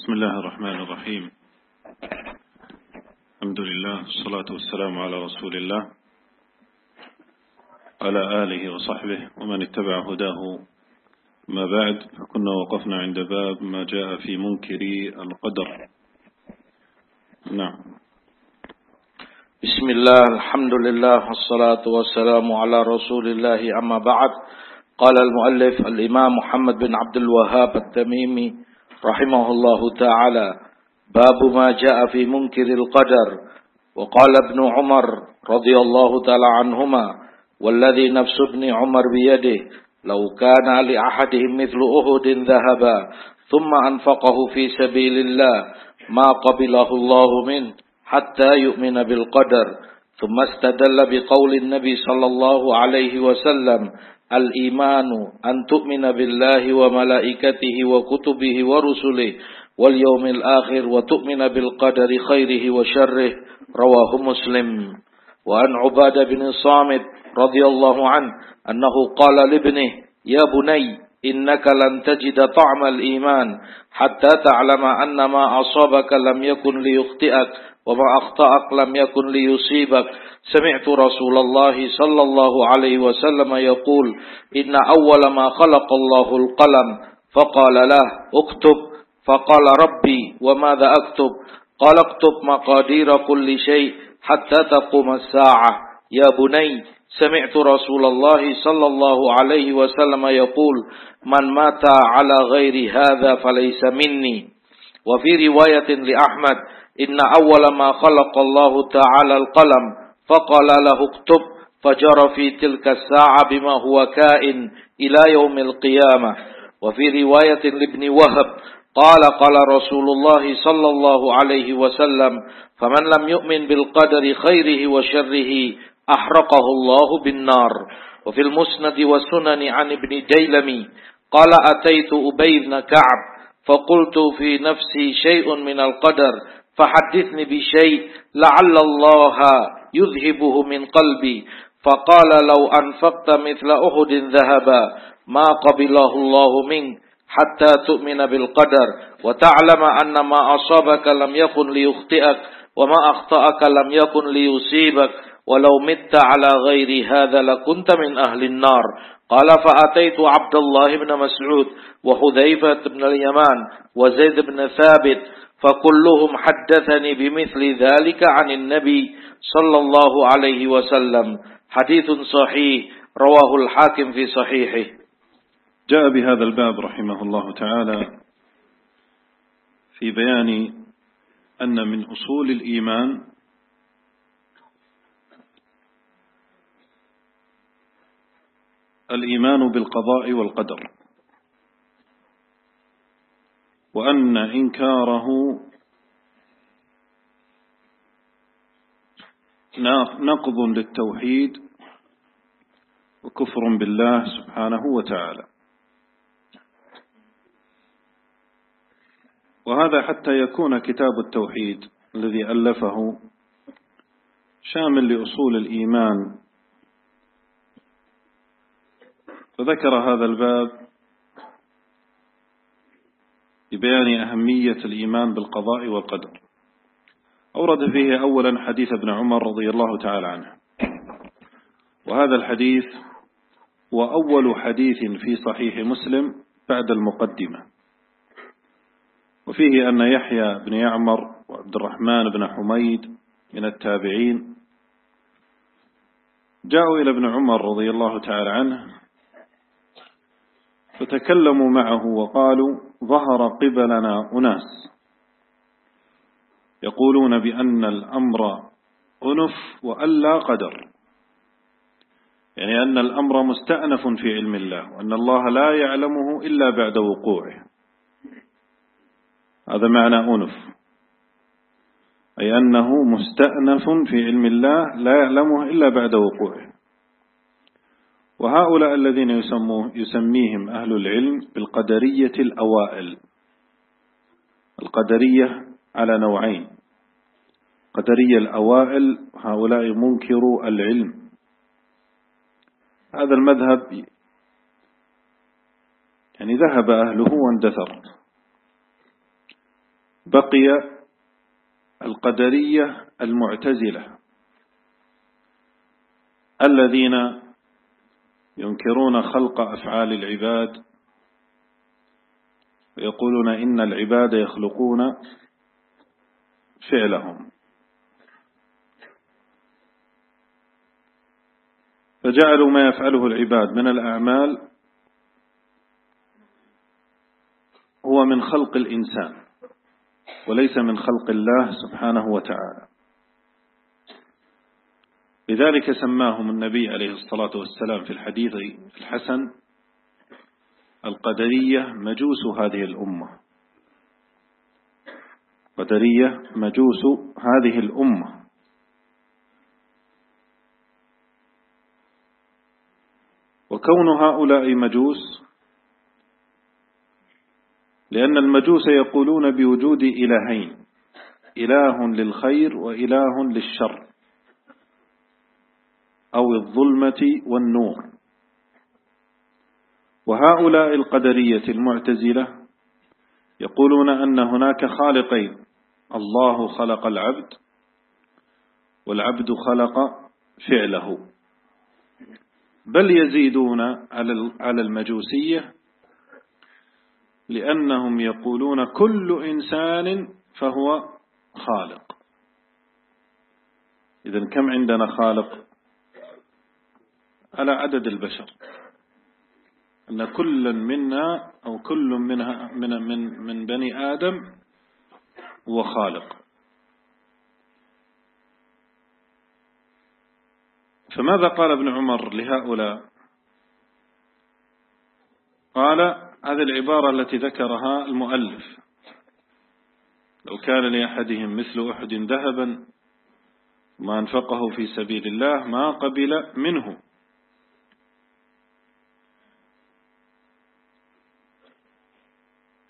بسم الله الرحمن الرحيم. الحمد لله والصلاة والسلام على رسول الله على آله وصحبه ومن اتبع هداه. ما بعد فكنا وقفنا عند باب ما جاء في منكر القدر. نعم. بسم الله الحمد لله والصلاة والسلام على رسول الله أما بعد. قال المؤلف الإمام محمد بن عبد الوهاب التميمي رحمه الله تعالى. باب ما جاء في منكر القدر. وقال ابن عمر رضي الله تعالى عنهما والذي نفس ابن عمر بيده لو كان لأحدهم مثل أهد ذهبا ثم أنفقه في سبيل الله ما قبله الله منه حتى يؤمن بالقدر. ثم استدل بقول النبي صلى الله عليه وسلم الإيمان أن تؤمن بالله وملائكته وكتبه ورسله واليوم الآخر وتؤمن بالقدر خيره وشره. رواه مسلم. وعن عبادة بن صامت رضي الله عنه أنه قال لابنه يا بني إنك لن تجد طعم الإيمان حتى تعلم أن ما أصابك لم يكن ليخطئك وما أخطأك لم يكن ليصيبك. سمعت رسول الله صلى الله عليه وسلم يقول إن أول ما خلق الله القلم فقال له اكتب. فقال ربي وماذا أكتب؟ قال اكتب مقادير كل شيء حتى تقوم الساعة. يا بني سمعت رسول الله صلى الله عليه وسلم يقول من مات على غير هذا فليس مني. وفي رواية لأحمد إن أول ما خلق الله تعالى القلم فقال له اكتب فجرى في تلك الساعة بما هو كائن إلى يوم القيامة. وفي رواية لابن وهب قال قال رسول الله صلى الله عليه وسلم فمن لم يؤمن بالقدر خيره وشره أحرقه الله بالنار. وفي المسند والسنن عن ابن ديلمي قال أتيت أبي بن كعب فقلت في نفسي شيء من القدر فحدثني بشيء لعل الله يذهبه من قلبي. فقال لو أنفقت مثل أهد ذهبا ما قبله الله منك حتى تؤمن بالقدر وتعلم أن ما أصابك لم يكن ليخطئك وما أخطأك لم يكن ليصيبك. ولو مت على غير هذا لكنت من أهل النار. قال فأتيت عبد الله بن مسعود وحذيفة بن اليمان وزيد بن ثابت فكلهم حدثني بمثل ذلك عن النبي صلى الله عليه وسلم. حديث صحيح رواه الحاكم في صحيحه. جاء بهذا الباب رحمه الله تعالى في بيان أن من أصول الإيمان الإيمان بالقضاء والقدر. وأن إنكاره نقض للتوحيد وكفر بالله سبحانه وتعالى. وهذا حتى يكون كتاب التوحيد الذي ألفه شامل لأصول الإيمان. فذكر هذا الباب ببيان أهمية الإيمان بالقضاء والقدر. أورد فيه أولا حديث ابن عمر رضي الله تعالى عنه. وهذا الحديث هو أول حديث في صحيح مسلم بعد المقدمة. وفيه أن يحيى بن يعمر وعبد الرحمن بن حميد من التابعين جاءوا إلى ابن عمر رضي الله تعالى عنه فتكلموا معه وقالوا ظهر قبلنا أناس يقولون بأن الأمر أنف وألا قدر. يعني أن الأمر مستأنف في علم الله وأن الله لا يعلمه إلا بعد وقوعه. هذا معنى أنف. أي أنه مستأنف في علم الله لا يعلمه إلا بعد وقوعه. وهؤلاء الذين يسموه يسميهم أهل العلم بالقدرية الأوائل. القدرية على نوعين. قدرية الأوائل هؤلاء منكروا العلم. هذا المذهب يعني ذهب أهله واندثر. بقي القدرية المعتزلة الذين ينكرون خلق أفعال العباد ويقولون إن العباد يخلقون فعلهم. فجعلوا ما يفعله العباد من الأعمال هو من خلق الإنسان وليس من خلق الله سبحانه وتعالى. لذلك سماهم النبي عليه الصلاة والسلام في الحديث الحسن القدرية مجوس هذه الأمة. قدرية مجوس هذه الأمة. وكون هؤلاء مجوس لأن المجوس يقولون بوجود إلهين إله للخير وإله للشر. أو الظلمة والنور. وهؤلاء القدرية المعتزلة يقولون أن هناك خالقين. الله خلق العبد والعبد خلق فعله. بل يزيدون على المجوسية لأنهم يقولون كل إنسان فهو خالق. إذا كم عندنا خالق؟ على عدد البشر. أن كل منا أو كل منها من من من بني آدم هو خالق. فماذا قال ابن عمر لهؤلاء؟ قال هذه العبارة التي ذكرها المؤلف. لو كان لأحدهم مثل أحد ذهبا ما أنفقه في سبيل الله ما قبل منه.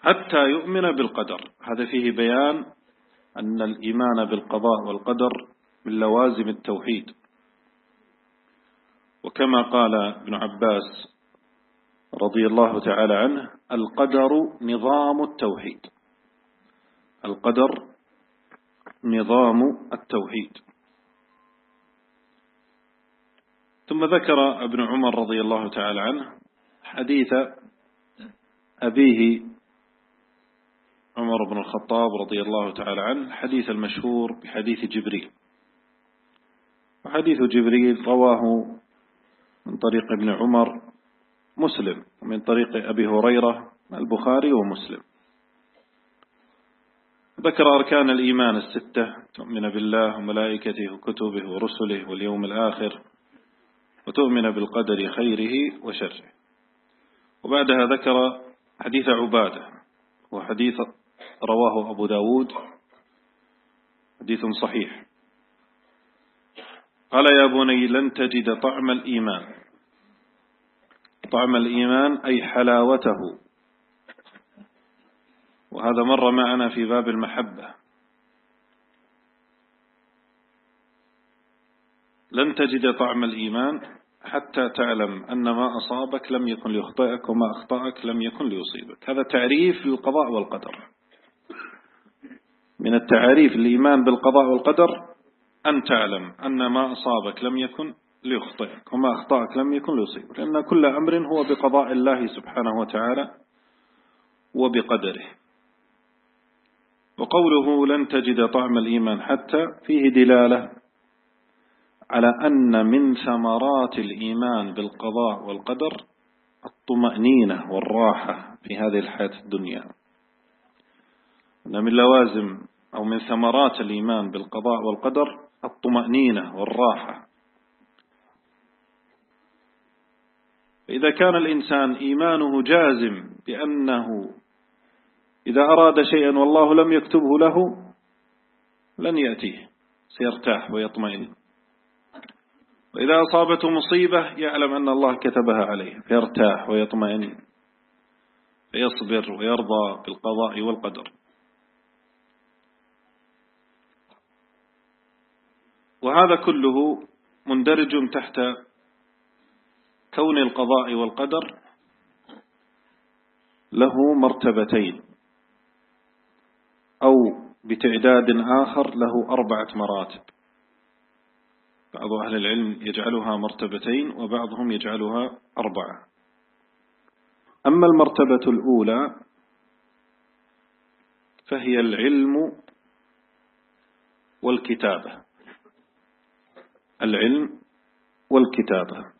حتى يؤمن بالقدر. هذا فيه بيان أن الإيمان بالقضاء والقدر من لوازم التوحيد. وكما قال ابن عباس رضي الله تعالى عنه القدر نظام التوحيد. القدر نظام التوحيد. ثم ذكر ابن عمر رضي الله تعالى عنه حديث أبيه عمر بن الخطاب رضي الله تعالى عنه الحديث المشهور بحديث جبريل. وحديث جبريل رواه من طريق ابن عمر مسلم ومن طريق أبي هريرة البخاري ومسلم. ذكر أركان الإيمان الستة تؤمن بالله وملائكته وكتبه ورسله واليوم الآخر وتؤمن بالقدر خيره وشره. وبعدها ذكر حديث عبادة وحديث رواه أبو داود. حديث صحيح. قال يا بني لن تجد طعم الإيمان. طعم الإيمان أي حلاوته. وهذا مر معنا في باب المحبة. لن تجد طعم الإيمان حتى تعلم أن ما أصابك لم يكن ليخطئك وما أخطأك لم يكن ليصيبك. هذا تعريف للقضاء والقدر. من التعريف الإيمان بالقضاء والقدر أن تعلم أن ما أصابك لم يكن ليخطئك وما أخطأك لم يكن ليصيبك لأن كل أمر هو بقضاء الله سبحانه وتعالى وبقدره. وقوله لن تجد طعم الإيمان حتى فيه دلالة على أن من ثمرات الإيمان بالقضاء والقدر الطمأنينة والراحة في هذه الحياة الدنيا. أن من لوازم أو من ثمرات الإيمان بالقضاء والقدر الطمأنينة والراحة. فإذا كان الإنسان إيمانه جازم بأنه إذا أراد شيئا والله لم يكتبه له لن يأتيه سيرتاح ويطمئن. وإذا أصابته مصيبة يعلم أن الله كتبها عليه فيرتاح ويطمئن فيصبر ويرضى بالقضاء والقدر. وهذا كله مندرج تحت كون القضاء والقدر له مرتبتين أو بتعداد آخر له أربعة مراتب. بعض أهل العلم يجعلها مرتبتين وبعضهم يجعلها أربعة. أما المرتبة الأولى فهي العلم والكتابة. العلم والكتابة.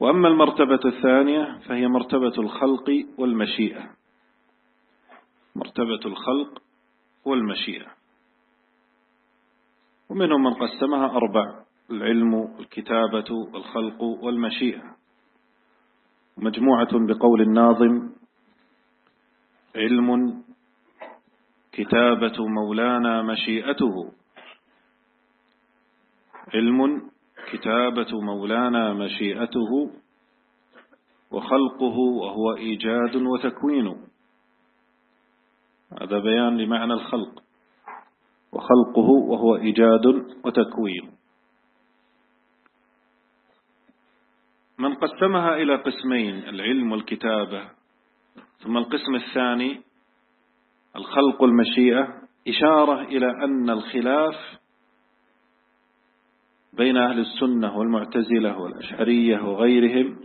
وأما المرتبة الثانية فهي مرتبة الخلق والمشيئة. مرتبة الخلق والمشيئة. ومنهم من قسمها أربع العلم الكتابة والخلق والمشيئة. مجموعة بقول الناظم علم كتابة مولانا مشيئته. علم كتابة مولانا مشيئته. وخلقه وهو إيجاد وتكوين. هذا بيان لمعنى الخلق. وخلقه وهو إيجاد وتكوين. من قسمها إلى قسمين العلم والكتابة. ثم القسم الثاني الخلق المشيئة إشارة إلى أن الخلاف بين أهل السنة والمعتزلة والأشعرية وغيرهم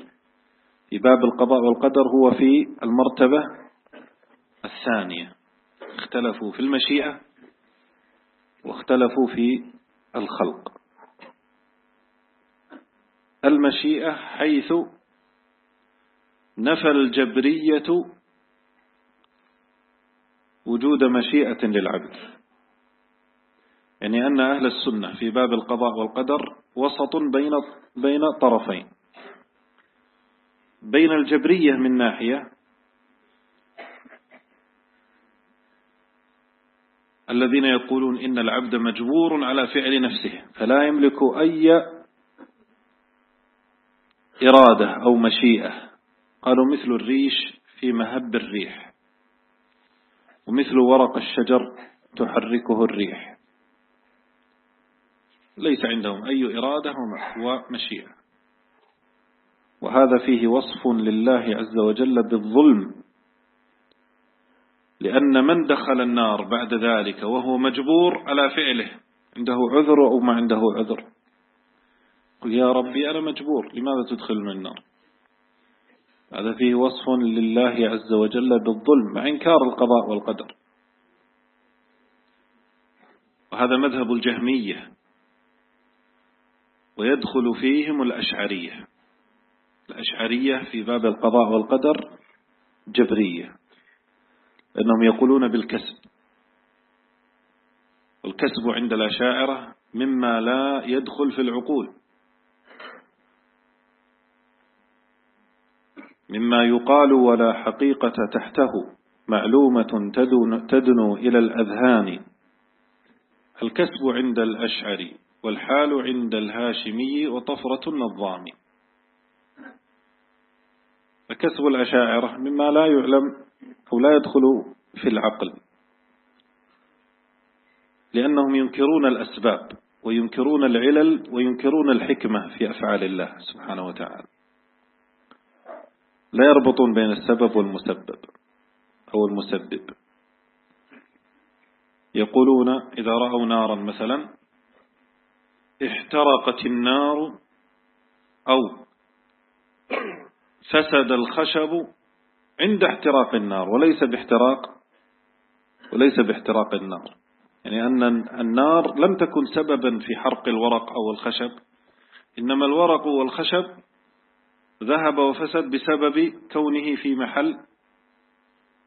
في باب القضاء والقدر هو في المرتبة الثانية. اختلفوا في المشيئة واختلفوا في الخلق. المشيئة حيث نفى الجبرية وجود مشيئة للعبد. يعني أن أهل السنة في باب القضاء والقدر وسط بين بين طرفين. بين الجبرية من ناحية الذين يقولون إن العبد مجبور على فعل نفسه فلا يملك أي إرادة أو مشيئة. قالوا مثل الريش في مهب الريح. ومثل ورق الشجر تحركه الريح. ليس عندهم أي إرادة ومشيئة. وهذا فيه وصف لله عز وجل بالظلم. لأن من دخل النار بعد ذلك وهو مجبور على فعله. عنده عذر أو ما عنده عذر. قل يا ربي أنا مجبور. لماذا تدخل من النار؟ هذا فيه وصف لله عز وجل بالظلم مع إنكار القضاء والقدر. وهذا مذهب الجهمية ويدخل فيهم الأشعرية. الأشعرية في باب القضاء والقدر جبرية لأنهم يقولون بالكسب. والكسب عند الأشاعرة مما لا يدخل في العقول. مما يقال ولا حقيقة تحته معلومة تدنو إلى الأذهان. الكسب عند الأشعري والحال عند الهاشمي وطفرة النظام. فكسب الأشاعرة مما لا يعلم أو لا يدخل في العقل. لأنهم ينكرون الأسباب وينكرون العلل وينكرون الحكمة في أفعال الله سبحانه وتعالى. لا يربطون بين السبب والمسبب أو المسبب. يقولون إذا رأوا نارا مثلا احترقت النار أو فسد الخشب عند احتراق النار وليس باحتراق وليس باحتراق النار. يعني أن النار لم تكن سببا في حرق الورق أو الخشب إنما الورق والخشب ذهب وفسد بسبب كونه في محل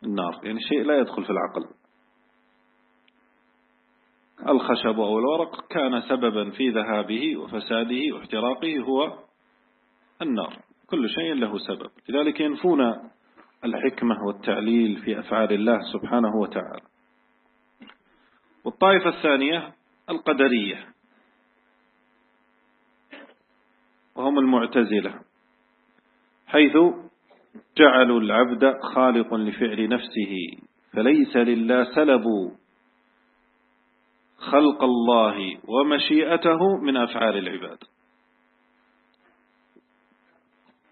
النار. يعني شيء لا يدخل في العقل. الخشب أو الورق كان سببا في ذهابه وفساده واحتراقه هو النار. كل شيء له سبب. لذلك ينفون الحكمة والتعليل في أفعال الله سبحانه وتعالى. والطائفة الثانية القدرية. وهم المعتزلة. حيث جعلوا العبد خالق لفعل نفسه فليس لله سلب خلق الله ومشيئته من أفعال العباد.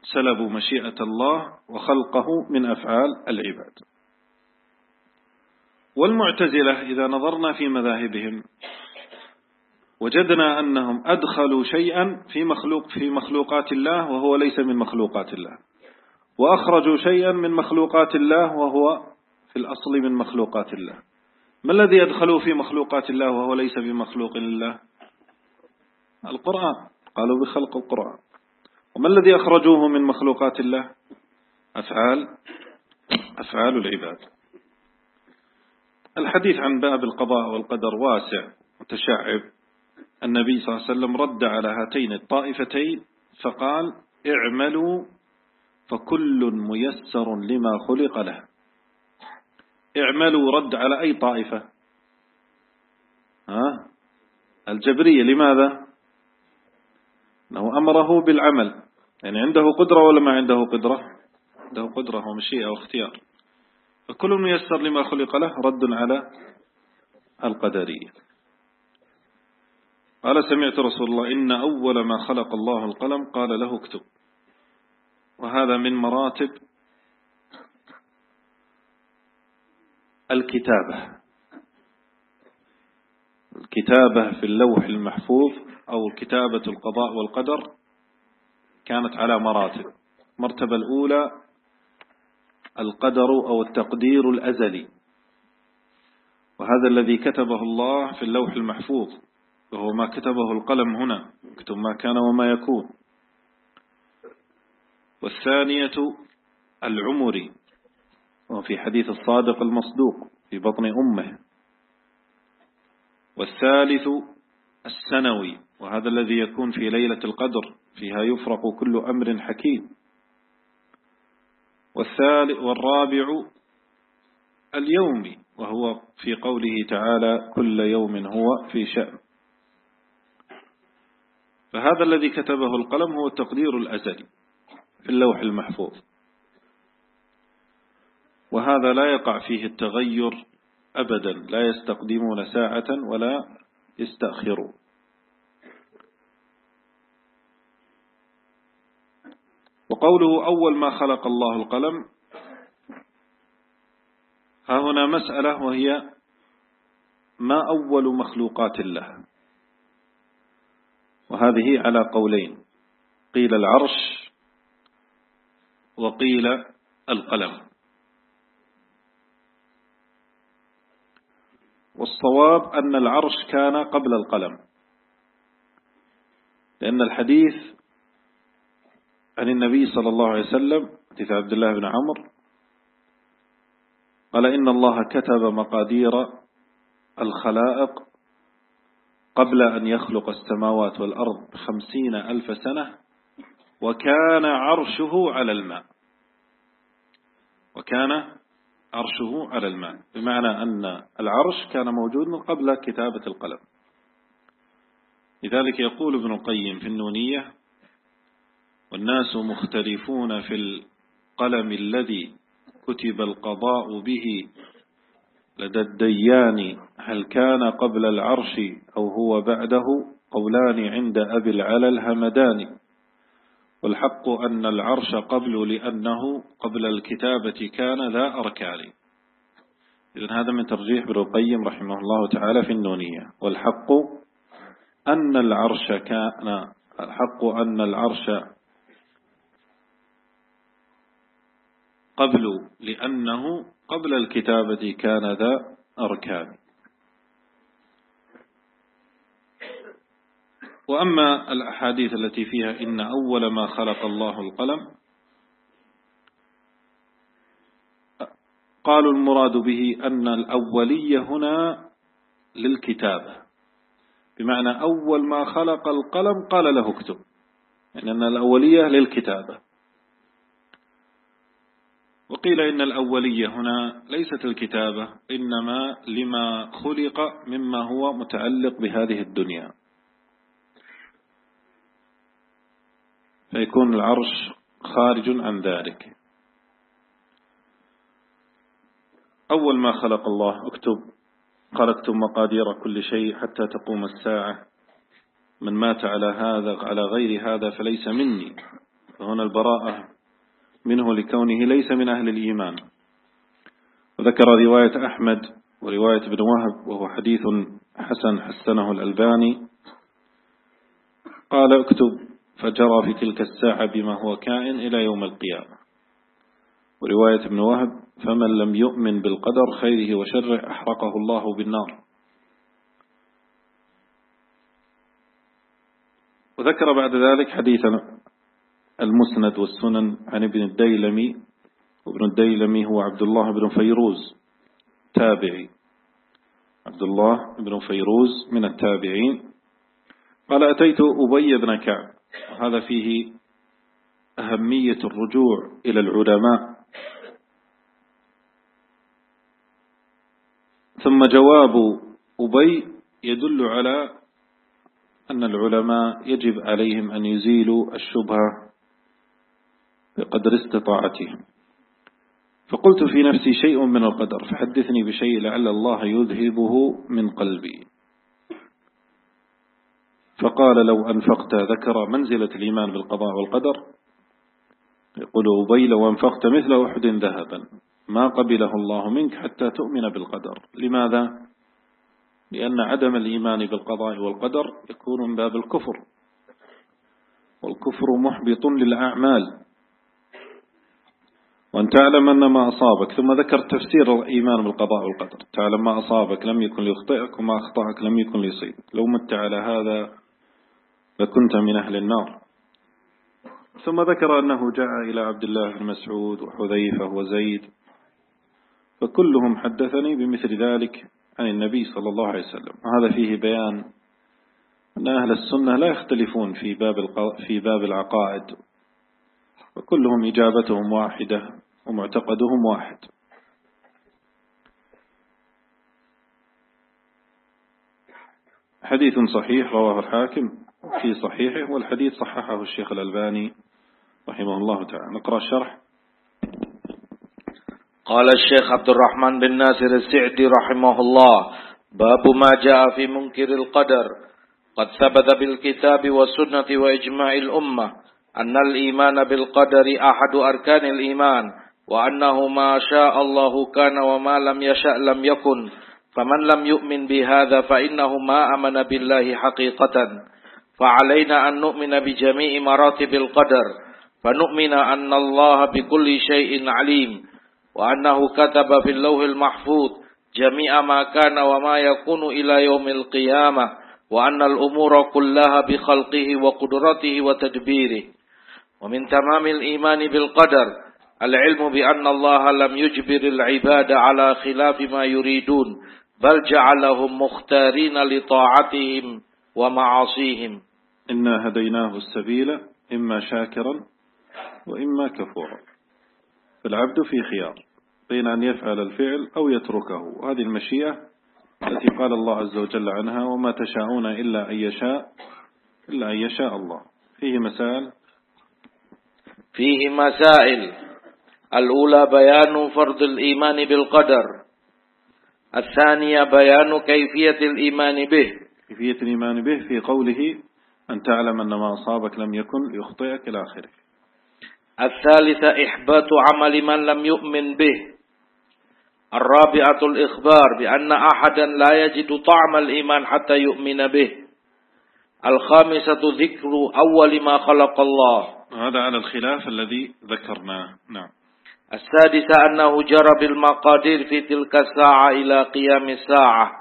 سلبوا مشيئة الله وخلقه من أفعال العباد. والمعتزلة إذا نظرنا في مذاهبهم وجدنا أنهم أدخلوا شيئا في مخلوق في مخلوقات الله وهو ليس من مخلوقات الله. وأخرجوا شيئا من مخلوقات الله وهو في الأصل من مخلوقات الله. ما الذي يدخلوا في مخلوقات الله وهو ليس بمخلوق لله القرآن. قالوا بخلق القرآن. وما الذي أخرجوه من مخلوقات الله؟ أفعال. أفعال العباد. الحديث عن باب القضاء والقدر واسع متشعب. النبي صلى الله عليه وسلم رد على هاتين الطائفتين فقال اعملوا فكل ميسر لما خلق له. اعملوا رد على أي طائفة؟ ها؟ الجبرية. لماذا؟ أنه أمره بالعمل. يعني عنده قدرة ولا ما عنده قدرة؟ عنده قدرة ومشيئة واختيار. فكل ميسر لما خلق له رد على القدرية. قال سمعت رسول الله إن أول ما خلق الله القلم قال له اكتب. وهذا من مراتب الكتابة. الكتابة في اللوح المحفوظ أو كتابة القضاء والقدر كانت على مراتب. مرتبة الأولى القدر أو التقدير الأزلي. وهذا الذي كتبه الله في اللوح المحفوظ. وهو ما كتبه القلم هنا يكتب ما كان وما يكون. والثانية العمري وفي حديث الصادق المصدوق في بطن أمه. والثالث السنوي وهذا الذي يكون في ليلة القدر فيها يفرق كل أمر حكيم. والثالث والرابع اليومي وهو في قوله تعالى كل يوم هو في شأن. فهذا الذي كتبه القلم هو التقدير الأزلي في اللوح المحفوظ. وهذا لا يقع فيه التغير أبدا لا يستقدمون ساعة ولا يستأخرون. وقوله أول ما خلق الله القلم ها هنا مسألة وهي ما أول مخلوقات الله؟ وهذه على قولين. قيل العرش وقيل القلم. والصواب أن العرش كان قبل القلم. لأن الحديث عن النبي صلى الله عليه وسلم حديث عبد الله بن عمر قال إن الله كتب مقادير الخلائق قبل أن يخلق السماوات والأرض بخمسين ألف سنة وكان عرشه على الماء. وكان عرشه على الماء. بمعنى أن العرش كان موجود من قبل كتابة القلم. لذلك يقول ابن القيم في النونية والناس مختلفون في القلم الذي كتب القضاء به لدى الديان هل كان قبل العرش أو هو بعده؟ قولان عند أبي العلا الهمدان. والحق أن العرش قبل لأنه قبل الكتابة كان ذا أركان. إذن هذا من ترجيح ابن القيم رحمه الله تعالى في النونية. والحق أن العرش كان الحق أن العرش قبل لأنه قبل الكتابة كان ذا أركان. وأما الأحاديث التي فيها إن أول ما خلق الله القلم قالوا المراد به أن الأولية هنا للكتابة بمعنى أول ما خلق القلم قال له اكتب. يعني أن الأولية للكتابة وقيل إن الأولية هنا ليست الكتابة إنما لما خلق مما هو متعلق بهذه الدنيا. فيكون العرش خارج عن ذلك. أول ما خلق الله اكتب. خلقتم مقادير كل شيء حتى تقوم الساعة. من مات على هذا على غير هذا فليس مني. فهنا البراءة. منه لكونه ليس من أهل الإيمان. وذكر رواية أحمد ورواية ابن وهب وهو حديث حسن حسنه الألباني. قال اكتب فجرى في تلك الساعة بما هو كائن إلى يوم القيامة. ورواية ابن وهب فمن لم يؤمن بالقدر خيره وشره أحرقه الله بالنار. وذكر بعد ذلك حديث المسند والسنن عن ابن الديلمي وابن الديلمي هو عبد الله بن فيروز تابعي. عبد الله بن فيروز من التابعين. قال أتيت أبي بن كعب وهذا فيه أهمية الرجوع إلى العلماء. ثم جواب أبي يدل على أن العلماء يجب عليهم أن يزيلوا الشبهة بقدر استطاعتهم فقلت في نفسي شيء من القدر فحدثني بشيء لعل الله يذهبه من قلبي. فقال لو أنفقت ذكر منزلة الإيمان بالقضاء والقدر يقول أبي لو أنفقت مثل أحد ذهبا ما قبله الله منك حتى تؤمن بالقدر. لماذا؟ لأن عدم الإيمان بالقضاء والقدر يكون من باب الكفر. والكفر محبط للأعمال. وأن تعلم أن ما أصابك ثم ذكر تفسير الإيمان بالقضاء والقدر. تعلم ما أصابك لم يكن ليخطئك وما أخطأك لم يكن ليصيبك. لو مت على هذا لكنت من أهل النار. ثم ذكر أنه جاء إلى عبد الله بن مسعود وحذيفة وزيد فكلهم حدثني بمثل ذلك عن النبي صلى الله عليه وسلم. وهذا فيه بيان أن أهل السنة لا يختلفون في باب في باب العقائد. وكلهم إجابتهم واحدة ومعتقدهم واحد. حديث صحيح رواه الحاكم في صحيحه والحديث صححه الشيخ الألباني رحمه الله تعالى. نقرأ الشرح. قال الشيخ عبد الرحمن بن ناصر السعدي رحمه الله باب ما جاء في منكر القدر. قد ثبت بالكتاب والسنة وإجماع الأمة. أن الإيمان بالقدر أحد أركان الإيمان وأنه ما شاء الله كان وما لم يشأ لم يكن فمن لم يؤمن بهذا فإنه ما أمن بالله حقيقة فعلينا أن نؤمن بجميع مراتب القدر فنؤمن أن الله بكل شيء عليم وأنه كتب في اللوح المحفوظ جميع ما كان وما يكون إلى يوم القيامة وأن الأمور كلها بخلقه وقدرته وتدبيره ومن تمام الإيمان بالقدر العلم بأن الله لم يجبر العباد على خلاف ما يريدون بل جعلهم مختارين لطاعتهم ومعاصيهم. إنا هديناه السبيل إما شاكرا وإما كفورا. فالعبد في خيار بين أن يفعل الفعل أو يتركه. هذه المشيئة التي قال الله عز وجل عنها وما تشاءون إلا أن يشاء إلا أن يشاء الله. فيه مسائل فيه مسائل. الأولى بيان فرض الإيمان بالقدر. الثانية بيان كيفية الإيمان به. كيفية الإيمان به في قوله أن تعلم أن ما أصابك لم يكن ليخطئك إلى آخره. الثالثة إحباط عمل من لم يؤمن به. الرابعة الإخبار بأن أحدا لا يجد طعم الإيمان حتى يؤمن به. الخامسة ذكر أول ما خلق الله. هذا على الخلاف الذي ذكرناه. نعم. السادسة أنه جرى بالمقادير في تلك الساعة إلى قيام الساعة.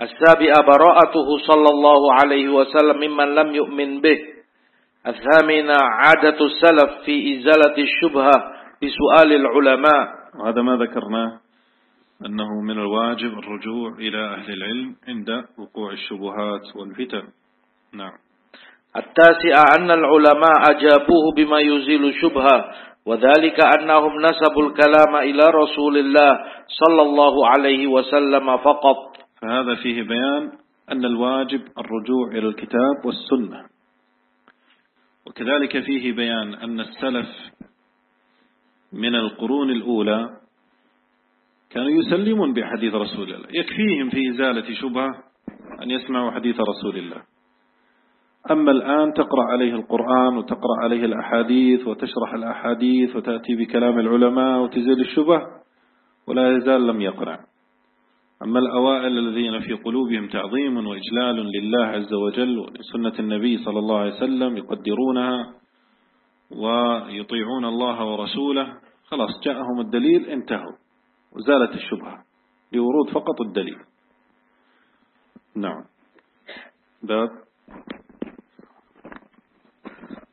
السابعة براءته صلى الله عليه وسلم ممن لم يؤمن به. الثامنة عادة السلف في إزالة الشبهة بسؤال العلماء. وهذا ما ذكرناه أنه من الواجب الرجوع إلى أهل العلم عند وقوع الشبهات والفتن. نعم. التاسع أن العلماء أجابوه بما يزيل الشبهة وذلك أنهم نسبوا الكلام إلى رسول الله صلى الله عليه وسلم فقط. فهذا فيه بيان أن الواجب الرجوع إلى الكتاب والسنة. وكذلك فيه بيان أن السلف من القرون الأولى كانوا يسلمون بحديث رسول الله يكفيهم في إزالة شبهة أن يسمعوا حديث رسول الله. أما الآن تقرأ عليه القرآن وتقرأ عليه الأحاديث وتشرح الأحاديث وتأتي بكلام العلماء وتزيل الشبه ولا يزال لم يقرأ. أما الأوائل الذين في قلوبهم تعظيم وإجلال لله عز وجل ولسنة النبي صلى الله عليه وسلم يقدرونها ويطيعون الله ورسوله خلاص جاءهم الدليل انتهوا. وزالت الشبهة. لورود فقط الدليل. نعم. باب.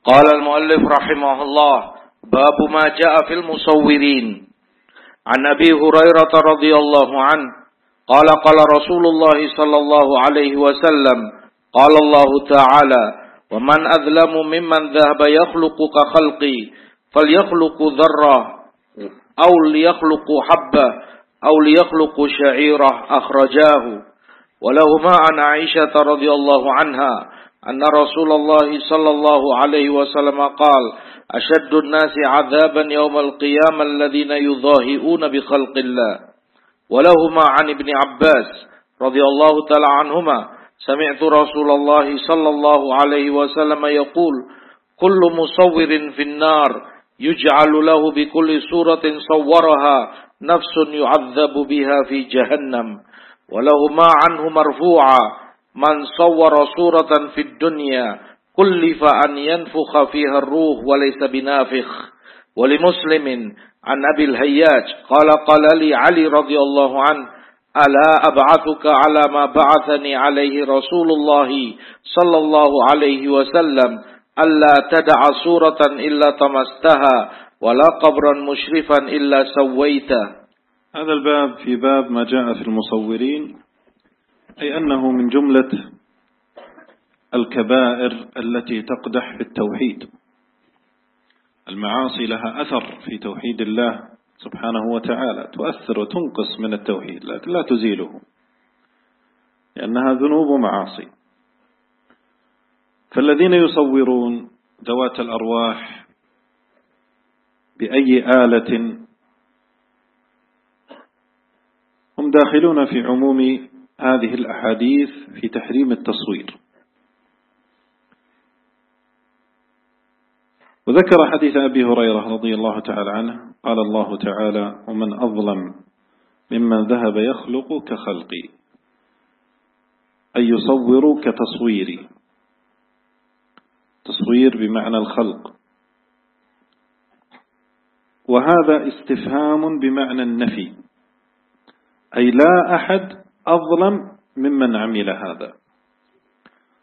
قال المؤلف رحمه الله باب ما جاء في المصورين. عن أبي هريرة رضي الله عنه قال قال رسول الله صلى الله عليه وسلم قال الله تعالى ومن أظلم ممن ذهب يخلق كخلقي فليخلق ذرة أو ليخلق حبة أو ليخلق شعيرة أخرجاه. ولهما عن عائشة رضي الله عنها أن رسول الله صلى الله عليه وسلم قال أشد الناس عذابا يوم القيامة الذين يظاهئون بخلق الله. ولهما عن ابن عباس رضي الله تعالى عنهما سمعت رسول الله صلى الله عليه وسلم يقول كل مصور في النار يجعل له بكل صورة صورها نفس يعذب بها في جهنم. ولهما عنه مرفوعا من صور صورة في الدنيا كلف أن ينفخ فيها الروح وليس بنافخ. ولمسلم عن أبي الهياج قال قال لي علي رضي الله عنه ألا أبعثك على ما بعثني عليه رسول الله صلى الله عليه وسلم ألا تدع صورة إلا طمستها ولا قبرا مشرفا إلا سويته. هذا الباب في باب ما جاء في المصورين. أي أنه من جملة الكبائر التي تقدح في التوحيد. المعاصي لها أثر في توحيد الله سبحانه وتعالى تؤثر وتنقص من التوحيد لكن لا تزيله لأنها ذنوب ومعاصي. فالذين يصورون ذوات الأرواح بأي آلة هم داخلون في عموم هذه الأحاديث في تحريم التصوير. وذكر حديث أبي هريرة رضي الله تعالى عنه قال الله تعالى ومن أظلم ممن ذهب يخلق كخلقي أي يصور كتصويري. تصوير بمعنى الخلق. وهذا استفهام بمعنى النفي أي لا أحد أظلم ممن عمل هذا.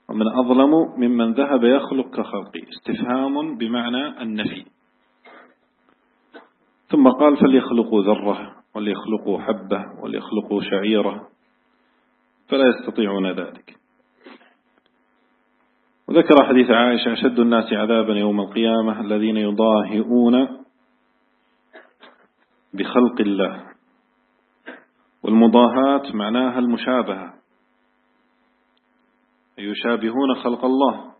ومن أظلم ممن ذهب يخلق كخلقي. استفهام بمعنى النفي. ثم قال فليخلقوا ذرة وليخلقوا حبة وليخلقوا شعيرة فلا يستطيعون ذلك. وذكر حديث عائشة أشد الناس عذابا يوم القيامة الذين يضاهئون بخلق الله. والمضاهاة معناها المشابهة. يشابهون خلق الله.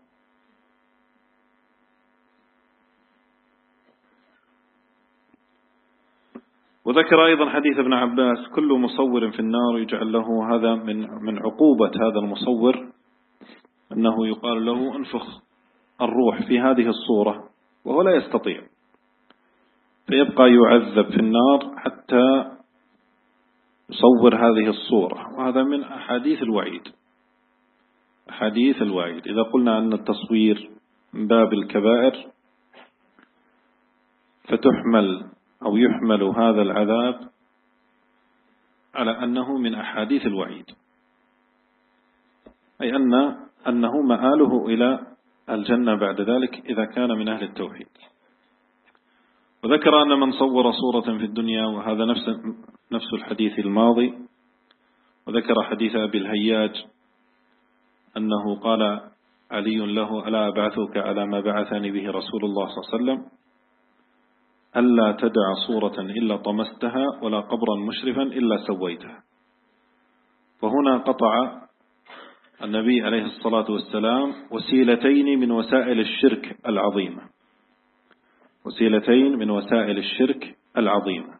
وذكر أيضا حديث ابن عباس كل مصور في النار يجعل له هذا من من عقوبة هذا المصور أنه يقال له انفخ الروح في هذه الصورة وهو لا يستطيع. فيبقى يعذب في النار حتى يصور هذه الصورة. وهذا من أحاديث الوعيد. أحاديث الوعيد. إذا قلنا أن التصوير من باب الكبائر فتحمل أو يحمل هذا العذاب على أنه من أحاديث الوعيد. أي أن أنه مآله إلى الجنة بعد ذلك إذا كان من أهل التوحيد. وذكر أن من صور صورة في الدنيا وهذا نفس نفس الحديث الماضي. وذكر حديث أبي الهياج أنه قال علي له ألا أبعثك على ما بعثني به رسول الله صلى الله عليه وسلم؟ ألا تدع صورة إلا طمستها ولا قبرا مشرفا إلا سويتها. وهنا قطع النبي عليه الصلاة والسلام وسيلتين من وسائل الشرك العظيمة. وسيلتين من وسائل الشرك العظيمة.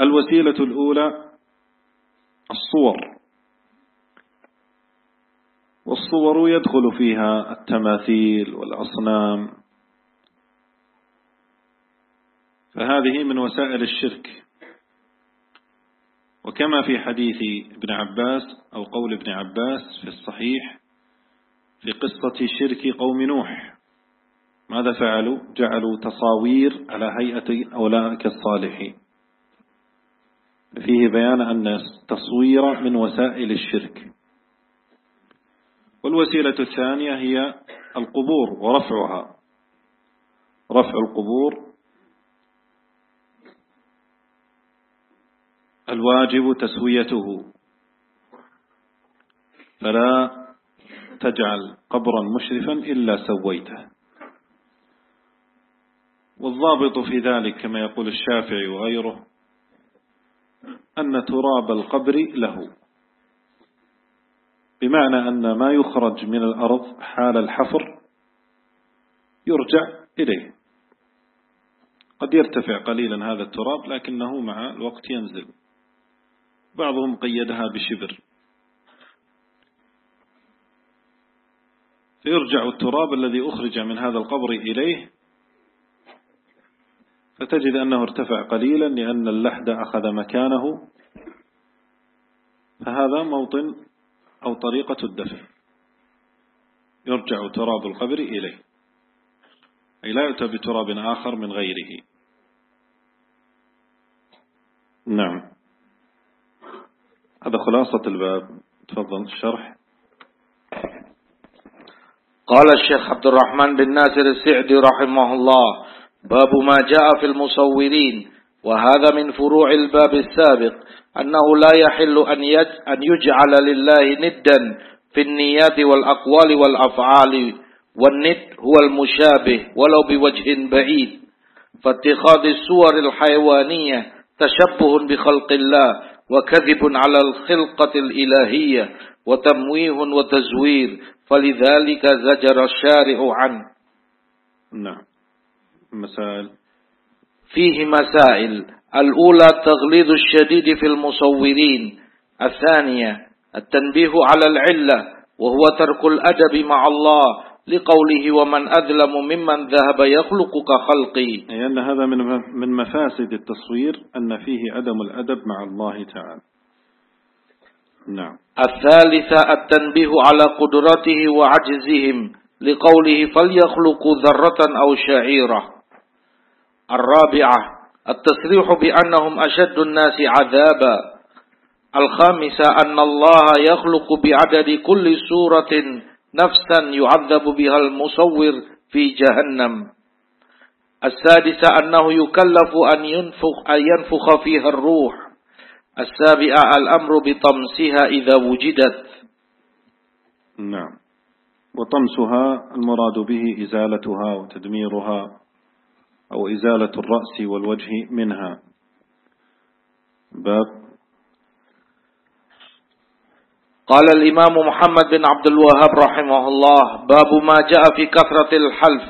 الوسيلة الأولى الصور. والصور يدخل فيها التماثيل والأصنام. فهذه من وسائل الشرك. وكما في حديث ابن عباس أو قول ابن عباس في الصحيح في قصة شرك قوم نوح. ماذا فعلوا؟ جعلوا تصاوير على هيئة أولئك الصالحين. فيه بيان أن التصوير من وسائل الشرك. والوسيلة الثانية هي القبور ورفعها. رفع القبور الواجب تسويته. فلا تجعل قبرا مشرفا إلا سويته. والضابط في ذلك كما يقول الشافعي وغيره أن تراب القبر له. بمعنى أن ما يخرج من الأرض حال الحفر يرجع إليه. قد يرتفع قليلا هذا التراب لكنه مع الوقت ينزل. بعضهم قيدها بشبر. فيرجع التراب الذي أخرج من هذا القبر إليه فتجد أنه ارتفع قليلا لأن اللحد أخذ مكانه فهذا موطن أو طريقة الدفن يرجع تراب القبر إليه أي لا يؤتى بتراب آخر من غيره. نعم. هذا خلاصة الباب. تفضل الشرح. قال الشيخ عبد الرحمن بن ناصر السعدي رحمه الله باب ما جاء في المصورين وهذا من فروع الباب السابق أنه لا يحل أن يجعل لله ندا في النيات والأقوال والأفعال والند هو المشابه ولو بوجه بعيد. فاتخاذ الصور الحيوانية تشبه بخلق الله وكذب على الخلقة الإلهية وتمويه وتزوير فلذلك زجر الشارع عنه. نعم. مسائل. فيه مسائل. الأولى التغليظ الشديد في المصورين. الثانية التنبيه على العلة وهو ترك الأدب مع الله. لقوله ومن أظلم ممن ذهب يخلق كخلقي أي أن هذا من من مفاسد التصوير أن فيه عدم الأدب مع الله تعالى. نعم. الثالثة التنبيه على قدرته وعجزهم لقوله فليخلقوا ذرة أو شعيرة. الرابعة التصريح بأنهم أشد الناس عذابا. الخامسة أن الله يخلق بعدد كل سورة نفسا يعذب بها المصور في جهنم. السادسة أنه يكلف أن ينفخ, أن ينفخ فيها الروح. السابعة الأمر بطمسها إذا وجدت. نعم. وطمسها المراد به إزالتها وتدميرها أو إزالة الرأس والوجه منها. باب قال الإمام محمد بن عبد الوهاب رحمه الله باب ما جاء في كثرة الحلف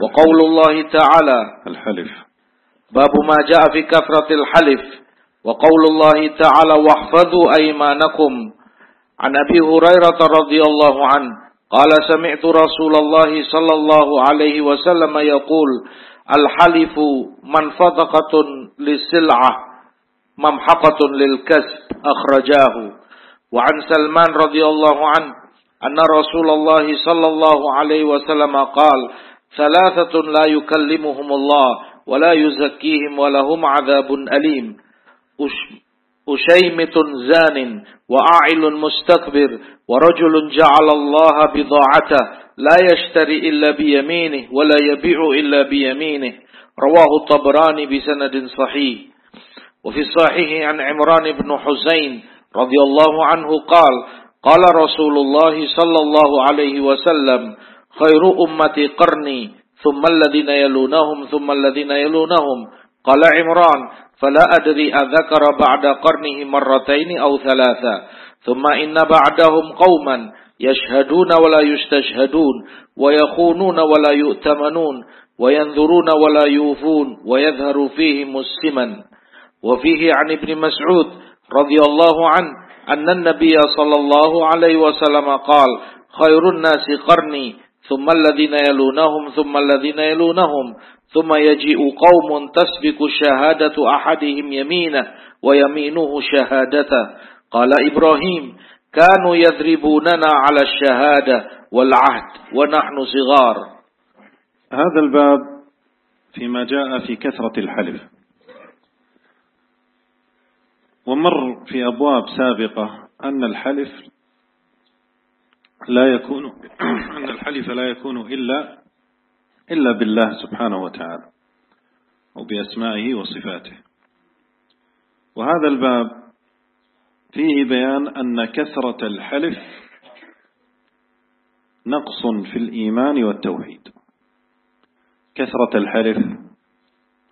وقول الله تعالى الحلف. باب ما جاء في كثرة الحلف وقول الله تعالى واحفظوا أيمانكم. عن أبي هريرة رضي الله عنه قال سمعت رسول الله صلى الله عليه وسلم يقول الحلف منفضقة للسلعة ممحقة للكسب أخرجاه. وعن سلمان رضي الله عنه أن رسول الله صلى الله عليه وسلم قال ثلاثة لا يكلمهم الله ولا يزكيهم ولهم عذاب أليم. أشيمت زان وأعل مستكبر ورجل جعل الله بضاعته لا يشتري إلا بيمينه ولا يبيع إلا بيمينه. رواه الطبراني بسند صحيح. وفي الصحيح عن عمران بن حسين رضي الله عنه قال قال رسول الله صلى الله عليه وسلم خير أمتي قرني ثم الذين يلونهم ثم الذين يلونهم. قال عمران فلا أدري أذكر بعد قرنه مرتين أو ثلاثة ثم إن بعدهم قوما يشهدون ولا يستشهدون ويخونون ولا يؤتمنون وينذرون ولا يوفون ويظهر فيهم السمن. وفيه عن ابن مسعود رضي الله عنه أن النبي صلى الله عليه وسلم قال خير الناس قرني ثم الذين يلونهم ثم الذين يلونهم ثم يجيء قوم تسبق شهادة أحدهم يمينه ويمينه شهادته. قال إبراهيم كانوا يضربوننا على الشهادة والعهد ونحن صغار. هذا الباب فيما جاء في كثرة الحلف. ومر في أبواب سابقة أن الحلف لا يكون أن الحلف لا يكون إلا إلا بالله سبحانه وتعالى وبأسمائه وصفاته. وهذا الباب فيه بيان أن كثرة الحلف نقص في الإيمان والتوحيد. كثرة الحلف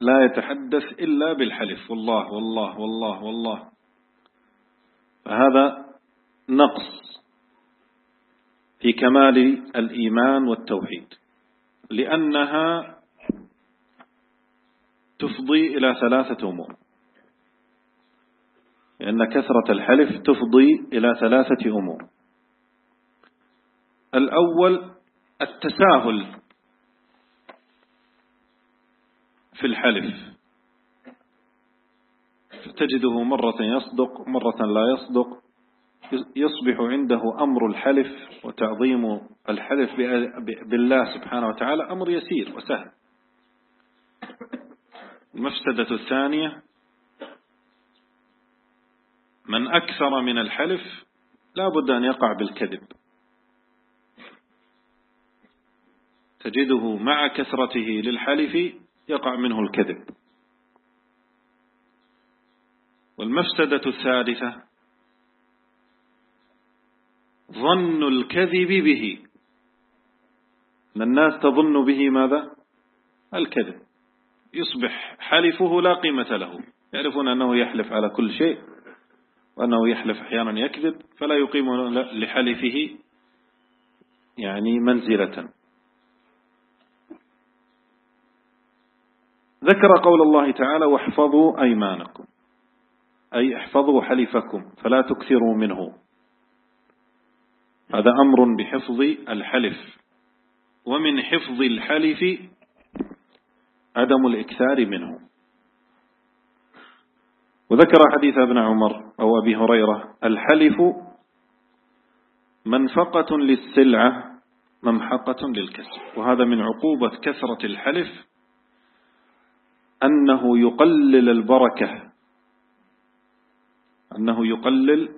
لا يتحدث إلا بالحلف. والله والله والله والله. فهذا نقص في كمال الإيمان والتوحيد لأنها تفضي إلى ثلاثة أمور. لأن كثرة الحلف تفضي إلى ثلاثة أمور. الأول التساهل في الحلف. فتجده مرة يصدق مرة لا يصدق. يصبح عنده أمر الحلف وتعظيم الحلف بالله سبحانه وتعالى أمر يسير وسهل. المفسدة الثانية من أكثر من الحلف لا بد أن يقع بالكذب. تجده مع كثرته للحلف يقع منه الكذب. والمفسدة الثالثة ظن الكذب به. أن الناس تظن به ماذا؟ الكذب. يصبح حلفه لا قيمة له. يعرفون أنه يحلف على كل شيء وأنه يحلف أحيانا يكذب فلا يقيم لحلفه يعني منزلة. ذكر قول الله تعالى واحفظوا أيمانكم. أي احفظوا حلفكم فلا تكثروا منه. هذا أمر بحفظ الحلف. ومن حفظ الحلف عدم الإكثار منه. وذكر حديث ابن عمر أو أبي هريرة الحلف منفقة للسلعة ممحقة للكسب وهذا من عقوبة كثرة الحلف أنه يقلل البركة. أنه يقلل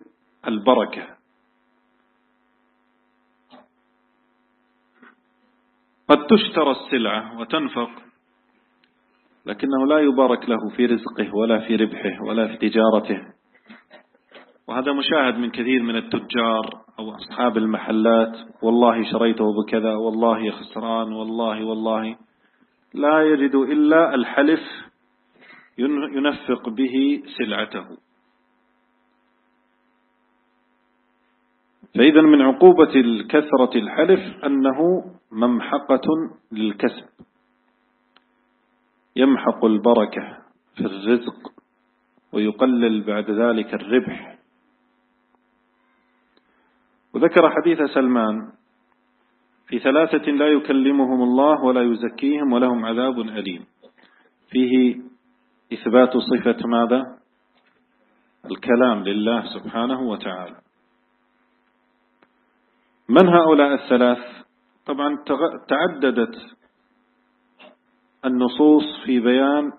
البركة. قد تشترى السلعة وتنفق لكنه لا يبارك له في رزقه ولا في ربحه ولا في تجارته. وهذا مشاهد من كثير من التجار أو أصحاب المحلات. والله شريته بكذا والله خسران والله والله. لا يجد إلا الحلف ينفق به سلعته. فإذا من عقوبة الكثرة الحلف أنه ممحقة للكسب. يمحق البركة في الرزق ويقلل بعد ذلك الربح. وذكر حديث سلمان في ثلاثة لا يكلمهم الله ولا يزكيهم ولهم عذاب أليم. فيه إثبات صفة ماذا؟ الكلام لله سبحانه وتعالى. من هؤلاء الثلاث؟ طبعا تعددت النصوص في بيان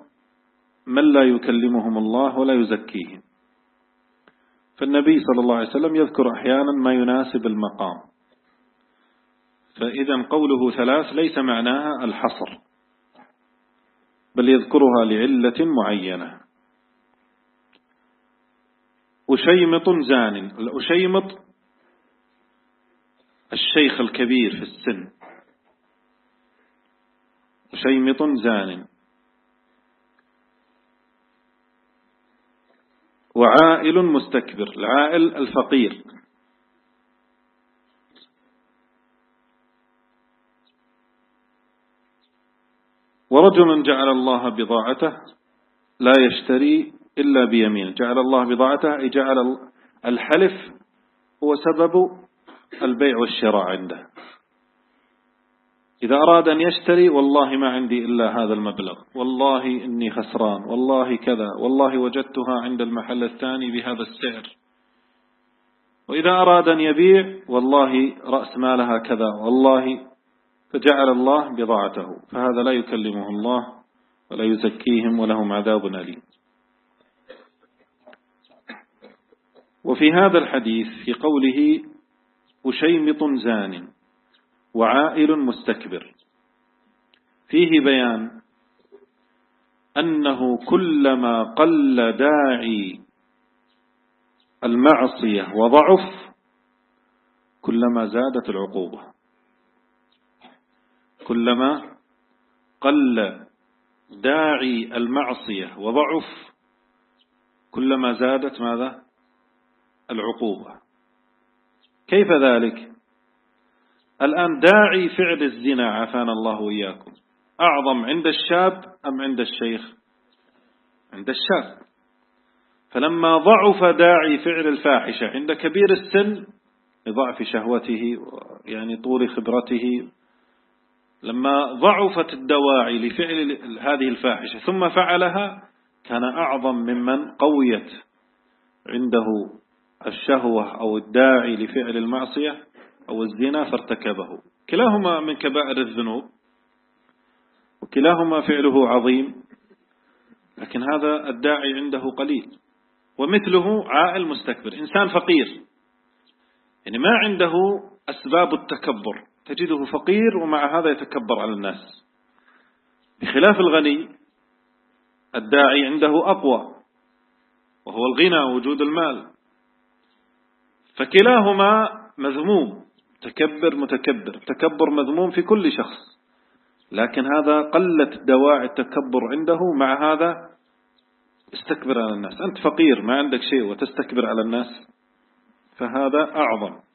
من لا يكلمهم الله ولا يزكيهم. فالنبي صلى الله عليه وسلم يذكر أحيانا ما يناسب المقام. فإذا قوله ثلاث ليس معناها الحصر بل يذكرها لعلة معينة. أشيمط زان الأشيمط الشيخ الكبير في السن. شيمط زان. وعائل مستكبر العائل الفقير. ورجل جعل الله بضاعته لا يشتري إلا بيمين. جعل الله بضاعته أي جعل الحلف هو سبب البيع والشراء عنده. إذا أراد أن يشتري والله ما عندي إلا هذا المبلغ. والله إني خسران والله كذا والله وجدتها عند المحل الثاني بهذا السعر. وإذا أراد أن يبيع والله رأس مالها كذا والله فجعل الله بضاعته فهذا لا يكلمه الله ولا يزكيهم ولهم عذاب أليم. وفي هذا الحديث في قوله أشيمط زان وعائل مستكبر فيه بيان أنه كلما قل داعي المعصية وضعف كلما زادت العقوبة. كلما قل داعي المعصية وضعف كلما زادت ماذا؟ العقوبة. كيف ذلك؟ الآن داعي فعل الزنا عافانا الله وإياكم. أعظم عند الشاب أم عند الشيخ؟ عند الشاب. فلما ضعف داعي فعل الفاحشة عند كبير السن لضعف شهوته يعني طول خبرته لما ضعفت الدواعي لفعل هذه الفاحشة ثم فعلها كان أعظم ممن قويت عنده الشهوة أو الداعي لفعل المعصية أو الزنا فارتكبه. كلاهما من كبائر الذنوب وكلاهما فعله عظيم لكن هذا الداعي عنده قليل. ومثله عائل مستكبر إنسان فقير يعني ما عنده أسباب التكبر. تجده فقير ومع هذا يتكبر على الناس. بخلاف الغني الداعي عنده أقوى وهو الغنى وجود المال. فكلاهما مذموم تكبر متكبر تكبر مذموم في كل شخص. لكن هذا قلت دواعي التكبر عنده مع هذا استكبر على الناس. أنت فقير ما عندك شيء وتستكبر على الناس. فهذا أعظم.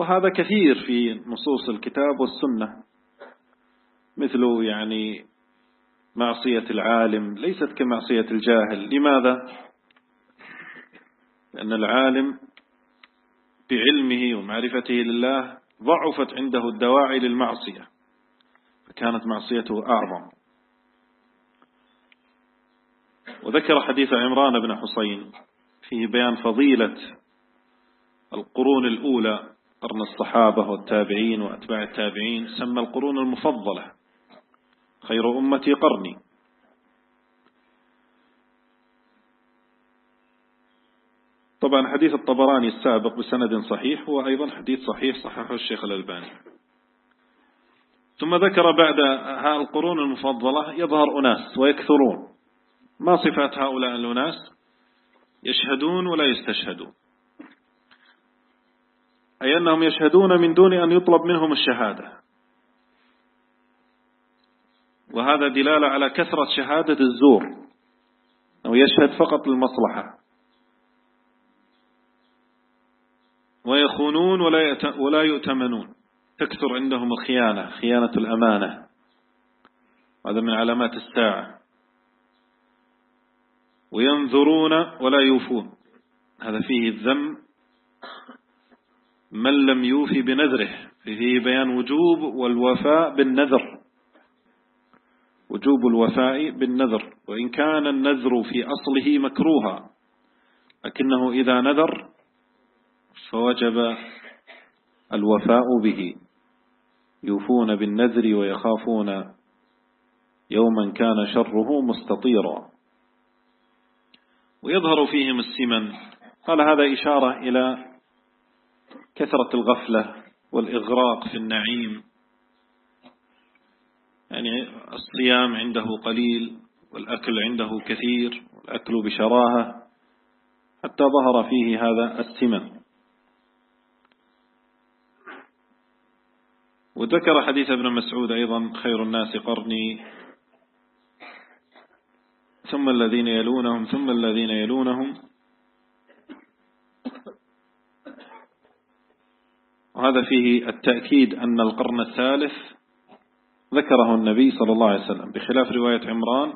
وهذا كثير في نصوص الكتاب والسنة مثل يعني معصية العالم ليست كمعصية الجاهل لماذا؟ لأن العالم بعلمه ومعرفته لله ضعفت عنده الدواعي للمعصية فكانت معصيته أعظم وذكر حديث عمران بن حسين فيه بيان فضيلة القرون الأولى قرن الصحابة والتابعين وأتباع التابعين سمى القرون المفضلة. خير أمتي قرني. طبعا حديث الطبراني السابق بسند صحيح هو أيضا حديث صحيح صححه الشيخ الألباني. ثم ذكر بعد القرون المفضلة يظهر أناس ويكثرون. ما صفات هؤلاء الأناس؟ يشهدون ولا يستشهدون. أي أنهم يشهدون من دون أن يطلب منهم الشهادة. وهذا دلالة على كثرة شهادة الزور أو يشهد فقط للمصلحة ويخونون ولا ولا يؤتمنون. تكثر عندهم الخيانة خيانة الأمانة. هذا من علامات الساعة. وينذرون ولا يوفون. هذا فيه الذم. من لم يوفي بنذره. فيه بيان وجوب والوفاء بالنذر. وجوب الوفاء بالنذر. وإن كان النذر في أصله مكروها لكنه إذا نذر فوجب الوفاء به. يوفون بالنذر ويخافون يوما كان شره مستطيرا. ويظهر فيهم السمن. قال هذا إشارة إلى كثرة الغفلة والإغراق في النعيم. يعني الصيام عنده قليل والأكل عنده كثير والأكل بشراهة حتى ظهر فيه هذا السمن وذكر حديث ابن مسعود أيضا خير الناس قرني. ثم الذين يلونهم ثم الذين يلونهم. وهذا فيه التأكيد أن القرن الثالث ذكره النبي صلى الله عليه وسلم. بخلاف رواية عمران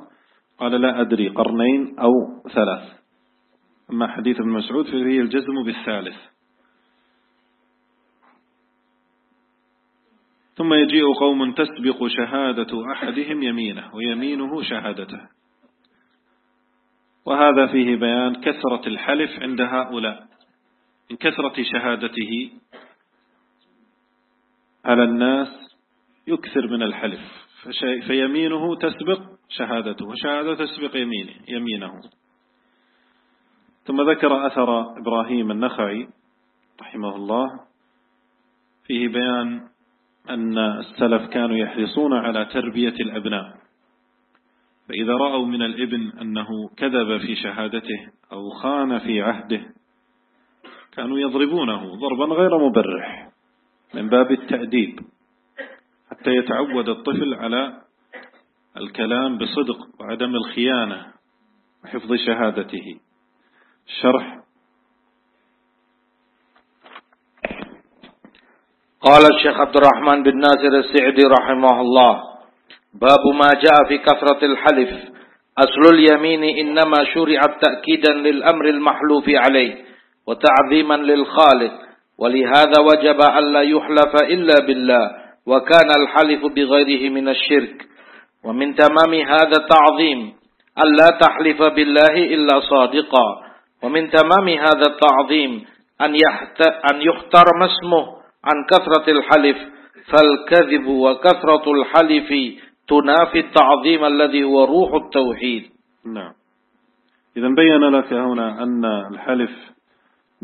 قال لا أدري قرنين أو ثلاث. أما حديث ابن مسعود فهي الجزم بالثالث. ثم يجيء قوم تسبق شهادة أحدهم يمينه ويمينه شهادته. وهذا فيه بيان كثرة الحلف عند هؤلاء. من كثرة شهادته على الناس يكثر من الحلف. فيمينه تسبق شهادته وشهادته تسبق يمينه, يمينه. ثم ذكر أثر إبراهيم النخعي رحمه الله فيه بيان أن السلف كانوا يحرصون على تربية الأبناء. فإذا رأوا من الإبن أنه كذب في شهادته أو خان في عهده كانوا يضربونه ضربا غير مبرح. من باب التأديب حتى يتعود الطفل على الكلام بصدق وعدم الخيانة وحفظ شهادته. الشرح قال الشيخ عبد الرحمن بن ناصر السعدي رحمه الله باب ما جاء في كثرة الحلف. أصل اليمين إنما شرعت تأكيدا للأمر المحلوف عليه وتعظيما للخالق. ولهذا وجب ألا يحلف إلا بالله وكان الحلف بغيره من الشرك. ومن تمام هذا التعظيم ألا تحلف بالله إلا صادقا. ومن تمام هذا التعظيم أن. أن يخترم اسمه عن كثرة الحلف. فالكذب وكثرة الحلف تنافي التعظيم الذي هو روح التوحيد. نعم. إذا بين لك هنا أن الحلف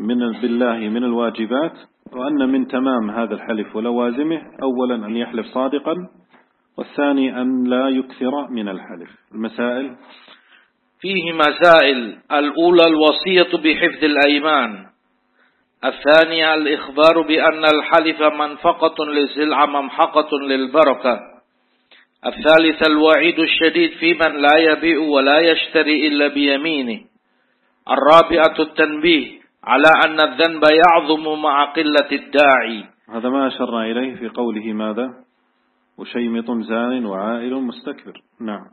من بالله من الواجبات وأن من تمام هذا الحلف ولوازمه أولا أن يحلف صادقا والثاني أن لا يكثر من الحلف. المسائل؟ فيه مسائل. الأولى الوصية بحفظ الأيمان. الثانية الإخبار بأن الحلف منفقة لسلعة ممحقة للبركة. الثالث الوعيد الشديد في من لا يبيع ولا يشتري إلا بيمينه. الرابعة التنبيه. على أن الذنب يعظم مع قلة الداعي. هذا ما أشرنا إليه في قوله ماذا؟ وشيمط زان وعائل مستكبر. نعم.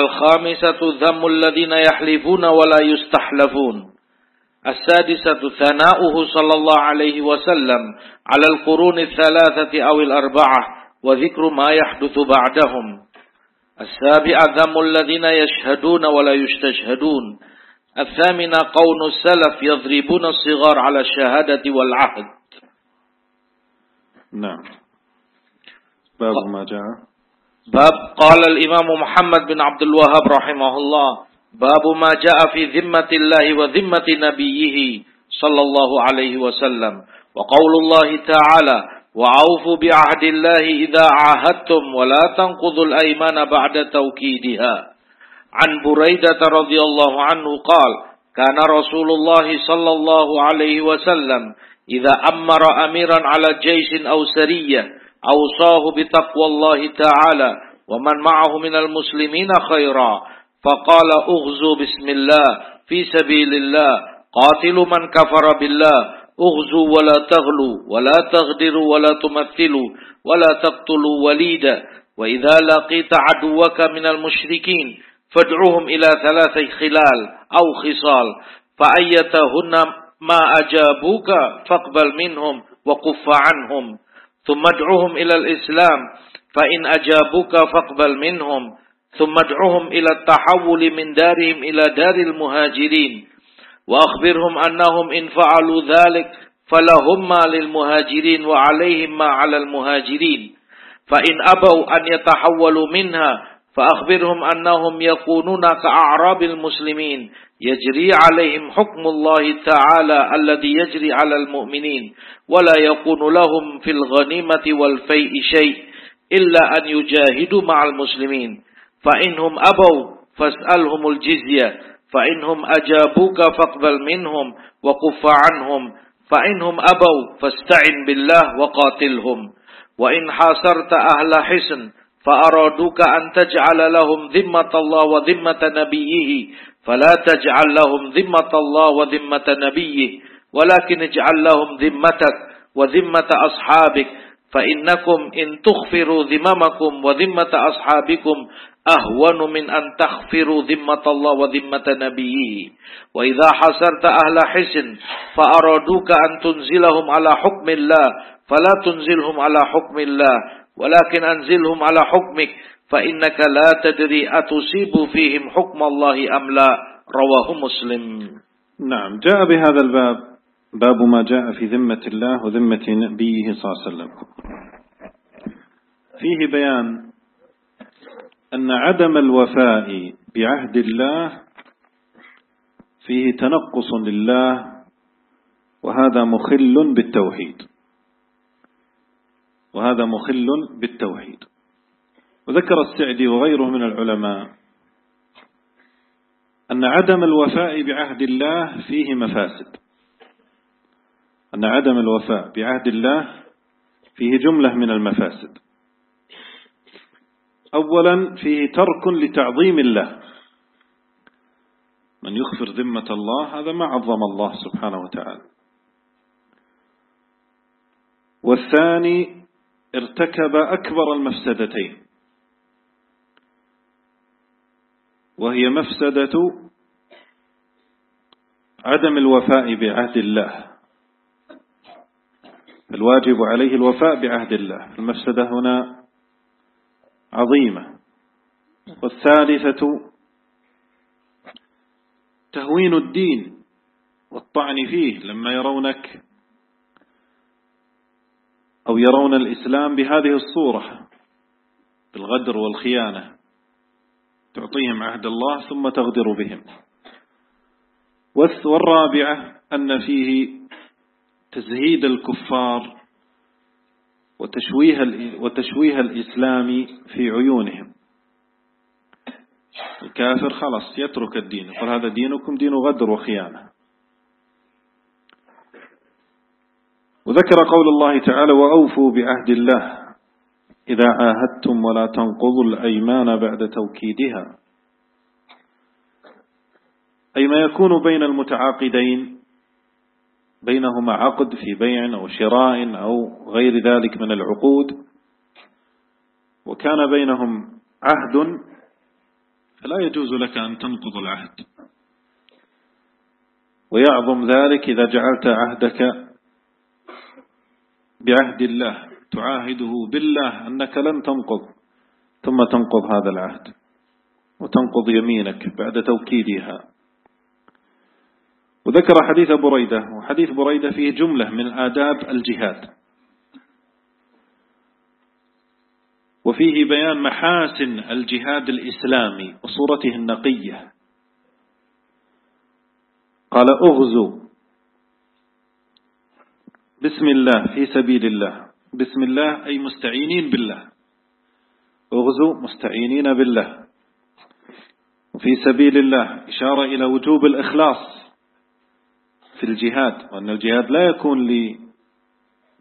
الخامسة ذم الذين يحلفون ولا يستحلفون. السادسة ثناؤه صلى الله عليه وسلم على القرون الثلاثة أو الأربعة وذكر ما يحدث بعدهم. السابعة ذم الذين يشهدون ولا يستشهدون. الثامنة قول السلف يضربون الصغار على الشهادة والعهد. نعم. باب ما جاء. باب قال الإمام محمد بن عبد الوهاب رحمه الله باب ما جاء في ذمة الله وذمة نبيه صلى الله عليه وسلم. وقول الله تعالى وعوفوا بعهد الله إذا عاهدتم ولا تنقضوا الأيمان بعد توكيدها. عن بريدة رضي الله عنه قال كان رسول الله صلى الله عليه وسلم إذا أمر أميرا على جيش أو سرية أوصاه بتقوى الله تعالى ومن معه من المسلمين خيرا فقال اغزوا بسم الله في سبيل الله قاتلوا من كفر بالله اغزوا ولا تغلوا ولا تغدروا ولا تمثلوا ولا تقتلوا وليدا وإذا لقيت عدوك من المشركين فادعوهم إلى ثلاث خلال أو خصال. فأيتهن ما أجابوك فاقبل منهم وقف عنهم. ثم ادعوهم إلى الإسلام فإن أجابوك فاقبل منهم. ثم ادعوهم إلى التحول من دارهم إلى دار المهاجرين. وأخبرهم أنهم إن فعلوا ذلك فلهم ما للمهاجرين وعليهم ما على المهاجرين. فإن أبوا أن يتحولوا منها فأخبرهم أنهم يكونون كأعراب المسلمين. يجري عليهم حكم الله تعالى الذي يجري على المؤمنين. ولا يكون لهم في الغنيمة والفيء شيء إلا أن يجاهدوا مع المسلمين. فإنهم أبوا فاسألهم الجزية. فإنهم أجابوك فاقبل منهم وكف عنهم. فإنهم أبوا فاستعن بالله وقاتلهم. وإن حاصرت أهل حسن فأرادوك أن تجعل لهم ذمة الله وذمة نبيه. فلا تجعل لهم ذمة الله وذمة نبيه. ولكن اجعل لهم ذمتك وذمة أصحابك. فإنكم إن تخفروا ذممكم وذمة أصحابكم أهون من أن تغفروا ذمة الله وذمة نبيه. وإذا حسرت أهل حسن فأرادوك أن تنزلهم على حكم الله. فلا تنزلهم على حكم الله. ولكن أنزلهم على حكمك فإنك لا تدري أتصيب فيهم حكم الله أم لا. رواه مسلم. نعم جاء بهذا الباب باب ما جاء في ذمة الله وذمة نبيه صلى الله عليه وسلم. فيه بيان أن عدم الوفاء بعهد الله فيه تنقص لله وهذا مخل بالتوحيد. وهذا مخل بالتوحيد. وذكر السعدي وغيره من العلماء أن عدم الوفاء بعهد الله فيه مفاسد. أن عدم الوفاء بعهد الله فيه جملة من المفاسد. أولا فيه ترك لتعظيم الله. من يغفر ذمة الله هذا ما عظم الله سبحانه وتعالى. والثاني ارتكب أكبر المفسدتين. وهي مفسدة عدم الوفاء بعهد الله. الواجب عليه الوفاء بعهد الله. المفسدة هنا عظيمة. والثالثة تهوين الدين والطعن فيه. لما يرونك أو يرون الإسلام بهذه الصورة بالغدر والخيانة تعطيهم عهد الله ثم تغدر بهم. والرابعة أن فيه تزهيد الكفار وتشويه, وتشويه الإسلام في عيونهم. الكافر خلاص يترك الدين يقول هذا دينكم دين غدر وخيانة. وذكر قول الله تعالى وأوفوا بعهد الله إذا عاهدتم ولا تنقضوا الأيمان بعد توكيدها. أي ما يكون بين المتعاقدين بينهما عقد في بيع أو شراء أو غير ذلك من العقود. وكان بينهم عهد فلا يجوز لك أن تنقض العهد. ويعظم ذلك إذا جعلت عهدك بعهد الله تعاهده بالله أنك لن تنقض ثم تنقض هذا العهد وتنقض يمينك بعد توكيدها. وذكر حديث بريدة وحديث بريدة فيه جملة من آداب الجهاد. وفيه بيان محاسن الجهاد الإسلامي وصورته النقية. قال أغزو بسم الله في سبيل الله. بسم الله أي مستعينين بالله. اغزوا مستعينين بالله. وفي سبيل الله. إشارة إلى وجوب الإخلاص في الجهاد وأن الجهاد لا يكون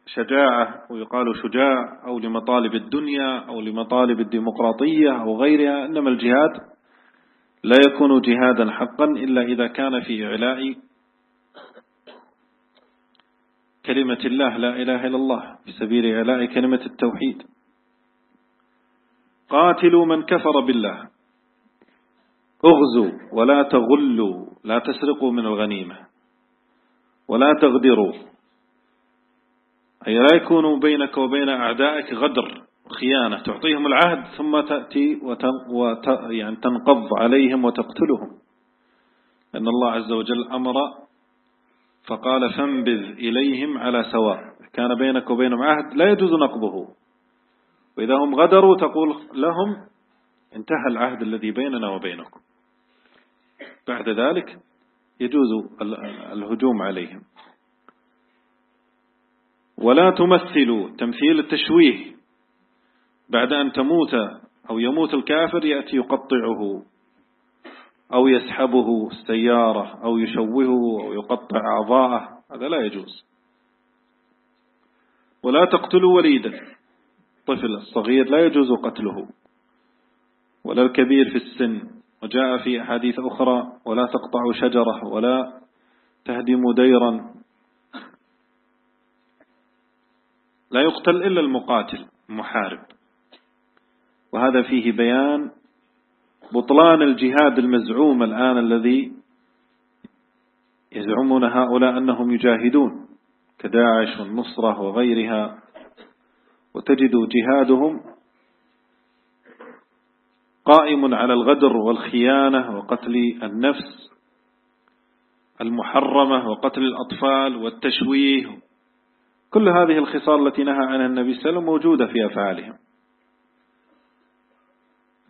لشجاعة ويقال شجاع أو لمطالب الدنيا أو لمطالب الديمقراطية أو غيرها إنما الجهاد لا يكون جهادا حقا إلا إذا كان في إعلاء كلمة الله لا إله إلا الله في سبيل إعلاء كلمة التوحيد. قاتلوا من كفر بالله. اغزوا ولا تغلوا لا تسرقوا من الغنيمة. ولا تغدروا. أي لا يكون بينك وبين أعدائك غدر خيانة. تعطيهم العهد ثم تأتي وت... وت... يعني تنقض عليهم وتقتلهم. لأن الله عز وجل أمر فقال فانبذ إليهم على سواء. كان بينك وبينهم عهد لا يجوز نقضه. وإذا هم غدروا تقول لهم انتهى العهد الذي بيننا وبينكم. بعد ذلك يجوز الهجوم عليهم. ولا تمثلوا تمثيل التشويه. بعد أن تموت أو يموت الكافر يأتي يقطعه. أو يسحبه السيارة أو يشوهه أو يقطع أعضاءه هذا لا يجوز. ولا تقتلوا وليدا الطفل الصغير لا يجوز قتله. ولا الكبير في السن وجاء في أحاديث أخرى ولا تقطعوا شجرة ولا تهدموا ديرا. لا يقتل إلا المقاتل المحارب وهذا فيه بيان بطلان الجهاد المزعوم الآن الذي يزعمون هؤلاء أنهم يجاهدون كداعش والنصرة وغيرها وتجد جهادهم قائم على الغدر والخيانة وقتل النفس المحرمة وقتل الأطفال والتشويه. كل هذه الخصال التي نهى عنها النبي صلى الله عليه وسلم موجودة في أفعالهم.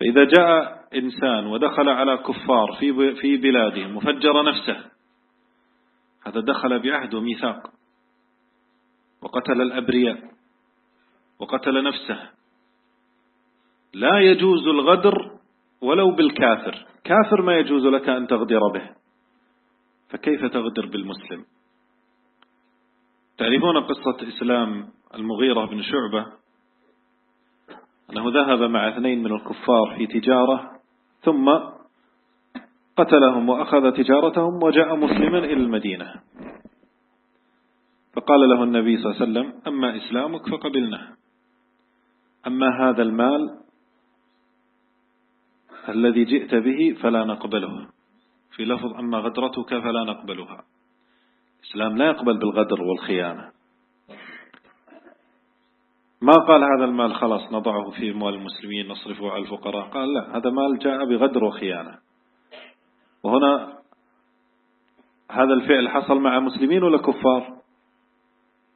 فإذا جاء إنسان ودخل على كفار في في بلادهم وفجر نفسه هذا دخل بعهد وميثاق وقتل الأبرياء وقتل نفسه. لا يجوز الغدر ولو بالكافر. كافر ما يجوز لك أن تغدر به. فكيف تغدر بالمسلم؟ تعرفون قصة إسلام المغيرة بن شعبة؟ أنه ذهب مع اثنين من الكفار في تجارة ثم قتلهم وأخذ تجارتهم وجاء مسلما إلى المدينة. فقال له النبي صلى الله عليه وسلم أما إسلامك فقبلناه أما هذا المال الذي جئت به فلا نقبله. في لفظ أما غدرتك فلا نقبلها. الإسلام لا يقبل بالغدر والخيانة. ما قال هذا المال خلاص نضعه في أموال المسلمين نصرفه على الفقراء؟ قال لا هذا مال جاء بغدر وخيانة. وهنا هذا الفعل حصل مع مسلمين ولا كفار؟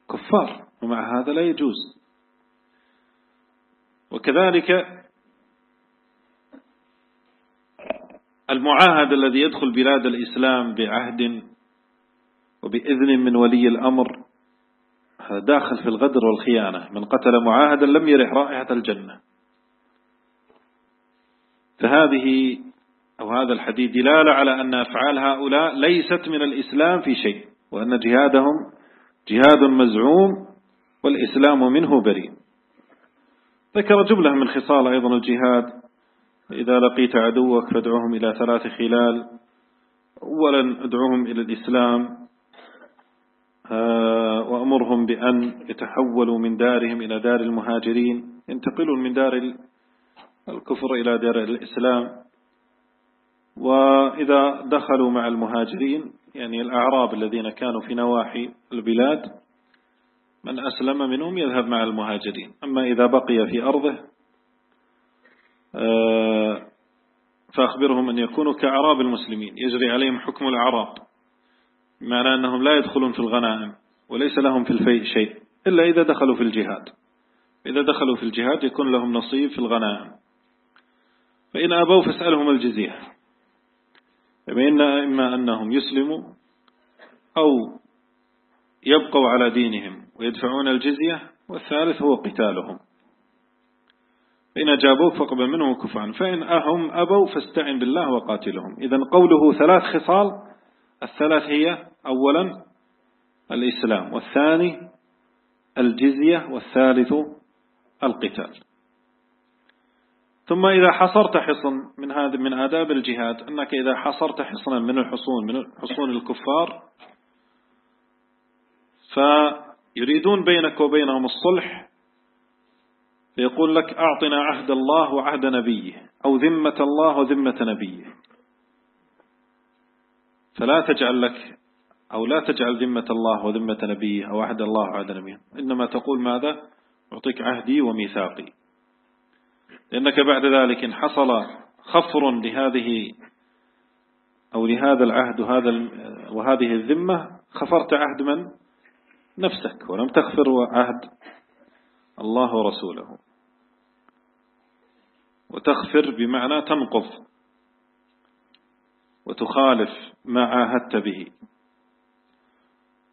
كفار ومع هذا لا يجوز. وكذلك المعاهد الذي يدخل بلاد الإسلام بعهد وبإذن من ولي الأمر داخل في الغدر والخيانة من قتل معاهدا لم يرح رائحة الجنة. فهذه أو هذا الحديث دلالة على أن أفعال هؤلاء ليست من الإسلام في شيء وأن جهادهم جهاد مزعوم والإسلام منه بريء. ذكر جملة من خصال أيضا الجهاد إذا لقيت عدوك فادعوهم إلى ثلاث خلال أولا أدعوهم إلى الإسلام. وأمرهم بأن يتحولوا من دارهم إلى دار المهاجرين ينتقلون من دار الكفر إلى دار الإسلام. وإذا دخلوا مع المهاجرين يعني الأعراب الذين كانوا في نواحي البلاد من أسلم منهم يذهب مع المهاجرين. أما إذا بقي في أرضه آه، فأخبرهم أن يكونوا كأعراب المسلمين يجري عليهم حكم الأعراب. معنى أنهم لا يدخلون في الغنائم وليس لهم في الفيء شيء إلا إذا دخلوا في الجهاد. إذا دخلوا في الجهاد يكون لهم نصيب في الغنائم. فإن أبوا فاسألهم الجزية. فإن إما أنهم يسلموا أو يبقوا على دينهم ويدفعون الجزية والثالث هو قتالهم. فإن أجابوك فقبل منهم كفعا فإن أهم أبوا فاستعن بالله وقاتلهم. إذا قوله ثلاث خصال الثلاث هي أولا الإسلام والثاني الجزية والثالث القتال. ثم إذا حصرت حصن من هذا من آداب الجهاد أنك إذا حصرت حصنا من الحصون من حصون الكفار فيريدون بينك وبينهم الصلح فيقول لك أعطنا عهد الله وعهد نبيه أو ذمة الله وذمة نبيه. فلا تجعل لك أو لا تجعل ذمة الله وذمة نبيه أو عهد الله وعهد نبيه إنما تقول ماذا؟ أعطيك عهدي وميثاقي. لأنك بعد ذلك إن حصل خفر لهذه أو لهذا العهد وهذا وهذه الذمة خفرت عهد من؟ نفسك ولم تغفر عهد الله ورسوله. وتغفر بمعنى تنقض. وتخالف ما عاهدت به.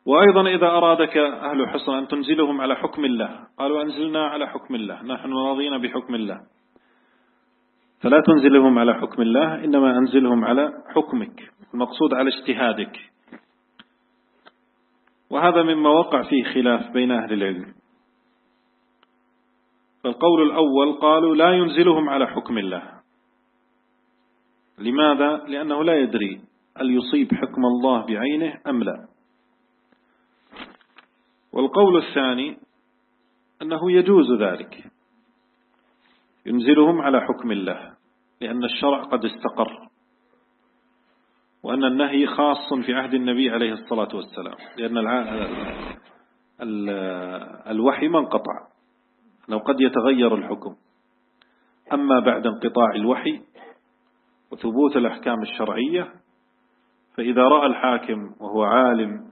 وأيضا إذا أرادك أهل حصن أن تنزلهم على حكم الله قالوا أنزلنا على حكم الله نحن راضين بحكم الله. فلا تنزلهم على حكم الله إنما أنزلهم على حكمك المقصود على اجتهادك. وهذا مما وقع فيه خلاف بين أهل العلم. فالقول الأول قالوا لا ينزلهم على حكم الله. لماذا؟ لأنه لا يدري هل يصيب حكم الله بعينه أم لا. والقول الثاني أنه يجوز ذلك. ينزلهم على حكم الله لأن الشرع قد استقر وأن النهي خاص في عهد النبي عليه الصلاة والسلام لأن الوحي ما انقطع لو قد يتغير الحكم. أما بعد انقطاع الوحي وثبوت الأحكام الشرعية فإذا رأى الحاكم وهو عالم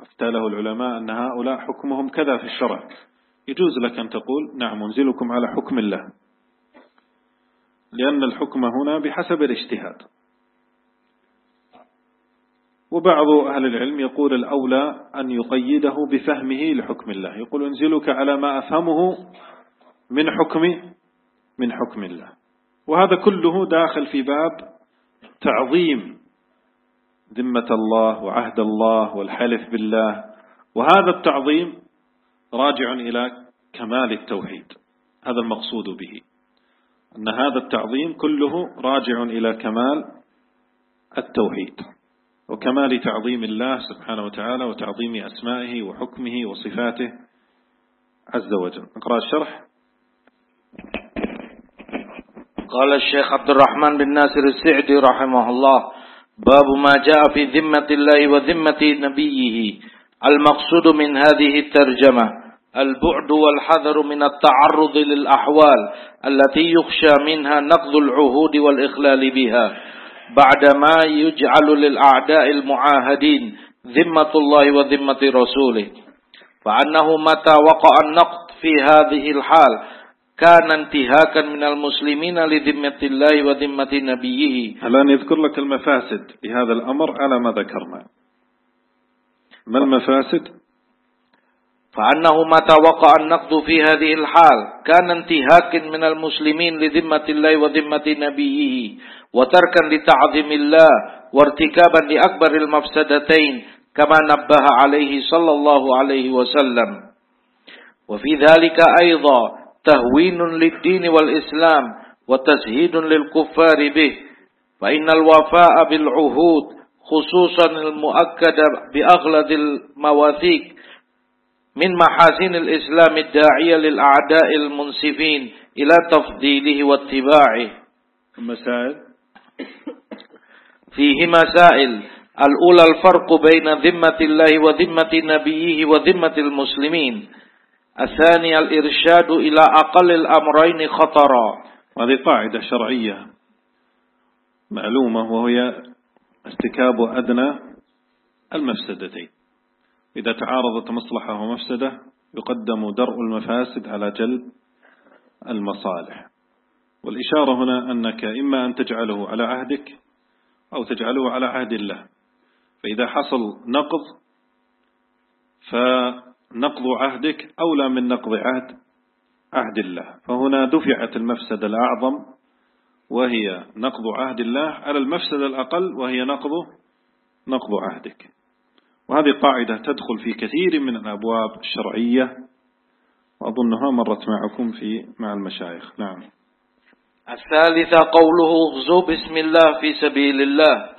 أفتى له العلماء أن هؤلاء حكمهم كذا في الشرع. يجوز لك أن تقول نعم أنزلكم على حكم الله. لأن الحكم هنا بحسب الاجتهاد. وبعض أهل العلم يقول الأولى أن يقيده بفهمه لحكم الله. يقول أنزلك على ما أفهمه من حكم من حكم الله. وهذا كله داخل في باب تعظيم ذمة الله وعهد الله والحلف بالله. وهذا التعظيم راجع إلى كمال التوحيد. هذا المقصود به. أن هذا التعظيم كله راجع إلى كمال التوحيد. وكمال تعظيم الله سبحانه وتعالى وتعظيم أسمائه وحكمه وصفاته عز وجل. نقرأ الشرح. قال الشيخ عبد الرحمن بن ناصر السعدي رحمه الله باب ما جاء في ذمة الله وذمة نبيه. المقصود من هذه الترجمة البعد والحذر من التعرض للأحوال التي يخشى منها نقض العهود والإخلال بها. بعدما يجعل للأعداء المعاهدين ذمة الله وذمة رسوله. فأنه متى وقع النقد في هذه الحال كان انتهاكا من المسلمين لذمة الله وذمة نبيه الآن يذكر لك المفاسد لهذا الأمر؟ على ما ذكرنا. ما المفاسد؟ فأنه متى وقع النقد في هذه الحال كان انتهاك من المسلمين لذمة الله وذمة نبيه وتركا لتعظيم الله وارتكابا لأكبر المفسدتين كما نبه عليه صلى الله عليه وسلم. وفي ذلك أيضا تهوين للدين والإسلام وتزهيد للكفار به. فإن الوفاء بالعهود خصوصا المؤكدة بأغلظ المواثيق من محاسن الإسلام الداعية للأعداء المنسفين إلى تفضيله واتباعه. مسائل؟ فيه مسائل. الأولى الفرق بين ذمة الله وذمة نبيه وذمة المسلمين. الثاني الإرشاد إلى أقل الأمرين خطرا. هذه قاعدة شرعية معلومة وهي ارتكاب أدنى المفسدتين. إذا تعارضت مصلحة ومفسدة يقدم درء المفاسد على جلب المصالح. والإشارة هنا أنك إما أن تجعله على عهدك أو تجعله على عهد الله. فإذا حصل نقض ف نقض عهدك أولى من نقض عهد عهد الله. فهنا دفعت المفسدة الأعظم وهي نقض عهد الله على المفسدة الأقل وهي نقض نقض عهدك. وهذه قاعدة تدخل في كثير من الأبواب الشرعية وأظنها مرت معكم في مع المشايخ. نعم. الثالثة قوله اغزو بسم الله في سبيل الله.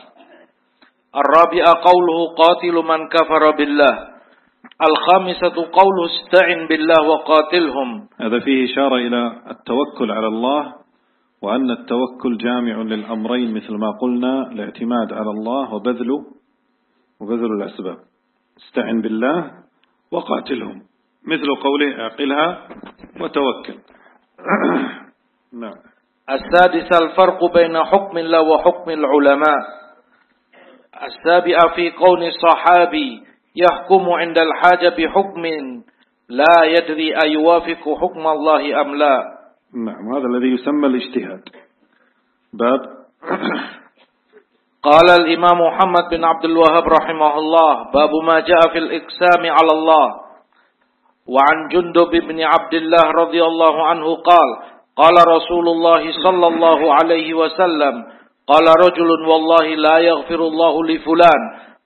الرابعة قوله قاتل من كفر بالله. الخامسة قوله استعن بالله وقاتلهم. هذا فيه إشارة إلى التوكل على الله وأن التوكل جامع للأمرين مثل ما قلنا الاعتماد على الله وبذل وبذل الأسباب. استعن بالله وقاتلهم. مثل قوله أعقلها وتوكل. نعم. السادس الفرق بين حكم الله وحكم العلماء. السابع في قول الصحابي يحكم عند الحاجة بحكم لا يدري أيوافق حكم الله أم لا. نعم هذا الذي يسمى الاجتهاد. باب. قال الإمام محمد بن عبد الوهاب رحمه الله باب ما جاء في الإقسام على الله. وعن جندب بن عبد الله رضي الله عنه قال قال رسول الله صلى الله عليه وسلم قال رجل والله لا يغفر الله لفلان.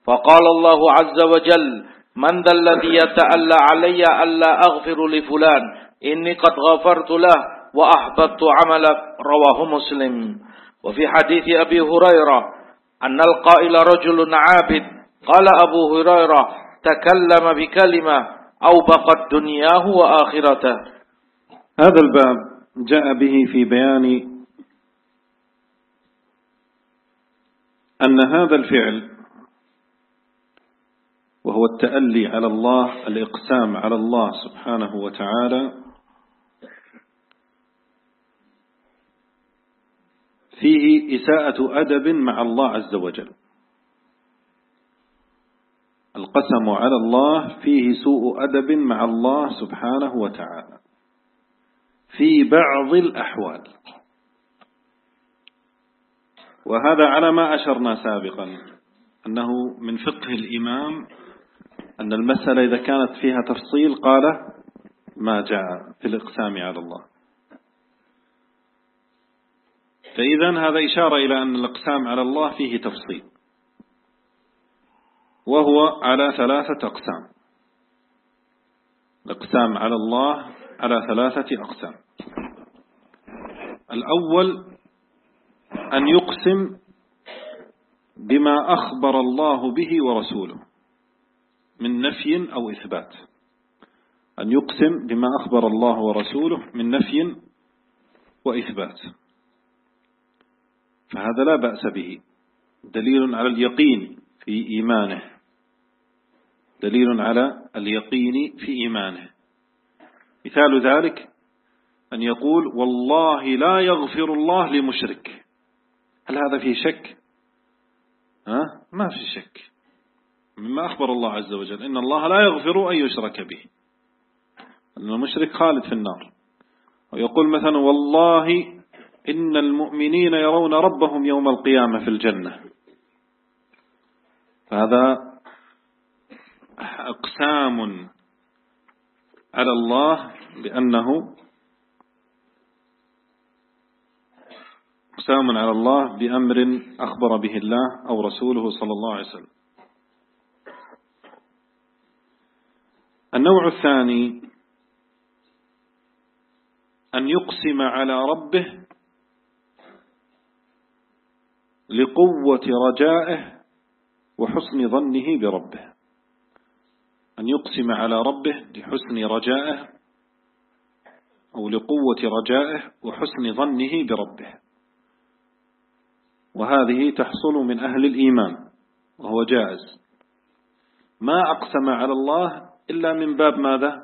فقال الله عز وجل من ذا الذي يتألى علي ألا أغفر لفلان؟ إني قد غفرت له وأحببت عملك رواه مسلم. وفي حديث أبي هريرة أن القائل رجل عابد. قال أبو هريرة تكلم بكلمة أو بقت دنياه وآخرته هذا الباب جاء به في بيان أن هذا الفعل وهو التألي على الله الإقسام على الله سبحانه وتعالى. فيه إساءة أدب مع الله عز وجل. القسم على الله فيه سوء أدب مع الله سبحانه وتعالى. في بعض الأحوال. وهذا على ما أشرنا سابقا أنه من فقه الإمام أن المسألة إذا كانت فيها تفصيل قال ما جاء في الإقسام على الله. فإذا هذا إشارة إلى أن الإقسام على الله فيه تفصيل. وهو على ثلاثة أقسام. الإقسام على الله على ثلاثة أقسام. الأول أن يقسم بما أخبر الله به ورسوله. من نفي أو إثبات. أن يقسم بما أخبر الله ورسوله من نفي وإثبات. فهذا لا بأس به. دليل على اليقين في إيمانه. دليل على اليقين في إيمانه. مثال ذلك أن يقول والله لا يغفر الله لمشرك. هل هذا فيه شك؟ ها؟ ما في شك. مما أخبر الله عز وجل إن الله لا يغفر أن يشرك به. أن المشرك خالد في النار. ويقول مثلا والله إن المؤمنين يرون ربهم يوم القيامة في الجنة. فهذا أقسام على الله بأنه أقسام على الله بأمر أخبر به الله أو رسوله صلى الله عليه وسلم. النوع الثاني أن يقسم على ربه لقوة رجائه وحسن ظنه بربه. أن يقسم على ربه لحسن رجائه أو لقوة رجائه وحسن ظنه بربه. وهذه تحصل من أهل الإيمان وهو جائز. ما أقسم على الله إلا من باب ماذا؟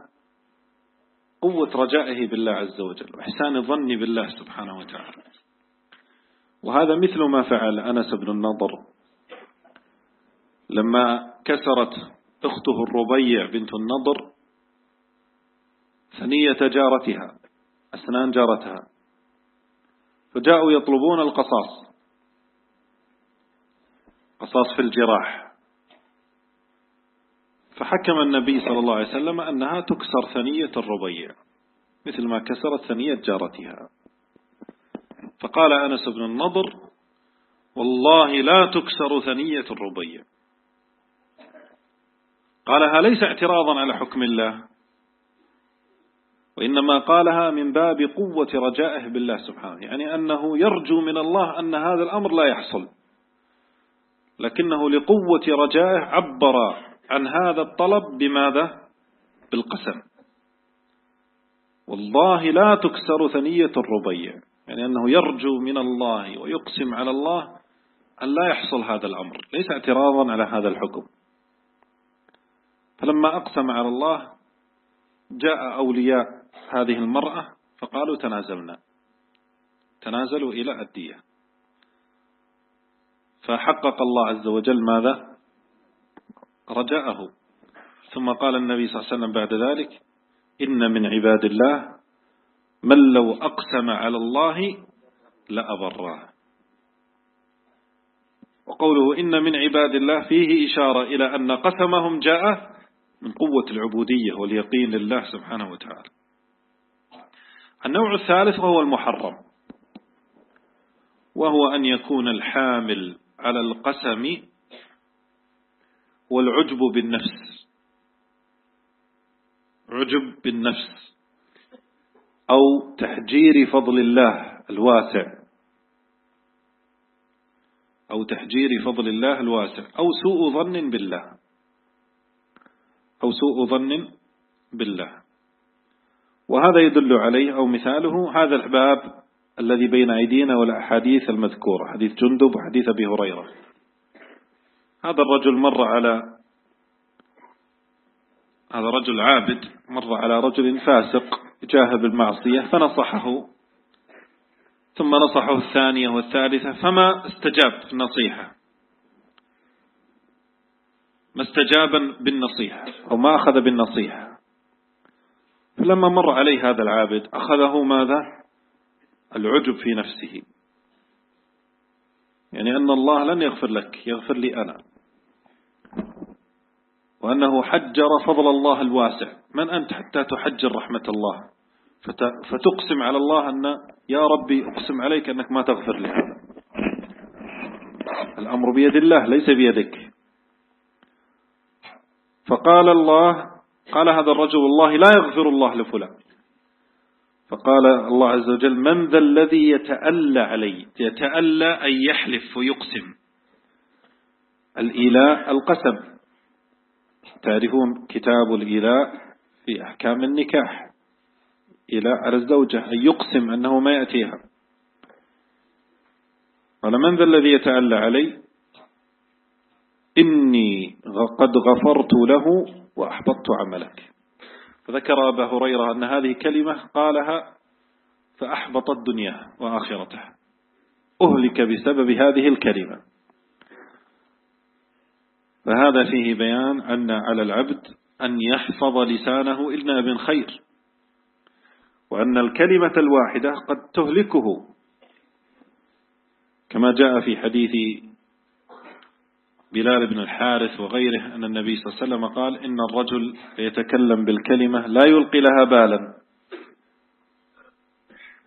قوة رجائه بالله عز وجل وإحسان الظن بالله سبحانه وتعالى. وهذا مثل ما فعل أنس بن النضر لما كسرت أخته الربيع بنت النضر ثنية جارتها أسنان جارتها. فجاءوا يطلبون القصاص قصاص في الجراح. فحكم النبي صلى الله عليه وسلم أنها تكسر ثنية الربيع مثل ما كسرت ثنية جارتها. فقال أنس بن النضر والله لا تكسر ثنية الربيع. قالها ليس اعتراضا على حكم الله؟ وإنما قالها من باب قوة رجائه بالله سبحانه يعني أنه يرجو من الله أن هذا الأمر لا يحصل. لكنه لقوة رجائه عبر عن هذا الطلب بماذا؟ بالقسم. والله لا تكسر ثنية الربيع. يعني أنه يرجو من الله ويقسم على الله أن لا يحصل هذا الأمر. ليس اعتراضا على هذا الحكم. فلما أقسم على الله جاء أولياء هذه المرأة فقالوا تنازلنا. تنازلوا إلى الدية. فحقق الله عز وجل ماذا؟ رجاءه ثم قال النبي صلى الله عليه وسلم بعد ذلك إن من عباد الله من لو أقسم على الله لأبراه. وقوله إن من عباد الله فيه إشارة إلى أن قسمهم جاء من قوة العبودية واليقين لله سبحانه وتعالى. النوع الثالث وهو المحرم وهو أن يكون الحامل على القسم والعجب بالنفس. عجب بالنفس. أو تحجير فضل الله الواسع. أو تحجير فضل الله الواسع. أو سوء ظن بالله. أو سوء ظن بالله. وهذا يدل عليه أو مثاله هذا الباب الذي بين أيدينا والأحاديث المذكورة. حديث جندب وحديث أبي هريرة. هذا الرجل مر على هذا رجل عابد مر على رجل فاسق جاه بالمعصية فنصحه. ثم نصحه الثانية والثالثة فما استجاب في النصيحة؟ ما استجاب بالنصيحة أو ما أخذ بالنصيحة؟ فلما مر عليه هذا العابد أخذه ماذا؟ العجب في نفسه. يعني أن الله لن يغفر لك يغفر لي أنا. وأنه حجر فضل الله الواسع. من أنت حتى تحجر رحمة الله؟ فتقسم على الله أن يا ربي أقسم عليك أنك ما تغفر لي هذا. الأمر بيد الله ليس بيدك. فقال الله قال هذا الرجل والله لا يغفر الله لفلان. فقال الله عز وجل من ذا الذي يتألى علي؟ يتألى أن يحلف ويقسم. الإيلاء القسم. تعرفون كتاب الإيلاء في أحكام النكاح. إيلاء على الزوجة أن يقسم أنه ما يأتيها. قال من ذا الذي يتألى علي؟ إني قد غفرت له وأحبطت عملك. فذكر أبا هريرة أن هذه كلمة قالها فأحبطت دنياه وآخرته. أهلك بسبب هذه الكلمة. فهذا فيه بيان أن على العبد أن يحفظ لسانه إلا من خير وأن الكلمة الواحدة قد تهلكه. كما جاء في حديث بلال بن الحارث وغيره أن النبي صلى الله عليه وسلم قال إن الرجل يتكلم بالكلمة لا يلقي لها بالا.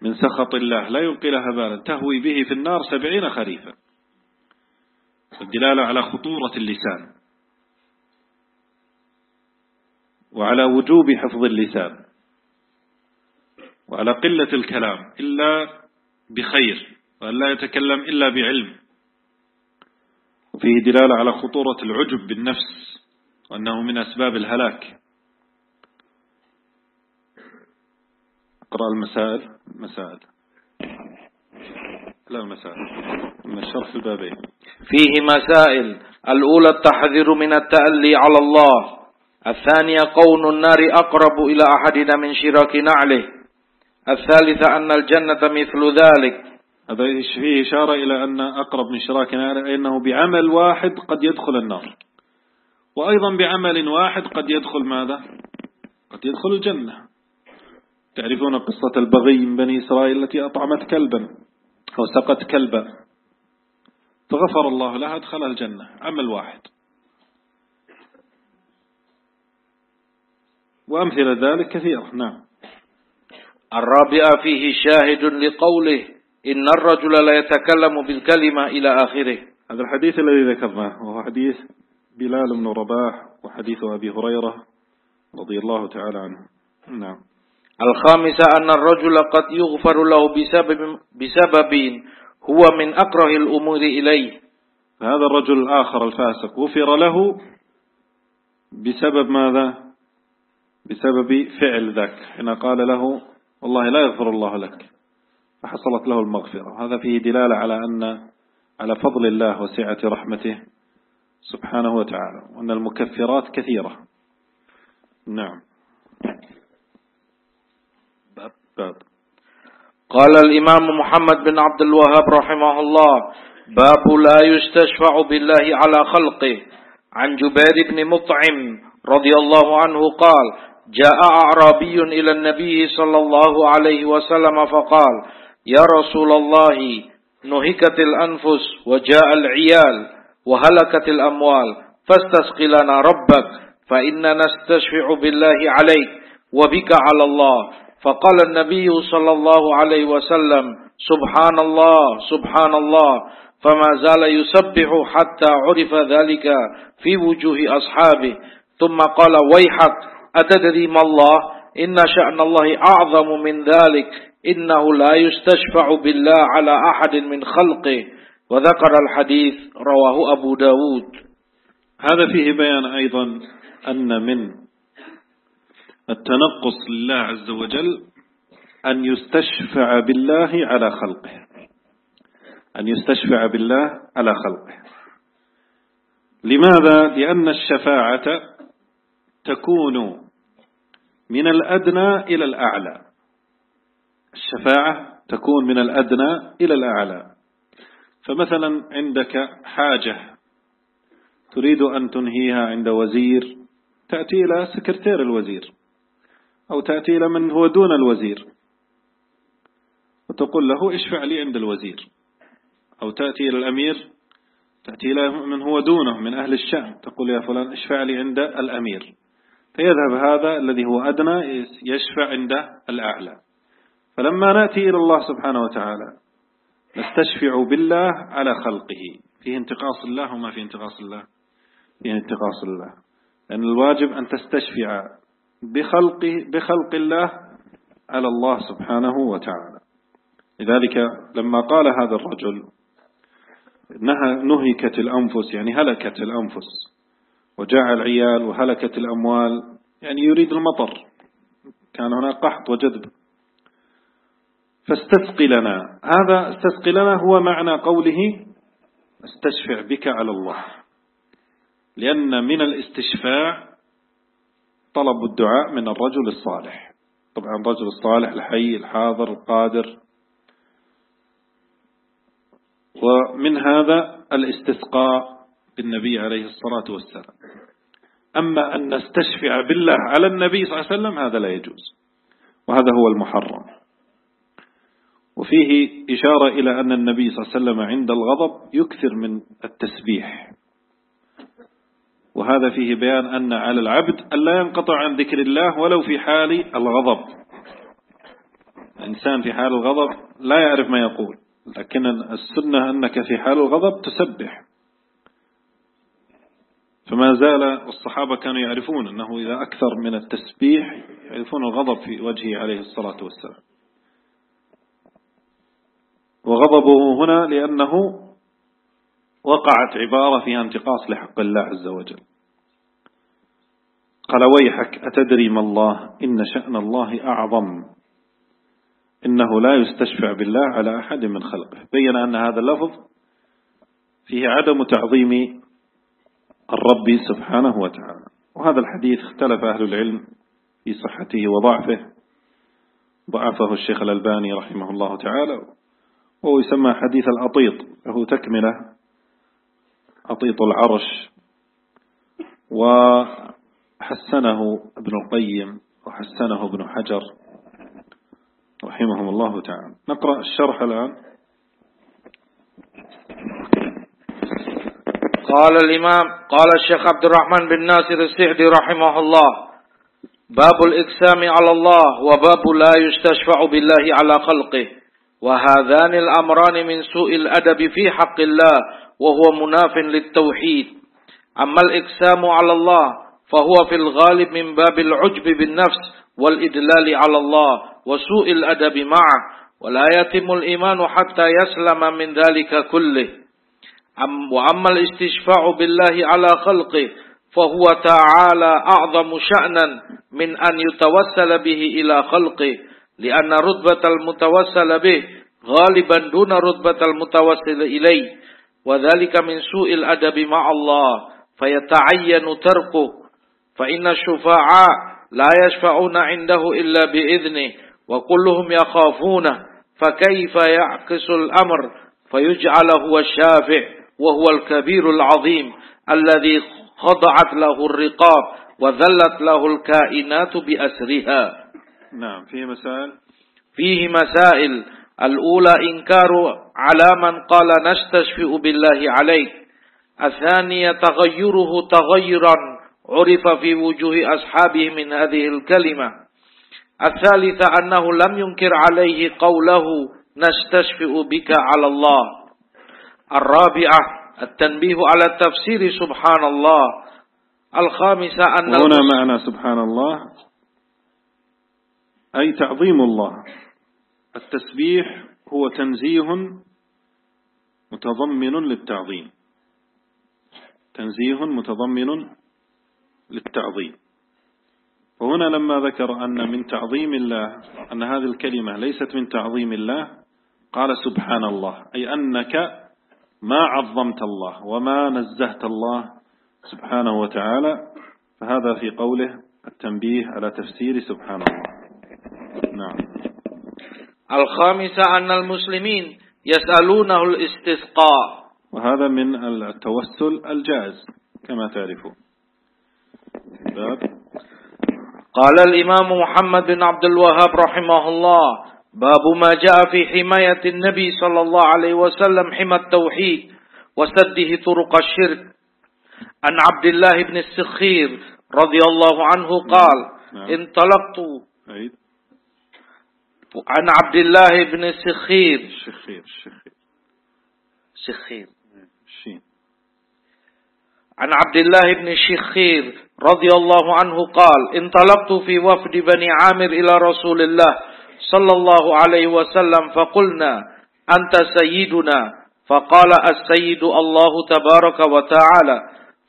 من سخط الله لا يلقي لها بالا. تهوي به في النار سبعين خريفا. الدلالة على خطورة اللسان وعلى وجوب حفظ اللسان وعلى قلة الكلام إلا بخير وأن لا يتكلم إلا بعلم. وفيه دلالة على خطورة العجب بالنفس وأنه من أسباب الهلاك. اقرأ المسائل. مسائل لا المسائل من الشرح البابين. فيه مسائل. الأولى التحذير من التألي على الله. الثانية قون النار أقرب إلى أحدنا من شراك نعله. الثالثة أن الجنة مثل ذلك. هذا فيه إشارة إلى أن أقرب من شراك نعله أنه بعمل واحد قد يدخل النار. وأيضا بعمل واحد قد يدخل ماذا؟ قد يدخل الجنة. تعرفون قصة البغي من بني إسرائيل التي أطعمت كلبا أو سقت كلبا. فغفر الله لها أدخلها الجنة. عمل واحد وأمثلة ذلك كثيرة. نعم. الرابعة فيه شاهد لقوله إن الرجل لا يتكلم بالكلمة إلى آخره. هذا الحديث الذي ذكرناه وهو حديث بلال بن رباح وحديث أبي هريرة رضي الله تعالى عنه. نعم. الخامسة أن الرجل قد يغفر له بسبب, بسبب هو من أكره الأمور إليه. هذا الرجل الآخر الفاسق. غفر له بسبب ماذا؟ بسبب فعل ذاك. حين قال له والله لا يغفر الله لك. فحصلت له المغفرة. هذا فيه دلالة على أن على فضل الله وسعة رحمته سبحانه وتعالى وأن المكفرات كثيرة. نعم. باب باب. قال الإمام محمد بن عبد الوهاب رحمه الله باب لا يستشفع بالله على خلقه. عن جبير بن مطعم رضي الله عنه قال جاء أعرابي إلى النبي صلى الله عليه وسلم فقال يا رسول الله نهكت الأنفس وجاء العيال وهلكت الأموال فاستسق لنا ربك فإننا نستشفع بالله عليك وبك على الله. فقال النبي صلى الله عليه وسلم سبحان الله سبحان الله فما زال يسبح حتى عرف ذلك في وجوه أصحابه. ثم قال ويحك أتدري ما الله؟ إن شأن الله أعظم من ذلك إنه لا يستشفع بالله على أحد من خلقه. وذكر الحديث رواه أبو داود. هذا فيه بيان أيضا أن من التنقص لله عز وجل أن يستشفع بالله على خلقه. أن يستشفع بالله على خلقه. لماذا؟ لأن الشفاعة تكون من الأدنى إلى الأعلى. الشفاعة تكون من الأدنى إلى الأعلى. فمثلا عندك حاجة تريد أن تنهيها عند وزير تأتي إلى سكرتير الوزير. أو تأتي إلى من هو دون الوزير. وتقول له اشفع لي عند الوزير. أو تأتي إلى الأمير تأتي إلى من هو دونه من أهل الشأن. تقول يا فلان اشفع لي عند الأمير. فيذهب هذا الذي هو أدنى يشفع عند الأعلى. فلما نأتي إلى الله سبحانه وتعالى نستشفع بالله على خلقه. فيه انتقاص الله وما فيه انتقاص الله؟ فيه انتقاص الله. لأن الواجب أن تستشفع بخلق, بخلق الله على الله سبحانه وتعالى. لذلك لما قال هذا الرجل إنها نهكت الأنفس يعني هلكت الأنفس وجاع العيال وهلكت الأموال يعني يريد المطر. كان هناك قحط وجذب. فاستسقي لنا هذا استسقي لنا هو معنى قوله استشفع بك على الله. لأن من الاستشفاع طلب الدعاء من الرجل الصالح. طبعا الرجل الصالح الحي الحاضر القادر. ومن هذا الاستسقاء بالنبي عليه الصلاة والسلام. أما أن نستشفع بالله على النبي صلى الله عليه وسلم هذا لا يجوز. وهذا هو المحرم. وفيه إشارة إلى أن النبي صلى الله عليه وسلم عند الغضب يكثر من التسبيح. وهذا فيه بيان أن على العبد أن لا ينقطع عن ذكر الله ولو في حال الغضب. الإنسان في حال الغضب لا يعرف ما يقول لكن السنة أنك في حال الغضب تسبح. فما زال الصحابة كانوا يعرفون أنه إذا أكثر من التسبيح يعرفون الغضب في وجهه عليه الصلاة والسلام. وغضبه هنا لأنه وقعت عبارة فيها انتقاص لحق الله عز وجل. قال ويحك أتدري ما الله؟ إن شأن الله أعظم. إنه لا يستشفع بالله على أحد من خلقه. بين أن هذا اللفظ فيه عدم تعظيم الرب سبحانه وتعالى. وهذا الحديث اختلف أهل العلم في صحته وضعفه. ضعفه الشيخ الألباني رحمه الله تعالى. وهو يسمى حديث الأطيط له تكملة. أطيط العرش وحسنه ابن القيم وحسنه ابن حجر رحمهم الله تعالى. نقرأ الشرح الآن. قال الإمام قال الشيخ عبد الرحمن بن ناصر السعدي رحمه الله باب الإقسام على الله وباب لا يستشفع بالله على خلقه. وهذان الأمران من سوء الأدب في حق الله وهو مناف للتوحيد. أما الإقسام على الله فهو في الغالب من باب العجب بالنفس والإدلال على الله وسوء الأدب معه ولا يتم الإيمان حتى يسلم من ذلك كله. وأما الاستشفاع بالله على خلقه فهو تعالى أعظم شأنا من أن يتوسل به إلى خلقه. لأن رتبة المتوسل به غالبا دون رتبة المتوسل إليه وذلك من سوء الأدب مع الله فيتعين تركه فإن الشفعاء لا يشفعون عنده إلا بإذنه وكلهم يخافونه فكيف يعكس الأمر؟ فيجعل هو الشافع وهو الكبير العظيم الذي خضعت له الرقاب وذلت له الكائنات بأسرها. نعم فيه مسائل. فيه مسائل. الأولى إنكار على من قال نستشفئ بالله عليك. الثانية تغيره تغيرا. عرف في وجوه أصحابه من هذه الكلمة. الثالثة أنه لم ينكر عليه قوله نستشفئ بك على الله. الرابعة التنبيه على التفسير سبحان الله. الخامسة أن هنا معنى سبحان الله. أي تعظيم الله. التسبيح هو تنزيه متضمن للتعظيم. تنزيه متضمن للتعظيم. وهنا لما ذكر أن من تعظيم الله أن هذه الكلمة ليست من تعظيم الله قال سبحان الله أي أنك ما عظمت الله وما نزهت الله سبحانه وتعالى فهذا في قوله التنبيه على تفسير سبحانه نعم. الخامسة أن المسلمين يسألونه الاستسقاء. وهذا من التوسل الجائز كما تعرفون. باب. قال الإمام محمد بن عبد الوهاب رحمه الله باب ما جاء في حماية النبي صلى الله عليه وسلم حمى التوحيد وسده طرق الشرك. عن عبد الله بن السخير رضي الله عنه قال نعم. انطلقت عن عبد الله بن سخير. شخير شخير شخير عن عبد الله بن شخير رضي الله عنه قال انطلقت في وفد بني عامر إلى رسول الله صلى الله عليه وسلم فقلنا أنت سيدنا؟ فقال السيد الله تبارك وتعالى.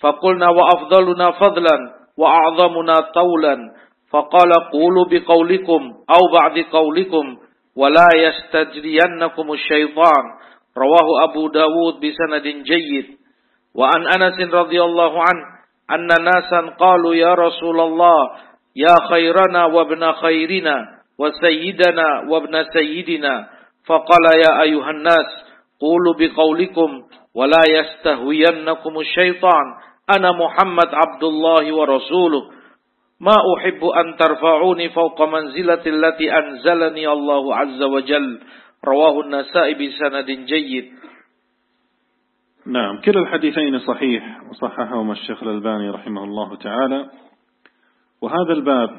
فقلنا وأفضلنا فضلا وأعظمنا طولا. فقال قولوا بقولكم أو بعد قولكم ولا يستجرينكم الشيطان. رواه أبو داود بسند جيد. وعن أنس رضي الله عنه أن ناسا قالوا يا رسول الله يا خيرنا وابن خيرنا وسيدنا وابن سيدنا. فقال يا أيها الناس قولوا بقولكم ولا يستهوينكم الشيطان. أنا محمد عبد الله ورسوله. ما أحب أن ترفعوني فوق منزلة التي أنزلني الله عز وجل. رواه النسائي بسند جيد. نعم كلا الحديثين صحيح وصححهما الشيخ الألباني رحمه الله تعالى. وهذا الباب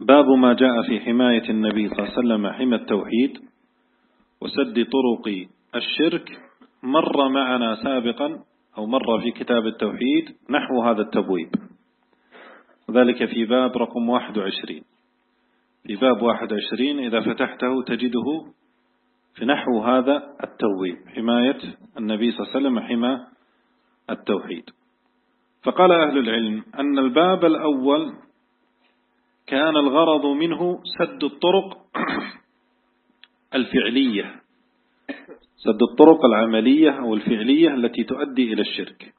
باب ما جاء في حماية النبي صلى الله عليه وسلم حمى التوحيد وسد طرق الشرك. مر معنا سابقا أو مر في كتاب التوحيد نحو هذا التبويب. وذلك في باب رقم 21 في باب 21 إذا فتحته تجده في نحو هذا التوحيد حماية النبي صلى الله عليه وسلم حمى التوحيد. فقال أهل العلم أن الباب الأول كان الغرض منه سد الطرق الفعلية سد الطرق العملية أو الفعلية التي تؤدي إلى الشرك.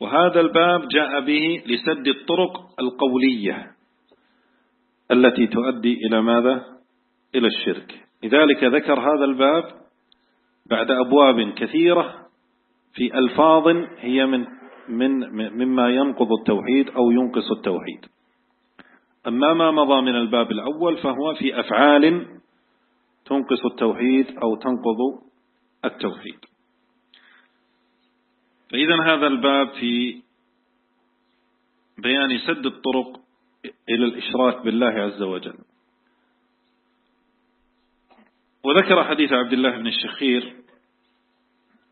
وهذا الباب جاء به لسد الطرق القولية التي تؤدي إلى ماذا؟ إلى الشرك. لذلك ذكر هذا الباب بعد أبواب كثيرة في ألفاظ هي من من مما ينقض التوحيد أو ينقص التوحيد. أما ما مضى من الباب الأول فهو في أفعال تنقص التوحيد أو تنقض التوحيد. فإذا هذا الباب في بيان سد الطرق إلى الإشراك بالله عز وجل. وذكر حديث عبد الله بن الشخير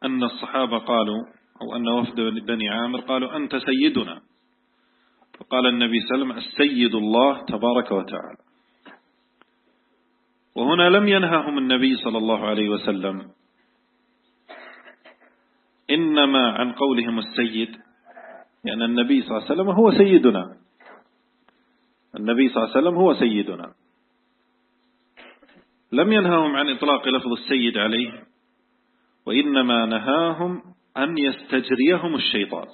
أن الصحابة قالوا أو أن وفد بني عامر قالوا أنت سيدنا. فقال النبي صلى الله عليه وسلم السيد الله تبارك وتعالى. وهنا لم ينههم النبي صلى الله عليه وسلم إنما عن قولهم السيد. لأن النبي صلى الله عليه وسلم هو سيدنا. النبي صلى الله عليه وسلم هو سيدنا. لم ينهاهم عن إطلاق لفظ السيد عليه وإنما نهاهم أن يستجريهم الشيطان.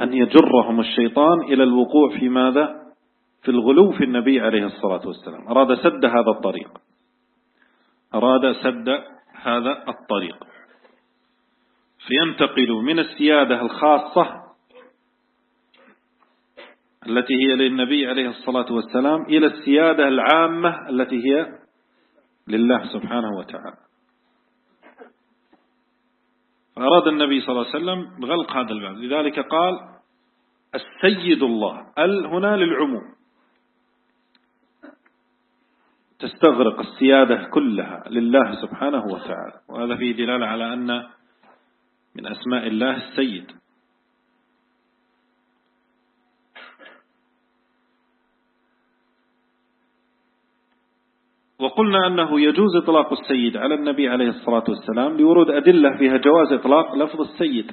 أن يجرهم الشيطان إلى الوقوع في ماذا؟ في الغلو في النبي عليه الصلاة والسلام. أراد سد هذا الطريق. أراد سد هذا الطريق. فينتقل من السيادة الخاصة التي هي للنبي عليه الصلاة والسلام إلى السيادة العامة التي هي لله سبحانه وتعالى. فأراد النبي صلى الله عليه وسلم بغلق هذا الباب. لذلك قال السيد الله ال هنا للعموم. تستغرق السيادة كلها لله سبحانه وتعالى. وهذا فيه دلالة على أن من أسماء الله السيد. وقلنا أنه يجوز إطلاق السيد على النبي عليه الصلاة والسلام لورود أدلة فيها جواز إطلاق لفظ السيد.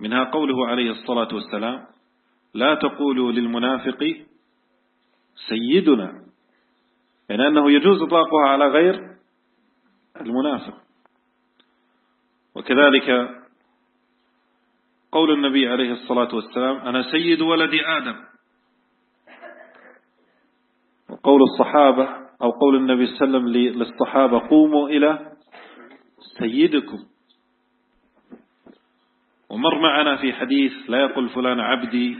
منها قوله عليه الصلاة والسلام لا تقولوا للمنافق سيدنا. يعني أنه يجوز إطلاقها على غير المنافق. وكذلك قول النبي عليه الصلاة والسلام أنا سيد ولد آدم. وقول الصحابة أو قول النبي صلى الله عليه وسلم للصحابة قوموا إلى سيدكم. ومر معنا في حديث لا يقول فلان عبدي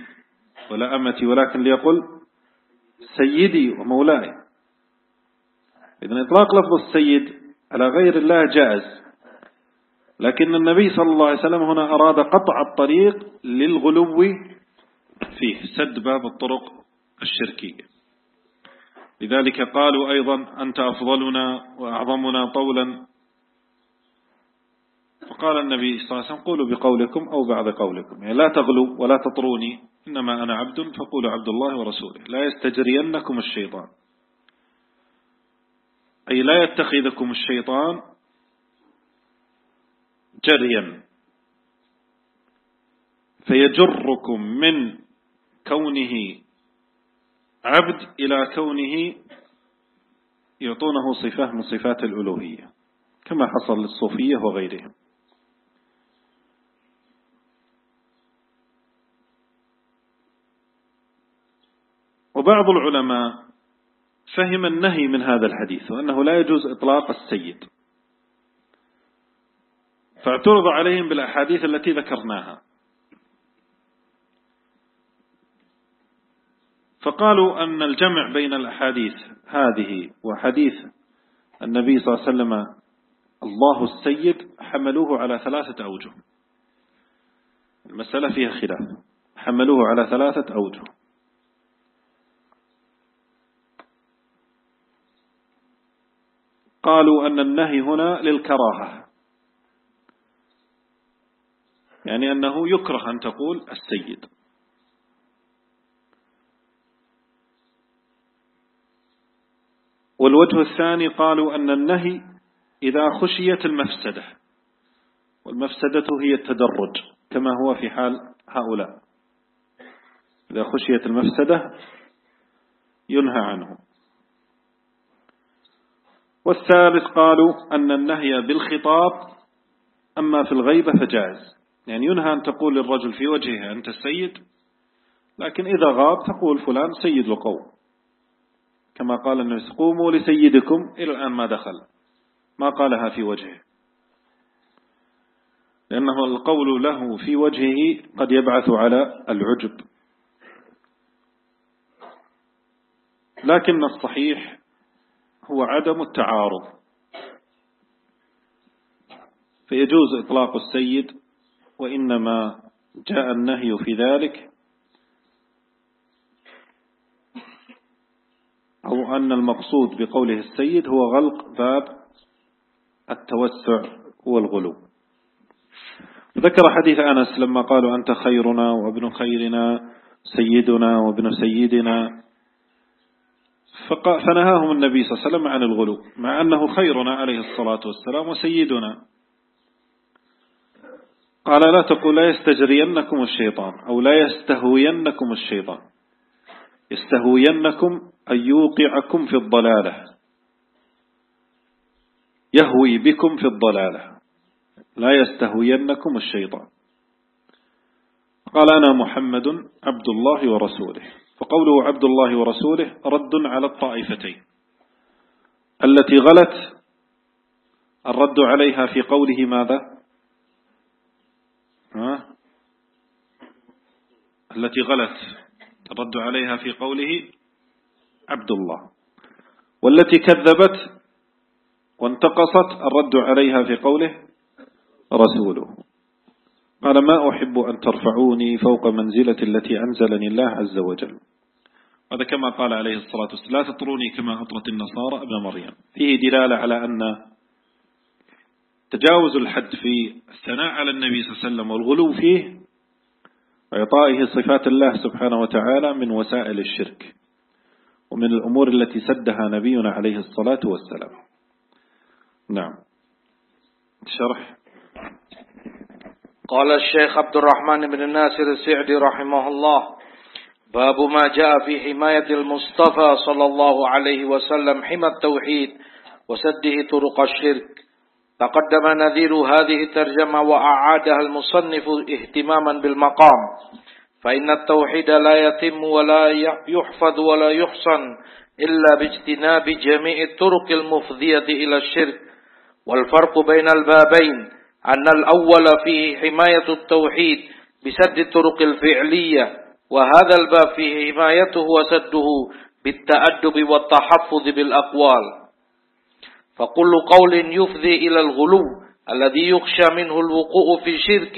ولا أمتي ولكن ليقول سيدي ومولاي. إذن إطلاق لفظ السيد على غير الله جائز. لكن النبي صلى الله عليه وسلم هنا أراد قطع الطريق للغلو فيه سد باب الطرق الشركية. لذلك قالوا أيضا أنت أفضلنا وأعظمنا طولا. فقال النبي صلى الله عليه وسلم قولوا بقولكم أو بعد قولكم. يعني لا تغلوا ولا تطروني إنما أنا عبد فقولوا عبد الله ورسوله. لا يستجرينكم الشيطان. أي لا يتخذكم الشيطان جريا فيجركم من كونه عبد إلى كونه يعطونه صفة من صفات الألوهية كما حصل للصوفية وغيرهم. وبعض العلماء فهم النهي من هذا الحديث وأنه لا يجوز إطلاق السيد. فاعترض عليهم بالأحاديث التي ذكرناها. فقالوا أن الجمع بين الأحاديث هذه وحديث النبي صلى الله عليه وسلم الله السيد حملوه على ثلاثة أوجه. المسألة فيها خلاف. حملوه على ثلاثة أوجه. قالوا أن النهي هنا للكراهة. يعني أنه يكره أن تقول السيد. والوجه الثاني قالوا أن النهي إذا خشيت المفسدة والمفسدة هي التدرج كما هو في حال هؤلاء. إذا خشيت المفسدة ينهى عنه. والثالث قالوا أن النهي بالخطاب أما في الغيبة فجاز يعني ينهى أن تقول للرجل في وجهه أنت السيد لكن إذا غاب تقول فلان سيد القوم كما قال النبي قوموا لسيدكم إلى الآن ما دخل ما قالها في وجهه. لأنه القول له في وجهه قد يبعث على العجب. لكن الصحيح هو عدم التعارض. فيجوز إطلاق السيد وإنما جاء النهي في ذلك أو أن المقصود بقوله السيد هو غلق باب التوسع والغلو. ذكر حديث أنس لما قالوا أنت خيرنا وابن خيرنا سيدنا وابن سيدنا. فنهاهم النبي صلى الله عليه وسلم عن الغلو مع أنه خيرنا عليه الصلاة والسلام وسيدنا. قال لا تقول لا يستجرينكم الشيطان أو لا يستهوينكم الشيطان. يستهوينكم أن يوقعكم في الضلالة. يهوي بكم في الضلالة. لا يستهوينكم الشيطان. قال أنا محمد عبد الله ورسوله. فقوله عبد الله ورسوله رد على الطائفتين. التي غلت الرد عليها في قوله ماذا ها؟ التي غلت الرد عليها في قوله عبد الله والتي كذبت وانتقصت الرد عليها في قوله رسوله. قال ما أحب أن ترفعوني فوق منزلة التي أنزلني الله عز وجل. هذا كما قال عليه الصلاة والسلام لا تطروني كما أطرت النصارى ابن مريم. فيه دلالة على أن تجاوز الحد في الثناء على النبي صلى الله عليه وسلم والغلو فيه وإعطائه صفات الله سبحانه وتعالى من وسائل الشرك ومن الأمور التي سدها نبينا عليه الصلاة والسلام. نعم. شرح. قال الشيخ عبد الرحمن بن الناصر السعدي رحمه الله باب ما جاء في حماية المصطفى صلى الله عليه وسلم حمى التوحيد وسده طرق الشرك. تقدم نذير هذه الترجمة وأعادها المصنف اهتماما بالمقام. فإن التوحيد لا يتم ولا يحفظ ولا يحصن إلا باجتناب جميع الطرق المفضية إلى الشرك. والفرق بين البابين أن الأول فيه حماية التوحيد بسد الطرق الفعلية وهذا الباب فيه حمايته وسده بالتأدب والتحفظ بالأقوال. فكل قول يفضي إلى الغلو الذي يخشى منه الوقوع في الشرك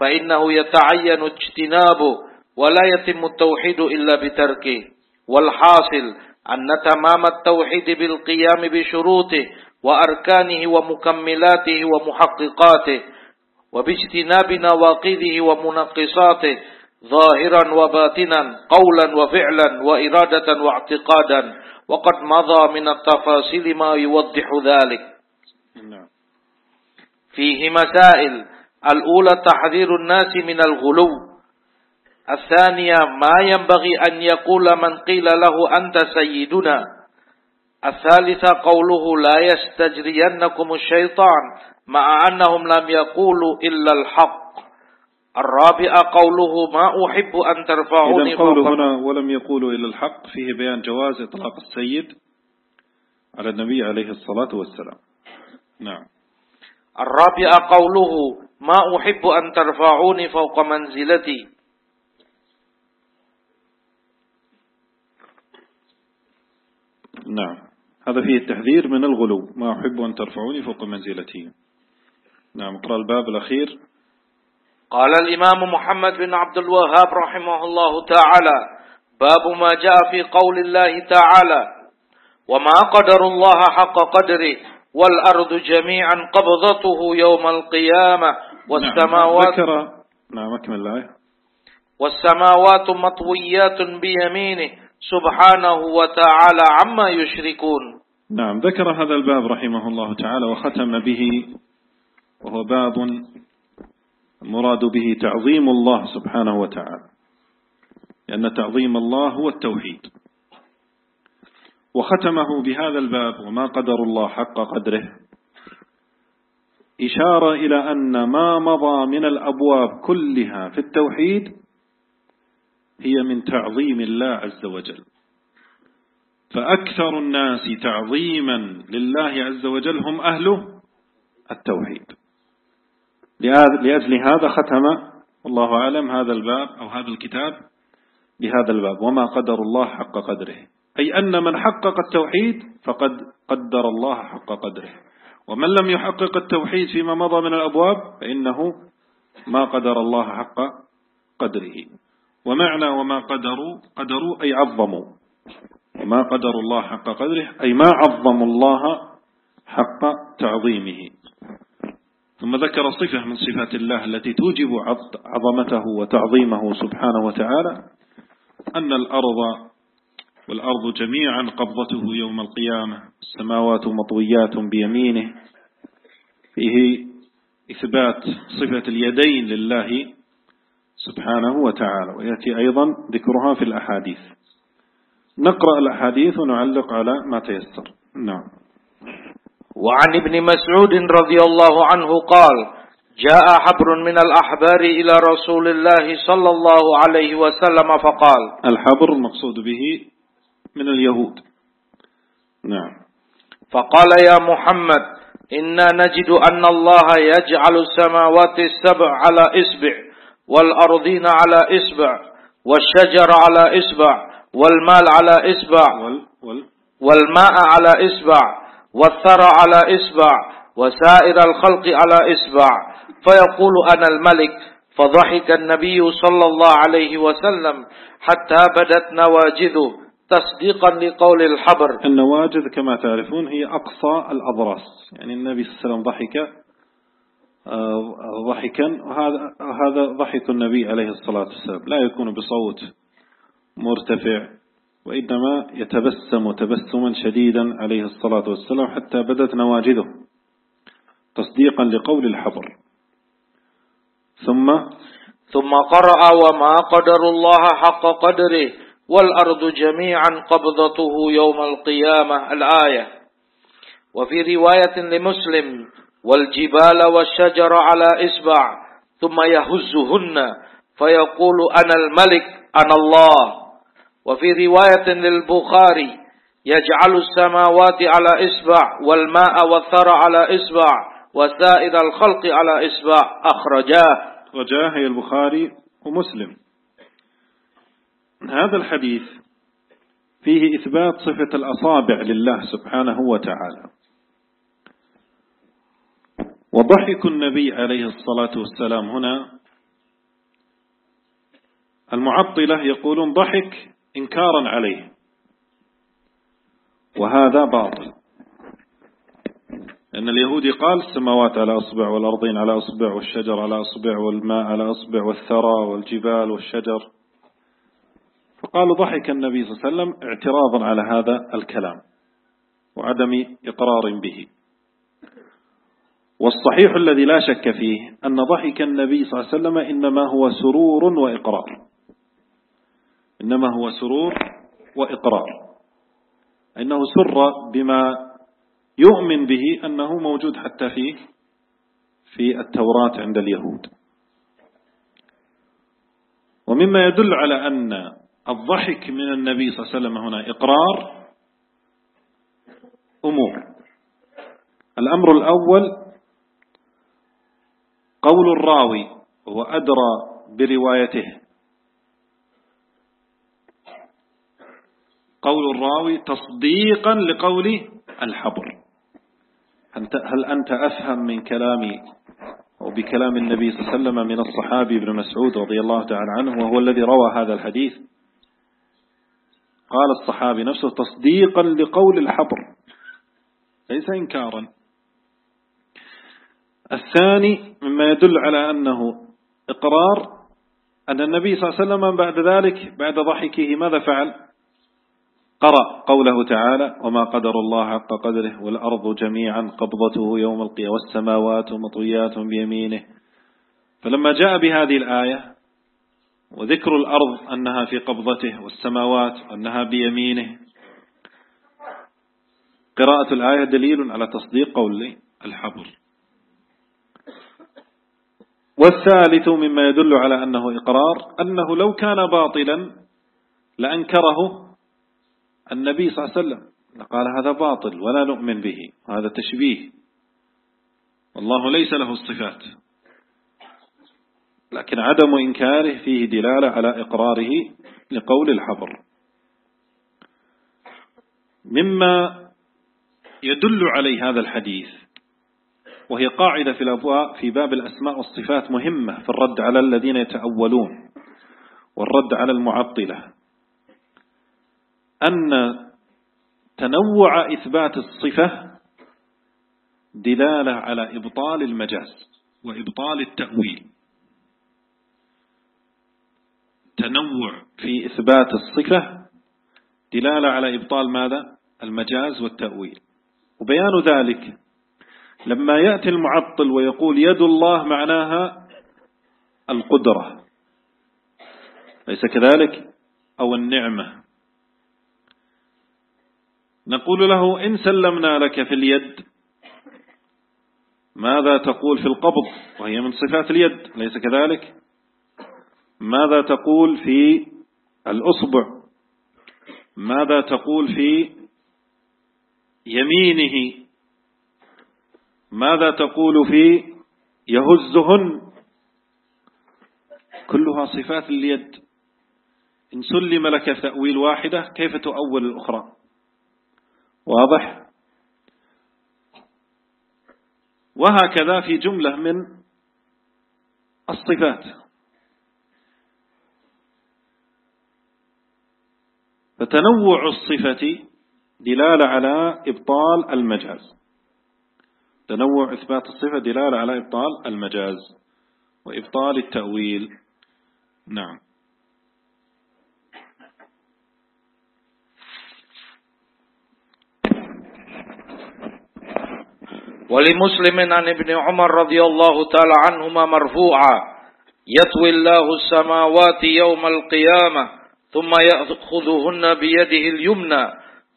فإنه يتعين اجتنابه ولا يتم التوحيد إلا بتركه. والحاصل أن تمام التوحيد بالقيام بشروطه وأركانه ومكملاته ومحققاته وباجتناب نواقضه ومنقصاته ظاهرا وباطنا قولا وفعلا وإرادة واعتقادا. وقد مضى من التفاصيل ما يوضح ذلك. نعم. فيه مسائل. الأولى تحذير الناس من الغلو. الثانية ما ينبغي أن يقول من قيل له أنت سيدنا. الثالثة قوله لا يستجرينكم الشيطان مع أنهم لم يقولوا إلا الحق. الرابعة قوله ما أحب أن ترفعوني إذا قوله هنا ولم يقولوا إلا الحق فيه بيان جواز إطلاق السيد على النبي عليه الصلاة والسلام. نعم. الرابعة قوله ما أحب أن ترفعوني فوق منزلتي. نعم. هذا فيه التحذير من الغلو. ما أحب أن ترفعوني فوق منزلتي. نعم. اقرأ الباب الأخير. قال الإمام محمد بن عبد الوهاب رحمه الله تعالى باب ما جاء في قول الله تعالى وما قدر الله حق قدره والأرض جميعا قبضته يوم القيامة نعم، والسماوات نعم ذكر نعم أكمل الآية. والسماوات مطويات بيمينه سبحانه وتعالى عما يشركون. نعم ذكر هذا الباب رحمه الله تعالى وختم به وهو باب المراد به تعظيم الله سبحانه وتعالى. لأن تعظيم الله هو التوحيد. وختمه بهذا الباب وما قدر الله حق قدره إشارة إلى أن ما مضى من الأبواب كلها في التوحيد هي من تعظيم الله عز وجل. فأكثر الناس تعظيما لله عز وجل هم أهل التوحيد. لأجل هذا ختم والله أعلم هذا الباب أو هذا الكتاب بهذا الباب. وما قدر الله حق قدره. أي أن من حقق التوحيد فقد قدر الله حق قدره. ومن لم يحقق التوحيد فيما مضى من الأبواب فإنه ما قدر الله حق قدره. ومعنى وما قدروا قدروا أي عظموا. وما قدر الله حق قدره أي ما عظموا الله حق تعظيمه. ثم ذكر صفة من صفات الله التي توجب عظمته وتعظيمه سبحانه وتعالى أن الأرض والأرض جميعا قبضته يوم القيامة السماوات مطويات بيمينه. فيه إثبات صفة اليدين لله سبحانه وتعالى ويأتي أيضا ذكرها في الأحاديث. نقرأ الأحاديث ونعلق على ما تيسر. نعم. وعن ابن مسعود رضي الله عنه قال جاء حبر من الأحبار إلى رسول الله صلى الله عليه وسلم فقال الحبر المقصود به من اليهود. نعم. فقال يا محمد إنا نجد أن الله يجعل السماوات السبع على إسبع والأرضين على إسبع والشجر على إسبع والمال على إسبع وال وال والماء على إسبع والثرى على إسبع وسائر الخلق على إسبع فيقول أنا الملك. فضحك النبي صلى الله عليه وسلم حتى بدت نواجذه تصديقا لقول الحبر. النواجذ كما تعرفون هي أقصى الأضراس. يعني النبي صلى الله عليه وسلم ضحك آه، ضحكا. وهذا هذا ضحك النبي عليه الصلاة والسلام. لا يكون بصوت مرتفع. وإنما يتبسم تبسما شديدا عليه الصلاة والسلام حتى بدت نواجذه. تصديقا لقول الحبر. ثم ثم قرأ وما قدر الله حق قدره والأرض جميعا قبضته يوم القيامة الآية. وفي رواية لمسلم والجبال والشجر على إصبع ثم يهزهن فيقول أنا الملك أنا الله. وفي رواية للبخاري يجعل السماوات على إصبع والماء والثرى على إصبع وسائر الخلق على إصبع. أخرجاه. رجاه البخاري ومسلم. هذا الحديث فيه إثبات صفة الأصابع لله سبحانه وتعالى. وضحك النبي عليه الصلاة والسلام هنا. المعطلة يقولون ضحك إنكارا عليه. وهذا باطل. أن اليهودي قال السماوات على أصبع والأرضين على أصبع والشجر على أصبع والماء على أصبع والثرى والجبال والشجر. فقالوا ضحك النبي صلى الله عليه وسلم اعتراضا على هذا الكلام وعدم إقرار به. والصحيح الذي لا شك فيه أن ضحك النبي صلى الله عليه وسلم إنما هو سرور وإقرار. إنما هو سرور وإقرار. إنه سر بما يؤمن به أنه موجود حتى فيه في التوراة عند اليهود. ومما يدل على أن الضحك من النبي صلى الله عليه وسلم هنا إقرار أمور. الأمر الأول قول الراوي هو أدرى بروايته. قول الراوي تصديقا لقول الحبر. هل أنت أفهم من كلامي أو بكلام النبي صلى الله عليه وسلم من الصحابي ابن مسعود رضي الله تعالى عنه وهو الذي روى هذا الحديث؟ قال الصحابي نفسه تصديقا لقول الحبر. ليس إنكارا. الثاني مما يدل على أنه إقرار أن النبي صلى الله عليه وسلم بعد ذلك بعد ضحكه ماذا فعل؟ قرأ قوله تعالى وما قدر الله حق قدره والأرض جميعا قبضته يوم القيامة والسماوات مطويات بيمينه. فلما جاء بهذه الآية وذكر الأرض أنها في قبضته والسماوات أنها بيمينه قراءة الآية دليل على تصديق قول الحبر. والثالث مما يدل على أنه إقرار أنه لو كان باطلا لأنكره النبي صلى الله عليه وسلم. قال هذا باطل ولا نؤمن به هذا تشبيه. والله ليس له الصفات. لكن عدم إنكاره فيه دلالة على إقراره لقول الحبر. مما يدل عليه هذا الحديث وهي قاعدة في الأبواء في باب الأسماء والصفات مهمة في الرد على الذين يتأولون والرد على المعطلة. أن تنوع إثبات الصفة دلالة على إبطال المجاز وإبطال التأويل. تنوع في إثبات الصفة دلالة على إبطال ماذا؟ المجاز والتأويل. وبيان ذلك لما يأتي المعطل ويقول يد الله معناها القدرة. ليس كذلك؟ أو النعمة. نقول له إن سلمنا لك في اليد. ماذا تقول في القبض؟ وهي من صفات اليد ليس كذلك؟ ماذا تقول في الأصبع؟ ماذا تقول في يمينه؟ ماذا تقول في يهزهن؟ كلها صفات اليد. إن سلم لك تأويل واحدة كيف تؤول الأخرى؟ واضح؟ وهكذا في جملة من الصفات. فتنوع الصفة دلالة على إبطال المجاز. تنوع إثبات الصفة دلالة على إبطال المجاز. وإبطال التأويل. نعم. ولمسلم عن ابن عمر رضي الله تعالى عنهما مرفوعا. يطوي الله السماوات يوم القيامة ثم يأخذهن بيده اليمنى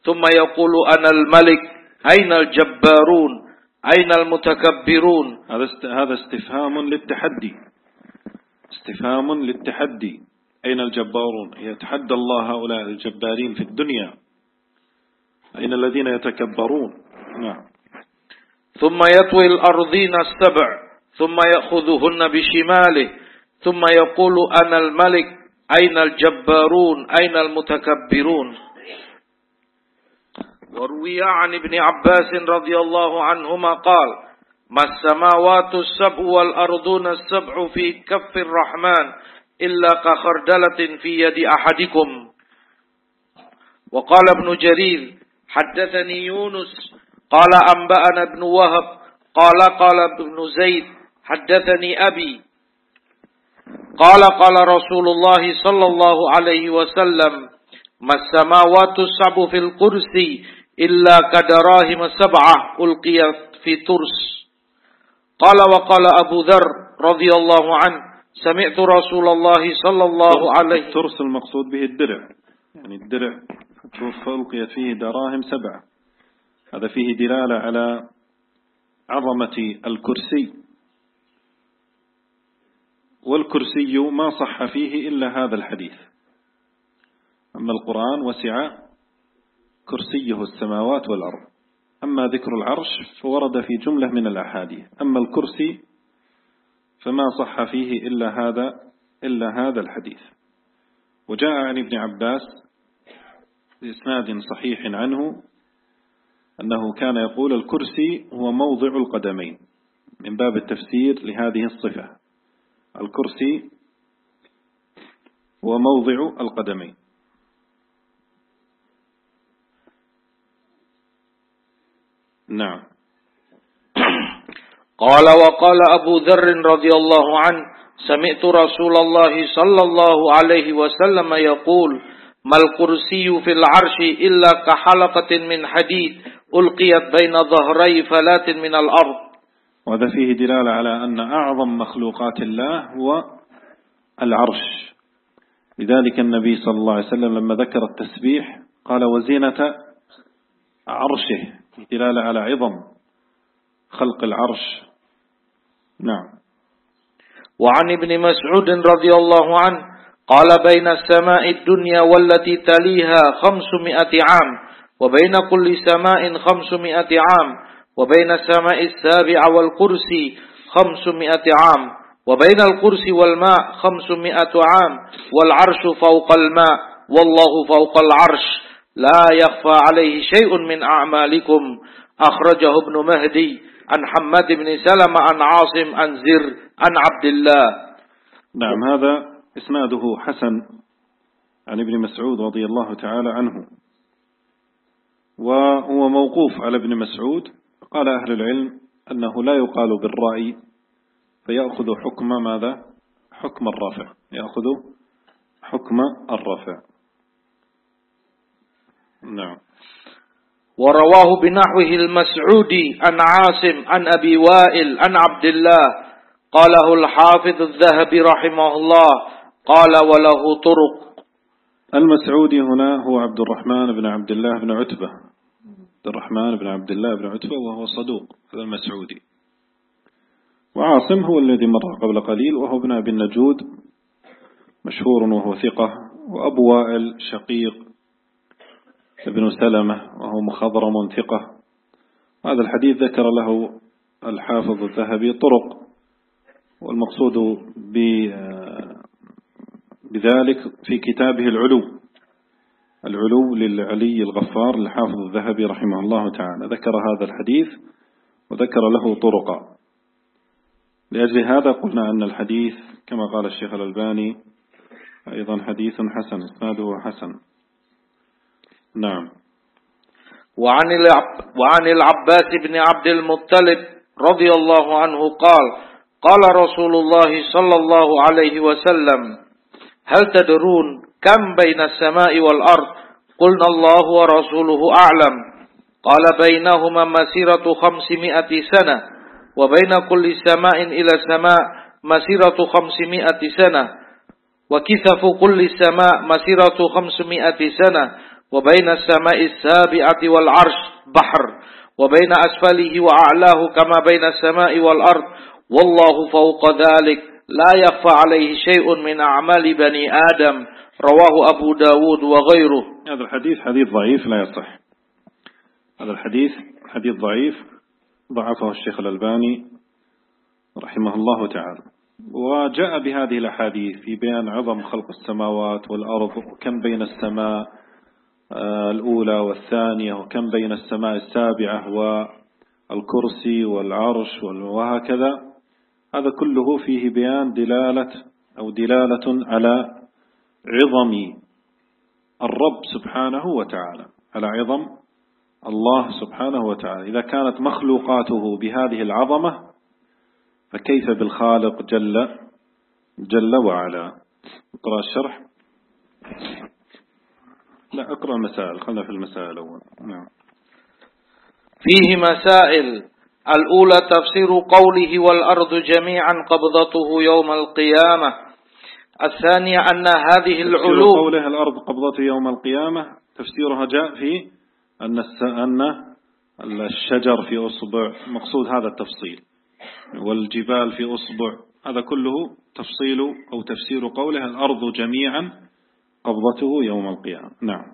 ثم يقول أنا الملك أين الجبارون؟ أين المتكبرون؟ هذا استفهام للتحدي. استفهام للتحدي. أين الجبارون؟ يتحدى الله هؤلاء الجبارين في الدنيا. أين الذين يتكبرون؟ نعم. ثم يطوي الأرضين السبع ثم يأخذهن بشماله ثم يقول أنا الملك أين الجبارون؟ أين المتكبرون؟ وروي عن ابن عباس رضي الله عنهما قال ما السماوات السبع والأرضون السبع في كف الرحمن إلا كخردلة في يد أحدكم؟ وقال ابن جرير حدثني يونس قال أنبأنا ابن وهب قال قال ابن زيد حدثني أبي. قال قال رسول الله صلى الله عليه وسلم ما السماوات السبع في الكرسي إلا كدراهم سبعة ألقيت في ترس قال وقال أبو ذر رضي الله عنه سمعت رسول الله صلى الله عليه الترس المقصود به الدرع يعني الدرع فألقيت فيه دراهم سبعة. هذا فيه دلالة على عظمة الكرسي. والكرسي ما صح فيه إلا هذا الحديث. أما القرآن وسع كرسيه السماوات والأرض. أما ذكر العرش فورد في جملة من الأحاديث. أما الكرسي فما صح فيه إلا هذا إلا هذا الحديث. وجاء عن ابن عباس بإسناد صحيح عنه أنه كان يقول الكرسي هو موضع القدمين من باب التفسير لهذه الصفة. الكرسي هو موضع القدمين. نعم. قال وقال أبو ذر رضي الله عنه سمعت رسول الله صلى الله عليه وسلم يقول ما الكرسي في العرش إلا كحلقة من حديد ألقيت بين ظهري فلات من الأرض. وهذا فيه دلالة على أن أعظم مخلوقات الله هو العرش. لذلك النبي صلى الله عليه وسلم لما ذكر التسبيح قال وزينة عرشه دلالة على عظم خلق العرش. نعم. وعن ابن مسعود رضي الله عنه قال بين السماء الدنيا والتي تليها خمسمائة عام وبين كل سماء خمسمائة عام وبين السماء السابعة والكرسي خمسمائة عام وبين الكرسي والماء خمسمائة عام والعرش فوق الماء والله فوق العرش. لا يخفى عليه شيء من أعمالكم. أخرجه ابن مهدي عن حماد بن سلمة عن عاصم عن زر عن عبد الله. نعم هذا إسناده حسن عن ابن مسعود رضي الله تعالى عنه. وهو موقوف على ابن مسعود. قال أهل العلم أنه لا يقال بالرأي فيأخذ حكم ماذا؟ حكم الرفع يأخذ حكم الرفع نعم. ورواه بنحوه المسعودي عن عاصم عن أبي وائل عن عبد الله قاله الحافظ الذهبي رحمه الله. قال وله طرق. المسعودي هنا هو عبد الرحمن بن عبد الله بن عتبة. عبد الرحمن بن عبد الله بن عتبة وهو صدوق هذا المسعودي. وعاصم هو الذي مر قبل قليل وهو ابن أبي النجود مشهور وهو ثقة. وأبو وائل شقيق ابن سلمة وهو مخضرم ثقة. هذا الحديث ذكر له الحافظ الذهبي طرق والمقصود بذلك في كتابه العلو العلو للعلي الغفار الحافظ الذهبي رحمه الله تعالى. ذكر هذا الحديث وذكر له طرقا. لأجل هذا قلنا أن الحديث كما قال الشيخ الألباني أيضا حديث حسن إسناده حسن. نعم. وعن وعن العباس بن عبد المطلب رضي الله عنه قال قال رسول الله صلى الله عليه وسلم هل تدرون كم بين السماء والأرض؟ قلنا الله ورسوله أعلم. قال بينهما مسيرة خمسمائة سنة وبين كل سماء إلى سماء مسيرة خمسمائة سنة وكثف كل سماء مسيرة خمسمائة سنة وبين السماء السابعة والعرش بحر وبين أسفله وأعلاه كما بين السماء والأرض والله فوق ذلك. لا يخفى عليه شيء من أعمال بني آدم رواه أبو داود وغيره. هذا الحديث حديث ضعيف لا يصح. هذا الحديث حديث ضعيف ضعفه الشيخ الألباني رحمه الله تعالى. وجاء بهذه الأحاديث في بيان عظم خلق السماوات والأرض وكم بين السماء آه، الأولى والثانية وكم بين السماء السابعة والكرسي والعرش وهكذا. هذا كله فيه بيان دلالة أو دلالة على عظم الرب سبحانه وتعالى على عظم الله سبحانه وتعالى. إذا كانت مخلوقاته بهذه العظمة فكيف بالخالق جل جل وعلا؟ اقرأ الشرح. لا اقرأ المسائل خلنا في المسائل الأول. نعم. فيه مسائل الأولى تفسير قوله والأرض جميعا قبضته يوم القيامة. الثانية أن هذه العلوم قوله الأرض قبضته يوم القيامة تفسيرها جاء في أن أن الشجر في أصبع مقصود هذا التفصيل. والجبال في أصبع هذا كله تفصيل أو تفسير قوله الأرض جميعا قبضته يوم القيامة. نعم.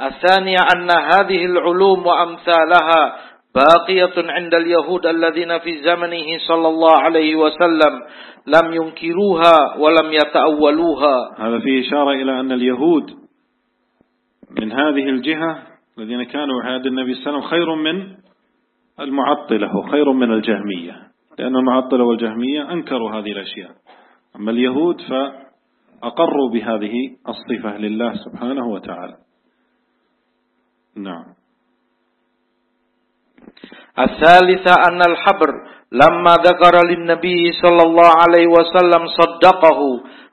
الثانية أن هذه العلوم وأمثالها باقية عند اليهود الذين في زمنه صلى الله عليه وسلم لم ينكروها ولم يتأولوها. هذا فيه إشارة إلى أن اليهود من هذه الجهة الذين كانوا عهد النبي صلى الله عليه وسلم خير من المعطلة وخير من الجهمية لأن المعطلة والجهمية أنكروا هذه الأشياء. أما اليهود فأقروا بهذه الصفة لله سبحانه وتعالى. نعم. الثالثة أن الحبر لما ذكر للنبي صلى الله عليه وسلم صدقه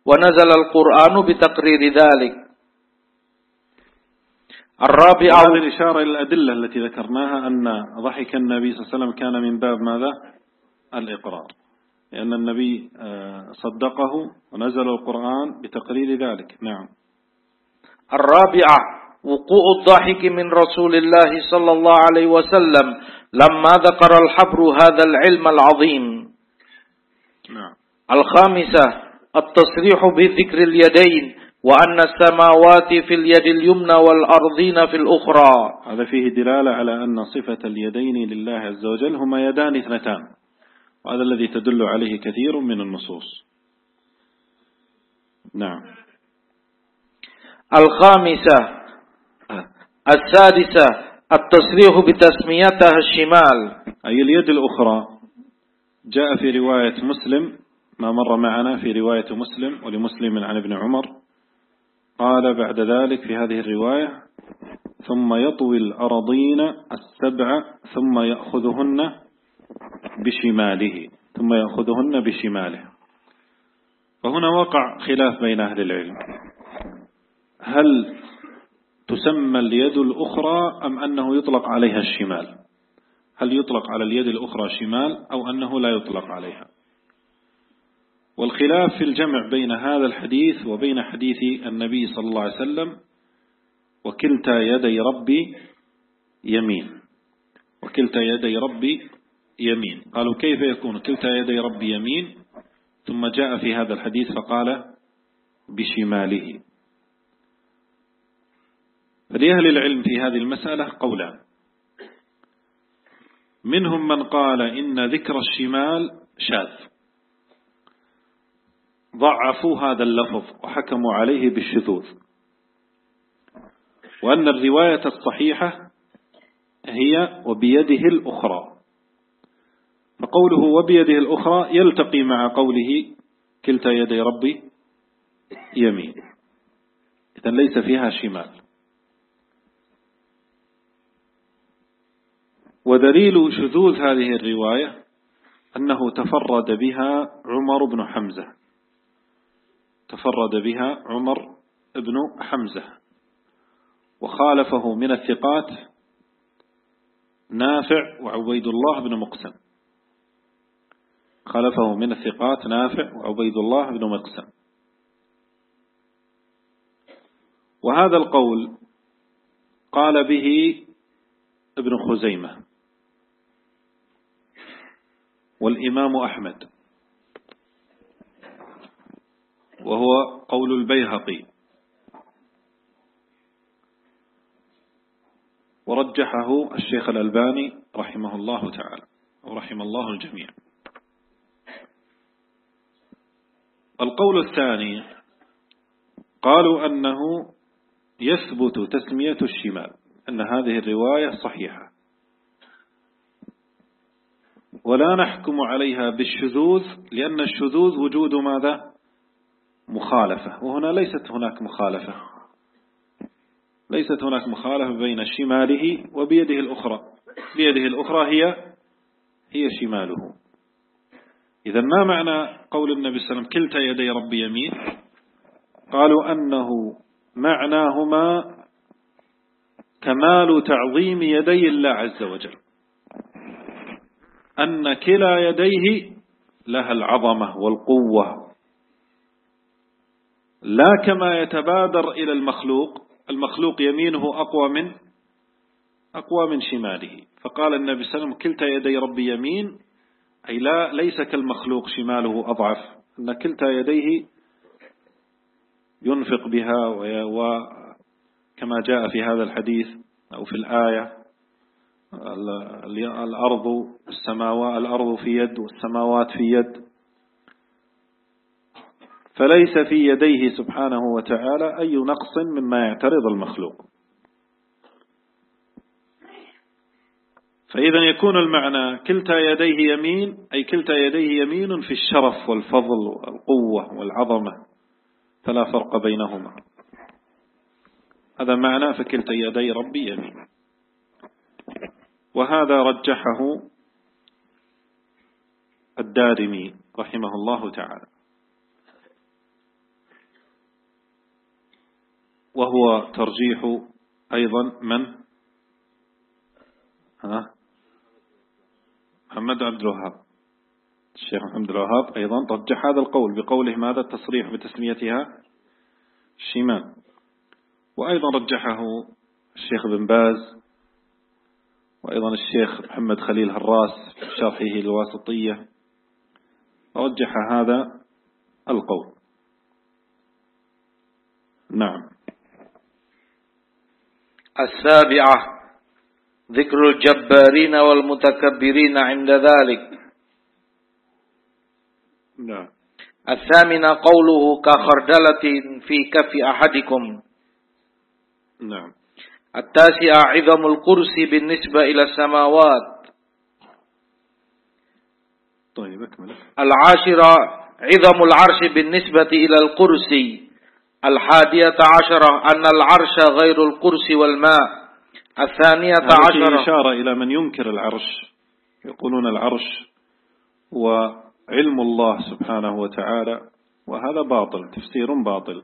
ونزل القرآن بتقرير ذلك. الرابعة هذه الإشارة إلى الأدلة التي ذكرناها أن ضحك النبي صلى الله عليه وسلم كان من باب ماذا؟ الإقرار. لأن النبي آه، صدقه ونزل القرآن بتقرير ذلك. نعم. الرابعة وقوع الضحك من رسول الله صلى الله عليه وسلم لما ذكر الحبر هذا العلم العظيم. نعم. الخامسة التصريح بذكر اليدين وأن السماوات في اليد اليمنى والأرضين في الأخرى. هذا فيه دلالة على أن صفة اليدين لله عز وجل هما يدان اثنتان وهذا الذي تدل عليه كثير من النصوص. نعم. الخامسة السادسة التصريح بتسميتها الشمال. أي اليد الأخرى. جاء في رواية مسلم ما مر معنا في رواية مسلم ولمسلم عن ابن عمر. قال بعد ذلك في هذه الرواية ثم يطوي الأرضين السبع ثم يأخذهن بشماله ثم يأخذهن بشماله. فهنا وقع خلاف بين أهل العلم. هل تسمى اليد الأخرى أم أنه يطلق عليها الشمال؟ هل يطلق على اليد الأخرى شمال أو أنه لا يطلق عليها؟ والخلاف في الجمع بين هذا الحديث وبين حديث النبي صلى الله عليه وسلم وكلتا يدي ربي يمين. وكلتا يدي ربي يمين. قالوا كيف يكون كلتا يدي ربي يمين؟ ثم جاء في هذا الحديث فقال بشماله. فلأهل العلم في هذه المسألة قولان منهم من قال إن ذكر الشمال شاذ. ضعفوا هذا اللفظ وحكموا عليه بالشذوذ. وأن الرواية الصحيحة هي وبيده الأخرى. فقوله وبيده الأخرى يلتقي مع قوله كلتا يدي ربي يمين. إذا ليس فيها شمال. ودليل شذوذ هذه الرواية أنه تفرد بها عمر بن حمزة. تفرد بها عمر بن حمزة. وخالفه من الثقات نافع وعبيد الله بن مقسم. خالفه من الثقات نافع وعبيد الله بن مقسم. وهذا القول قال به ابن خزيمة. والإمام أحمد. وهو قول البيهقي. ورجحه الشيخ الألباني رحمه الله تعالى ورحم الله الجميع. القول الثاني قالوا أنه يثبت تسمية الشمال أن هذه الرواية صحيحة. ولا نحكم عليها بالشذوذ لأن الشذوذ وجود ماذا؟ مخالفة. وهنا ليست هناك مخالفة. ليست هناك مخالفة بين شماله وبيده الأخرى. بيده الأخرى هي هي شماله. إذا ما معنى قول النبي صلى الله عليه وسلم كلتا يدي ربي يمين؟ قالوا أنه معناهما كمال تعظيم يدي الله عز وجل. أن كلا يديه لها العظمة والقوة. لا كما يتبادر إلى المخلوق المخلوق يمينه أقوى من أقوى من شماله. فقال النبي صلى الله عليه وسلم كلتا يدي ربي يمين. أي لا ليس كالمخلوق شماله أضعف أن كلتا يديه ينفق بها وكما جاء في هذا الحديث أو في الآية. الأرض السماوات الأرض في يد والسماوات في يد. فليس في يديه سبحانه وتعالى أي نقص مما يعترض المخلوق. فإذا يكون المعنى كلتا يديه يمين أي كلتا يديه يمين في الشرف والفضل والقوة والعظمة فلا فرق بينهما. هذا معنى فكلتا يدي ربي يمين. وهذا رجحه الدارمي رحمه الله تعالى. وهو ترجيح أيضا من؟ ها؟ محمد عبد الوهاب. الشيخ محمد الوهاب أيضا رجح هذا القول بقوله ماذا التصريح بتسميتها؟ شمال وأيضا رجحه الشيخ بن باز وأيضا الشيخ محمد خليل هراس في شرحه الواسطية. رجح هذا القول. نعم. السابعة ذكر الجبارين والمتكبرين عند ذلك. نعم. الثامنة قوله كخردلة في كف أحدكم. نعم. التاسعة عظم الكرسي بالنسبة إلى السماوات. طيب أكمل. العاشرة عظم العرش بالنسبة إلى الكرسي الحادية عشرة أن العرش غير الكرسي والماء. الثانية عشرة. إشارة إلى من ينكر العرش. يقولون العرش وعلم الله سبحانه وتعالى وهذا باطل تفسير باطل.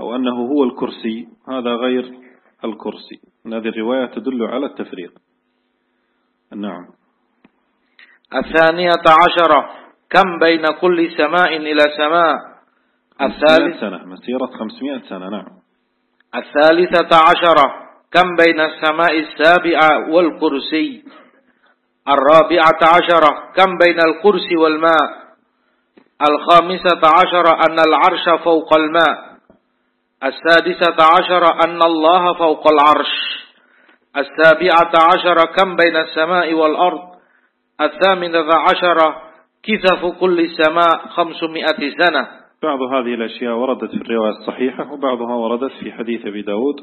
أو أنه هو الكرسي هذا غير. الكرسي. هذه الرواية تدل على التفريق. نعم. الثانية عشرة. كم بين كل سماء إلى سماء؟ الثالث سنة. مسيرة خمسمائة سنة. نعم. الثالثة عشرة. كم بين السماء السابعة والكرسي؟ الرابعة عشرة. كم بين الكرسي والماء؟ الخامسة عشرة أن العرش فوق الماء. السادسة عشرة أن الله فوق العرش. السابعة عشرة كم بين السماء والأرض. الثامنة عشرة كثف كل سماء خمسمائة سنة. بعض هذه الأشياء وردت في الرواية الصحيحة وبعضها وردت في حديث أبي داود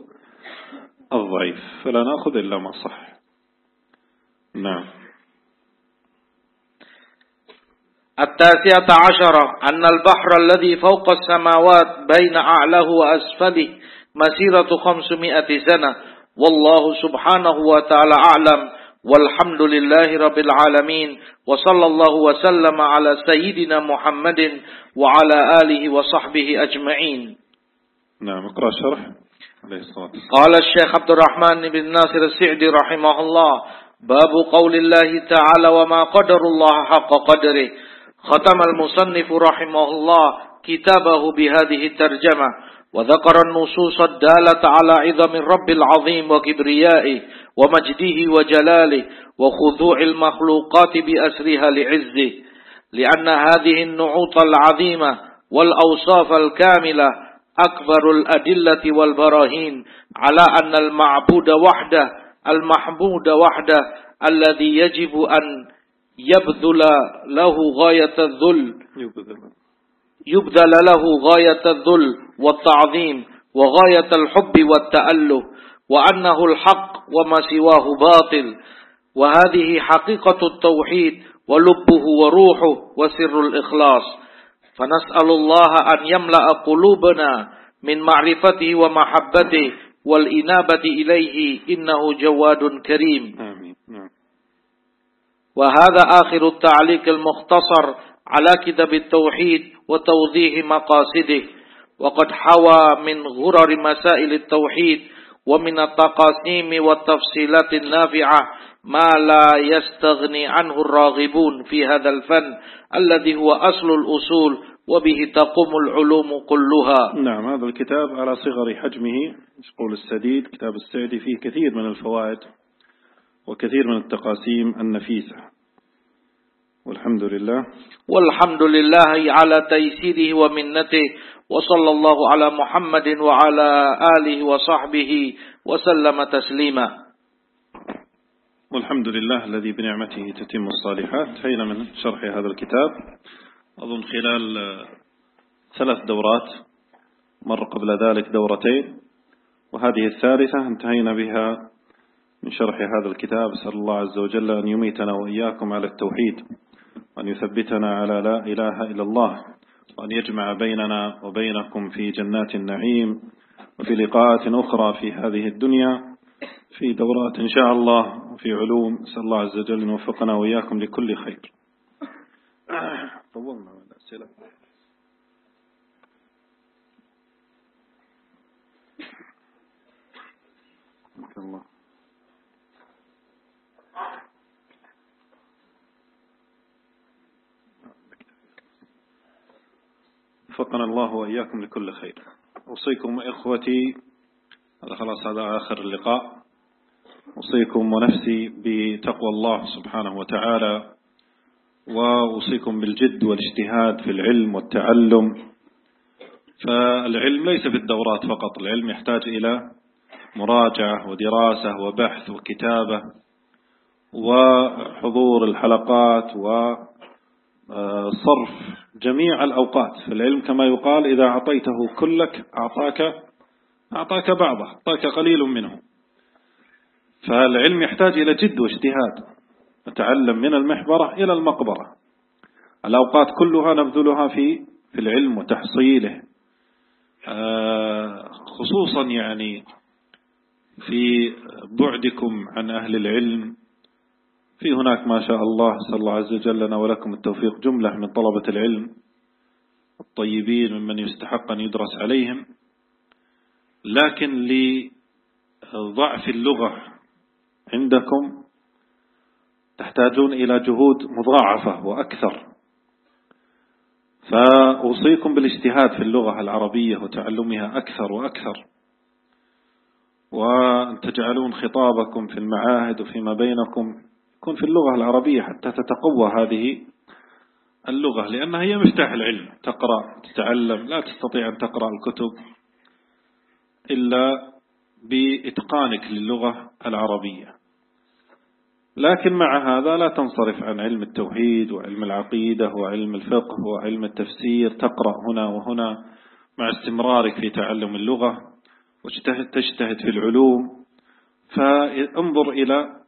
الضعيف. فلا نأخذ إلا ما صح. نعم. التاسعة عشرة أن البحر الذي فوق السماوات بين أعلاه وأسفله مسيرة خمسمائة سنة. والله سبحانه وتعالى أعلم. والحمد لله رب العالمين. وصلى الله وسلم على سيدنا محمد وعلى آله وصحبه أجمعين. نعم اقرأ الشرح عليه الصلاة قال الشيخ عبد الرحمن بن ناصر السعدي رحمه الله باب قول الله تعالى وما قدر الله حق قدره. ختم المصنف رحمه الله كتابه بهذه الترجمة وذكر النصوص الدالة على عظم الرب العظيم وكبريائه ومجده وجلاله وخضوع المخلوقات بأسرها لعزه لأن هذه النعوط العظيمة والأوصاف الكاملة أكبر الأدلة والبراهين على أن المعبود وحده المحمود وحده الذي يجب أن يبذل له غاية الذل. يبذل. له غاية الذل والتعظيم وغاية الحب والتأله وأنه الحق وما سواه باطل. وهذه حقيقة التوحيد ولبه وروحه وسر الإخلاص. فنسأل الله أن يملأ قلوبنا من معرفته ومحبته والإنابة إليه إنه جواد كريم. آمين. وهذا آخر التعليق المختصر على كتاب التوحيد وتوضيح مقاصده. وقد حوى من غرر مسائل التوحيد ومن التقاسيم والتفصيلات النافعة ما لا يستغني عنه الراغبون في هذا الفن الذي هو أصل الأصول وبه تقوم العلوم كلها. نعم هذا الكتاب على صغر حجمه يقول السديد كتاب السعدي فيه كثير من الفوائد. وكثير من التقاسيم النفيسة. والحمد لله. والحمد لله على تيسيره ومنته وصلى الله على محمد وعلى آله وصحبه وسلم تسليما. والحمد لله الذي بنعمته تتم الصالحات. حين من شرح هذا الكتاب. أظن خلال ثلاث دورات مر قبل ذلك دورتين وهذه الثالثة انتهينا بها من شرح هذا الكتاب أسأل الله عز وجل أن يميتنا وإياكم على التوحيد وأن يثبتنا على لا إله إلا الله وأن يجمع بيننا وبينكم في جنات النعيم وفي لقاءات أخرى في هذه الدنيا في دورات إن شاء الله وفي علوم أسأل الله عز وجل أن يوفقنا وإياكم لكل خير. طولنا الأسئلة. الله. وفقنا الله وإياكم لكل خير. أوصيكم إخوتي هذا خلاص هذا آخر اللقاء. أوصيكم ونفسي بتقوى الله سبحانه وتعالى وأوصيكم بالجد والاجتهاد في العلم والتعلم. فالعلم ليس في الدورات فقط العلم يحتاج إلى مراجعة ودراسة وبحث وكتابة وحضور الحلقات و آه، صرف جميع الأوقات. في العلم كما يقال إذا أعطيته كلك أعطاك أعطاك بعضه أعطاك قليل منه. فالعلم يحتاج إلى جد واجتهاد نتعلم من المحبرة إلى المقبرة. الأوقات كلها نبذلها في في العلم وتحصيله. آه، خصوصا يعني في بعدكم عن أهل العلم في هناك ما شاء الله صلى الله عز وجل لنا ولكم التوفيق. جملة من طلبة العلم الطيبين ممن يستحق أن يدرس عليهم. لكن لضعف اللغة عندكم تحتاجون إلى جهود مضاعفة وأكثر. فأوصيكم بالاجتهاد في اللغة العربية وتعلمها أكثر وأكثر. وأن تجعلون خطابكم في المعاهد وفيما بينكم يكون في اللغة العربية حتى تتقوى هذه اللغة لأنها هي مفتاح العلم. تقرأ تتعلم لا تستطيع أن تقرأ الكتب إلا بإتقانك للغة العربية. لكن مع هذا لا تنصرف عن علم التوحيد وعلم العقيدة وعلم الفقه وعلم التفسير. تقرأ هنا وهنا مع استمرارك في تعلم اللغة وتجتهد في العلوم. فانظر إلى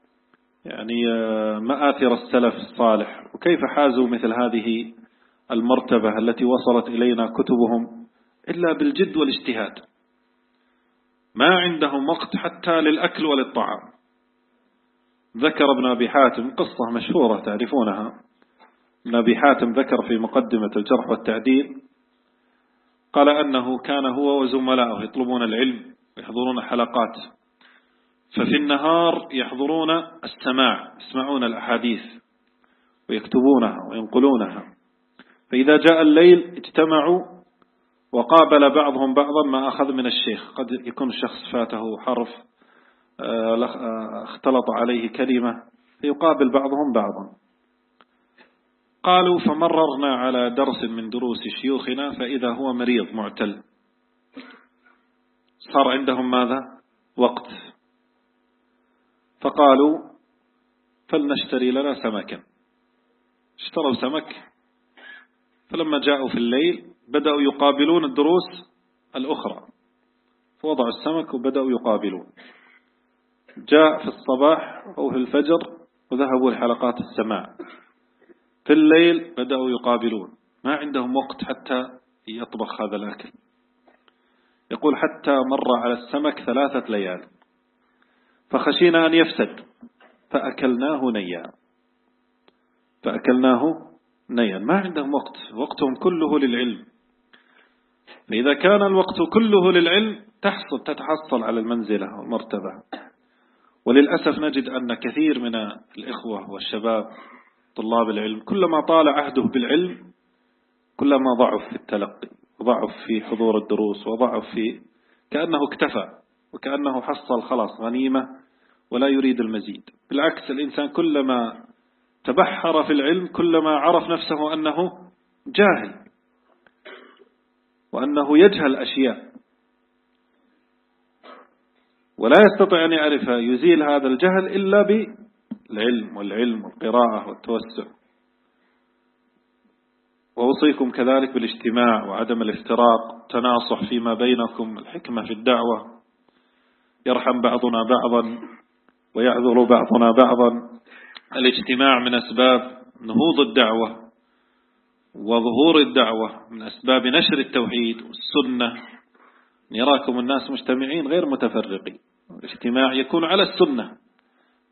يعني آه، مآثر السلف الصالح. وكيف حازوا مثل هذه المرتبة التي وصلت إلينا كتبهم إلا بالجد والاجتهاد؟ ما عندهم وقت حتى للأكل وللطعام. ذكر ابن أبي حاتم قصة مشهورة تعرفونها. ابن أبي حاتم ذكر في مقدمة الجرح والتعديل قال أنه كان هو وزملاءه يطلبون العلم ويحضرون حلقات. ففي النهار يحضرون السماع يسمعون الأحاديث ويكتبونها وينقلونها. فإذا جاء الليل اجتمعوا وقابل بعضهم بعضا ما أخذ من الشيخ. قد يكون الشخص فاته حرف آه، آه، اختلط عليه كلمة فيقابل بعضهم بعضا. قالوا فمررنا على درس من دروس شيوخنا فإذا هو مريض معتل. صار عندهم ماذا؟ وقت. فقالوا فلنشتري لنا سمكا. اشتروا سمك فلما جاءوا في الليل بدأوا يقابلون الدروس الأخرى. فوضعوا السمك وبدأوا يقابلون. جاء في الصباح أو في الفجر وذهبوا لحلقات السماع في الليل بدأوا يقابلون. ما عندهم وقت حتى يطبخ هذا الأكل. يقول حتى مر على السمك ثلاثة ليال. فخشينا أن يفسد. فأكلناه نيا. فأكلناه نيا. ما عندهم وقت. وقتهم كله للعلم. فإذا كان الوقت كله للعلم تحصل تتحصل على المنزلة والمرتبة. وللأسف نجد أن كثير من الإخوة والشباب طلاب العلم كلما طال عهده بالعلم كلما ضعف في التلقي وضعف في حضور الدروس وضعف في كأنه اكتفى وكأنه حصل خلاص غنيمة ولا يريد المزيد. بالعكس الإنسان كلما تبحر في العلم كلما عرف نفسه أنه جاهل وأنه يجهل أشياء ولا يستطيع أن يعرف يزيل هذا الجهل إلا بالعلم والعلم والقراءة والتوسع. وأوصيكم كذلك بالاجتماع وعدم الافتراق تناصح فيما بينكم الحكمة في الدعوة يرحم بعضنا بعضا. ويعذر بعضنا بعضا. الاجتماع من أسباب نهوض الدعوة وظهور الدعوة من أسباب نشر التوحيد والسنة. يراكم الناس مجتمعين غير متفرقين. الاجتماع يكون على السنة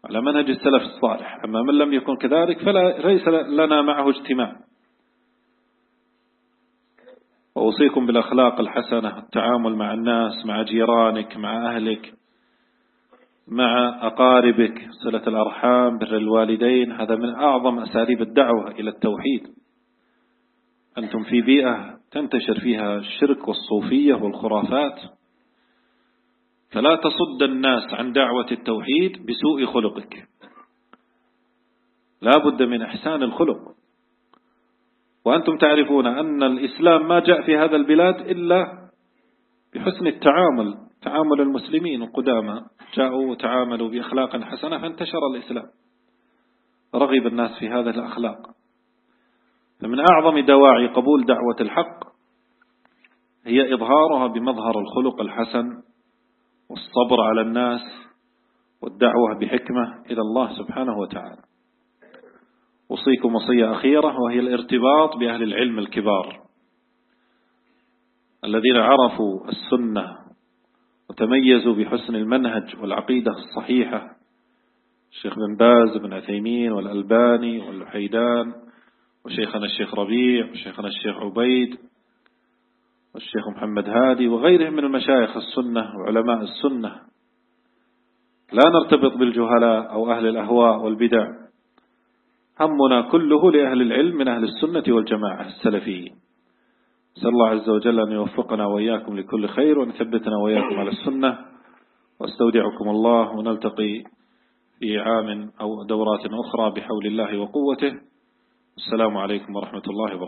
على منهج السلف الصالح. أما من لم يكن كذلك فلا ليس لنا معه اجتماع. وأوصيكم بالأخلاق الحسنة التعامل مع الناس مع جيرانك مع أهلك. مع أقاربك صلة الأرحام بر الوالدين. هذا من أعظم أساليب الدعوة إلى التوحيد. أنتم في بيئة تنتشر فيها الشرك والصوفية والخرافات. فلا تصد الناس عن دعوة التوحيد بسوء خلقك. لا بد من إحسان الخلق. وأنتم تعرفون أن الإسلام ما جاء في هذا البلاد إلا بحسن التعامل تعامل المسلمين القدامى جاءوا وتعاملوا بأخلاق حسنة فانتشر الإسلام. رغب الناس في هذه الأخلاق. فمن أعظم دواعي قبول دعوة الحق هي إظهارها بمظهر الخلق الحسن والصبر على الناس والدعوة بحكمة إلى الله سبحانه وتعالى. أوصيكم وصية أخيرة وهي الارتباط بأهل العلم الكبار الذين عرفوا السنة وتميزوا بحسن المنهج والعقيدة الصحيحة. الشيخ بن باز بن عثيمين والألباني والحيدان وشيخنا الشيخ ربيع وشيخنا الشيخ عبيد والشيخ محمد هادي وغيرهم من المشايخ السنة وعلماء السنة. لا نرتبط بالجهلاء أو أهل الأهواء والبدع. همنا كله لأهل العلم من أهل السنة والجماعة السلفيين. نسأل الله عز وجل أن يوفقنا وإياكم لكل خير وأن يثبتنا وإياكم على السنة. واستودعكم الله ونلتقي في عام أو دورات أخرى بحول الله وقوته. السلام عليكم ورحمة الله وبركاته.